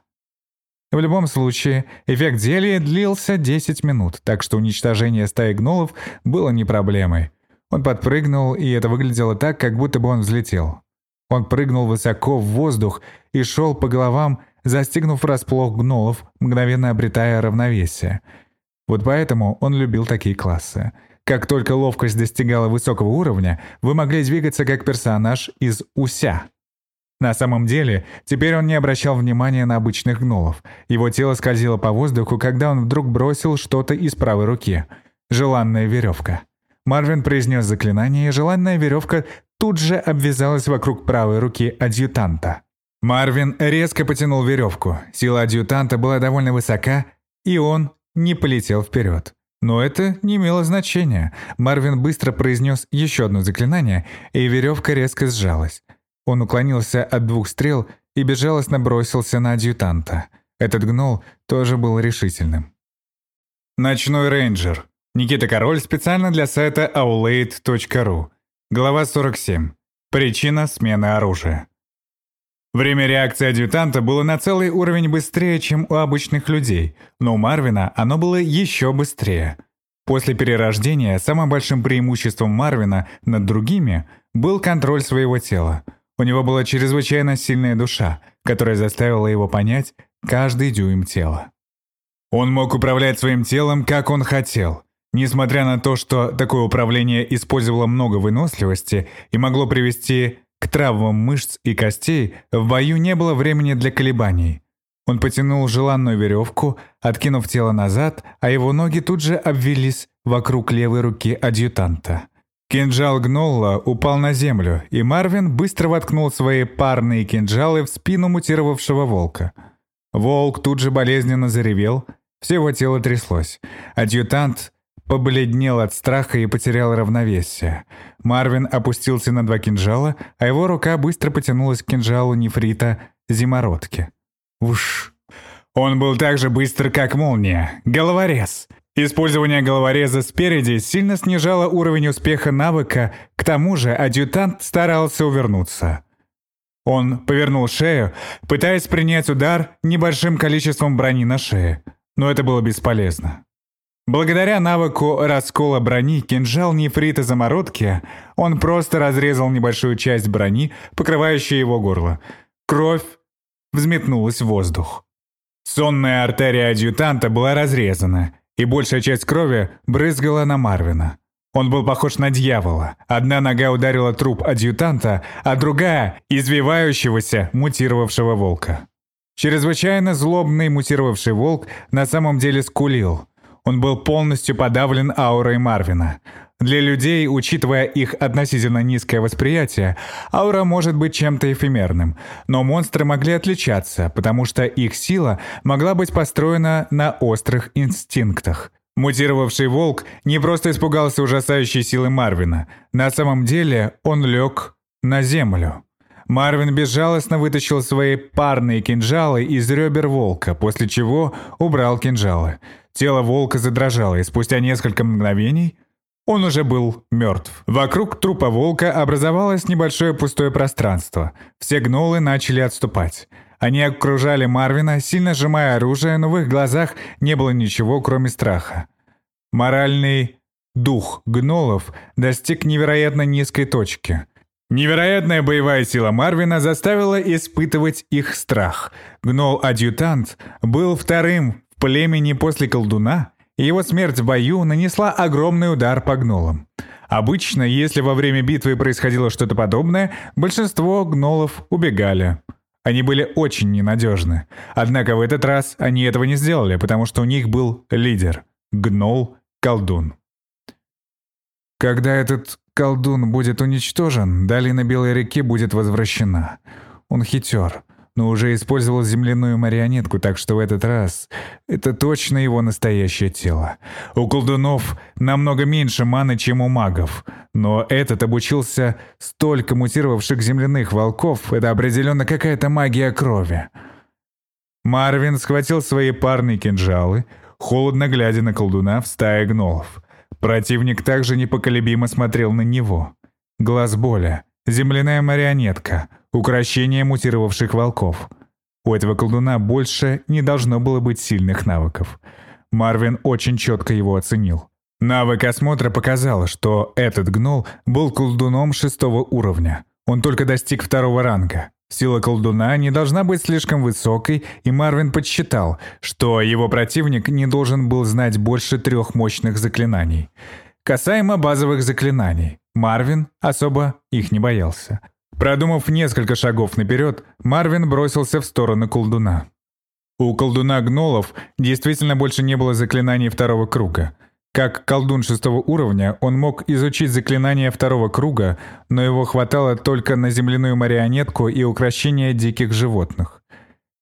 В любом случае, эффект зелья длился 10 минут, так что уничтожение стаи гнолов было не проблемой. Он подпрыгнул, и это выглядело так, как будто бы он взлетел. Он прыгнул высоко в воздух и шел по головам, застигнув врасплох гнолов, мгновенно обретая равновесие. Вот поэтому он любил такие классы. Как только ловкость достигала высокого уровня, вы могли двигаться как персонаж из «Уся». На самом деле, теперь он не обращал внимания на обычных гнолов. Его тело скользило по воздуху, когда он вдруг бросил что-то из правой руки. Желанная веревка. Марвин произнес заклинание, и желанная веревка тут же обвязалась вокруг правой руки адъютанта. Марвин резко потянул веревку. Сила адъютанта была довольно высока, и он не полетел вперед. Но это не имело значения. Марвин быстро произнес еще одно заклинание, и веревка резко сжалась. Он уклонился от двух стрел и безжалостно бросился на адъютанта. Этот гнол тоже был решительным. Ночной рейнджер. Никита Король специально для сайта aulade.ru. Глава 47. Причина смены оружия. Время реакции адъютанта было на целый уровень быстрее, чем у обычных людей, но у Марвина оно было еще быстрее. После перерождения самым большим преимуществом Марвина над другими был контроль своего тела. У него была чрезвычайно сильная душа, которая заставила его понять каждый дюйм тела. Он мог управлять своим телом, как он хотел. Несмотря на то, что такое управление использовало много выносливости и могло привести к травмам мышц и костей, в бою не было времени для колебаний. Он потянул желанную веревку, откинув тело назад, а его ноги тут же обвились вокруг левой руки адъютанта. Кинжал Гнолла упал на землю, и Марвин быстро воткнул свои парные кинжалы в спину мутировавшего волка. Волк тут же болезненно заревел, все его тело тряслось. Адъютант побледнел от страха и потерял равновесие. Марвин опустился на два кинжала, а его рука быстро потянулась к кинжалу нефрита зимородки. Уж. Он был так же быстр, как молния. Головорез. Использование головореза спереди сильно снижало уровень успеха навыка, к тому же адъютант старался увернуться. Он повернул шею, пытаясь принять удар небольшим количеством брони на шее, но это было бесполезно. Благодаря навыку раскола брони кинжал нефрита замородки, он просто разрезал небольшую часть брони, покрывающую его горло. Кровь взметнулась в воздух. Сонная артерия адъютанта была разрезана, и большая часть крови брызгала на Марвина. Он был похож на дьявола. Одна нога ударила труп адъютанта, а другая — извивающегося, мутировавшего волка. Чрезвычайно злобный мутировавший волк на самом деле скулил. Он был полностью подавлен аурой Марвина. Для людей, учитывая их относительно низкое восприятие, аура может быть чем-то эфемерным, но монстры могли отличаться, потому что их сила могла быть построена на острых инстинктах. Мутировавший волк не просто испугался ужасающей силы Марвина, на самом деле он лег на землю. Марвин безжалостно вытащил свои парные кинжалы из ребер волка, после чего убрал кинжалы. Тело волка задрожало, и спустя несколько мгновений он уже был мертв. Вокруг трупа волка образовалось небольшое пустое пространство. Все гнолы начали отступать. Они окружали Марвина, сильно сжимая оружие, но в их глазах не было ничего, кроме страха. Моральный дух гнолов достиг невероятно низкой точки. Невероятная боевая сила Марвина заставила испытывать их страх. Гнол-адъютант был вторым племени после колдуна, его смерть в бою нанесла огромный удар по гнолам. Обычно, если во время битвы происходило что-то подобное, большинство гнолов убегали. Они были очень ненадежны. Однако в этот раз они этого не сделали, потому что у них был лидер — гнол-колдун. Когда этот колдун будет уничтожен, долина Белой реки будет возвращена. Он хитер — но уже использовал земляную марионетку, так что в этот раз это точно его настоящее тело. У колдунов намного меньше маны, чем у магов, но этот обучился столько мутировавших земляных волков, это определенно какая-то магия крови. Марвин схватил свои парные кинжалы, холодно глядя на колдуна в стае гнолов. Противник также непоколебимо смотрел на него. Глаз боля, земляная марионетка — Укращение мутировавших волков. У этого колдуна больше не должно было быть сильных навыков. Марвин очень четко его оценил. Навык осмотра показал, что этот гнол был колдуном шестого уровня. Он только достиг второго ранга. Сила колдуна не должна быть слишком высокой, и Марвин подсчитал, что его противник не должен был знать больше трех мощных заклинаний. Касаемо базовых заклинаний, Марвин особо их не боялся. Продумав несколько шагов наперед, Марвин бросился в сторону колдуна. У колдуна гнолов действительно больше не было заклинаний второго круга. Как колдун шестого уровня, он мог изучить заклинания второго круга, но его хватало только на земляную марионетку и украшение диких животных.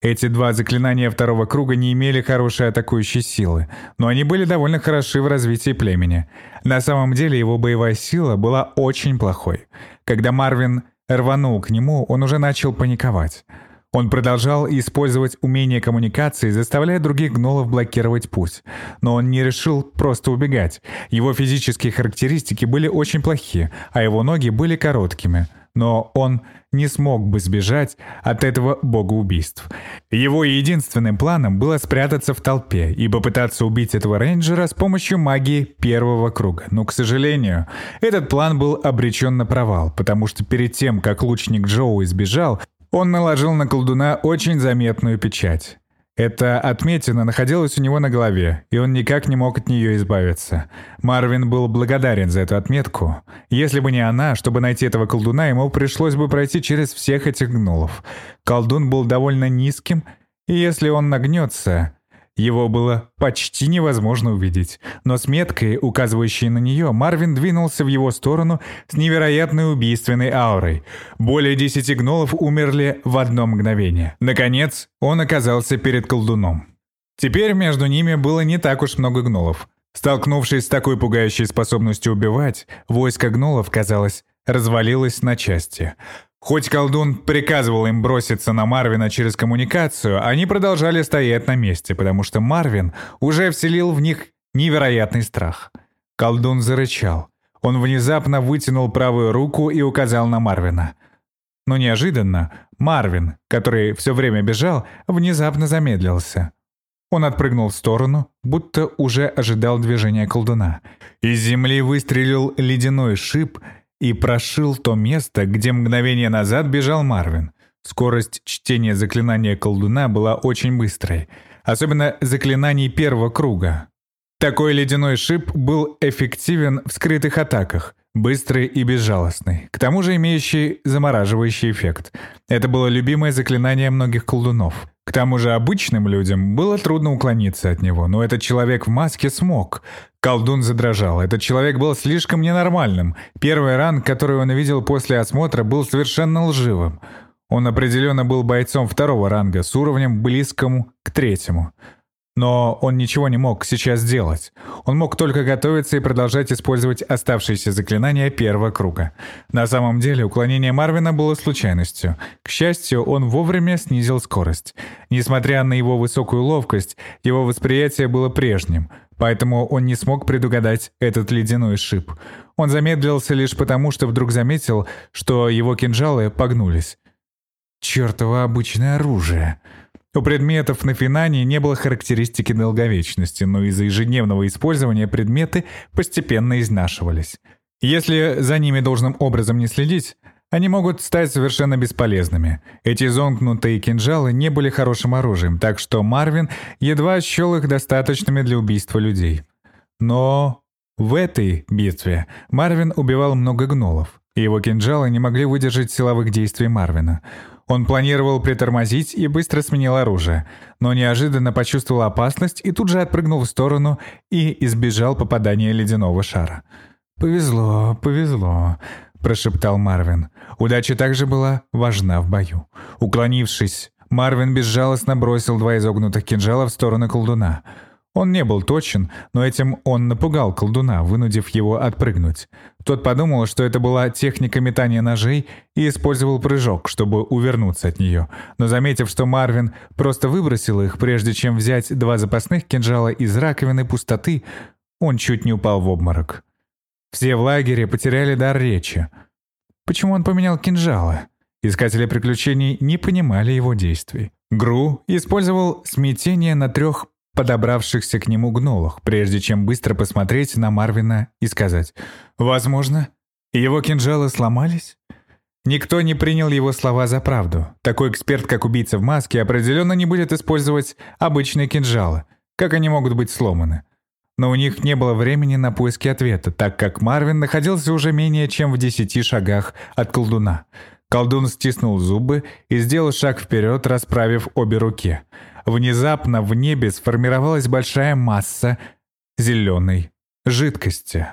Эти два заклинания второго круга не имели хорошей атакующей силы, но они были довольно хороши в развитии племени. На самом деле его боевая сила была очень плохой. Когда Марвин рванул к нему, он уже начал паниковать. Он продолжал использовать умение коммуникации, заставляя других гнолов блокировать путь. Но он не решил просто убегать. Его физические характеристики были очень плохие, а его ноги были короткими – но он не смог бы сбежать от этого бога убийств. Его единственным планом было спрятаться в толпе и попытаться убить этого рейнджера с помощью магии первого круга. Но, к сожалению, этот план был обречен на провал, потому что перед тем, как лучник Джоу избежал, он наложил на колдуна очень заметную печать. Эта отметина находилась у него на голове, и он никак не мог от нее избавиться. Марвин был благодарен за эту отметку. Если бы не она, чтобы найти этого колдуна, ему пришлось бы пройти через всех этих гнулов. Колдун был довольно низким, и если он нагнется, его было почти невозможно увидеть, но с меткой, указывающей на нее, Марвин двинулся в его сторону с невероятной убийственной аурой. Более десяти гнолов умерли в одно мгновение. Наконец, он оказался перед колдуном. Теперь между ними было не так уж много гнолов. Столкнувшись с такой пугающей способностью убивать, войско гнолов, казалось, развалилось на части. Хоть колдун приказывал им броситься на Марвина через коммуникацию, они продолжали стоять на месте, потому что Марвин уже вселил в них невероятный страх. Колдун зарычал. Он внезапно вытянул правую руку и указал на Марвина. Но неожиданно Марвин, который все время бежал, внезапно замедлился. Он отпрыгнул в сторону, будто уже ожидал движения колдуна. Из земли выстрелил ледяной шип — и прошил то место, где мгновение назад бежал Марвин. Скорость чтения заклинания колдуна была очень быстрой, особенно заклинаний первого круга. Такой ледяной шип был эффективен в скрытых атаках, быстрый и безжалостный, к тому же имеющий замораживающий эффект. Это было любимое заклинание многих колдунов. К тому же обычным людям было трудно уклониться от него, но этот человек в маске смог. Колдун задрожал. Этот человек был слишком ненормальным. Первый ранг, который он увидел после осмотра, был совершенно лживым. Он определенно был бойцом второго ранга с уровнем близкому к третьему. Но он ничего не мог сейчас сделать. Он мог только готовиться и продолжать использовать оставшиеся заклинания первого круга. На самом деле уклонение Марвина было случайностью. К счастью, он вовремя снизил скорость. Несмотря на его высокую ловкость, его восприятие было прежним, поэтому он не смог предугадать этот ледяной шип. Он замедлился лишь потому, что вдруг заметил, что его кинжалы погнулись. «Чёртово обычное оружие!» У предметов на Финане не было характеристики долговечности, но из-за ежедневного использования предметы постепенно изнашивались. Если за ними должным образом не следить, они могут стать совершенно бесполезными. Эти зомкнутые кинжалы не были хорошим оружием, так что Марвин едва счел их достаточными для убийства людей. Но в этой битве Марвин убивал много гнолов, и его кинжалы не могли выдержать силовых действий Марвина. Он планировал притормозить и быстро сменил оружие, но неожиданно почувствовал опасность и тут же отпрыгнул в сторону и избежал попадания ледяного шара. «Повезло, повезло», — прошептал Марвин. Удача также была важна в бою. Уклонившись, Марвин безжалостно бросил два изогнутых кинжала в сторону колдуна — он не был точен, но этим он напугал колдуна, вынудив его отпрыгнуть. Тот подумал, что это была техника метания ножей и использовал прыжок, чтобы увернуться от нее. Но заметив, что Марвин просто выбросил их, прежде чем взять два запасных кинжала из раковины пустоты, он чуть не упал в обморок. Все в лагере потеряли дар речи. Почему он поменял кинжалы? Искатели приключений не понимали его действий. Гру использовал смятение на трех подобравшихся к нему гнолах, прежде чем быстро посмотреть на Марвина и сказать «Возможно, его кинжалы сломались?» Никто не принял его слова за правду. Такой эксперт, как убийца в маске, определенно не будет использовать обычные кинжалы. Как они могут быть сломаны? Но у них не было времени на поиски ответа, так как Марвин находился уже менее чем в десяти шагах от колдуна. Колдун стиснул зубы и сделал шаг вперед, расправив обе руки. Внезапно в небе сформировалась большая масса зеленой жидкости.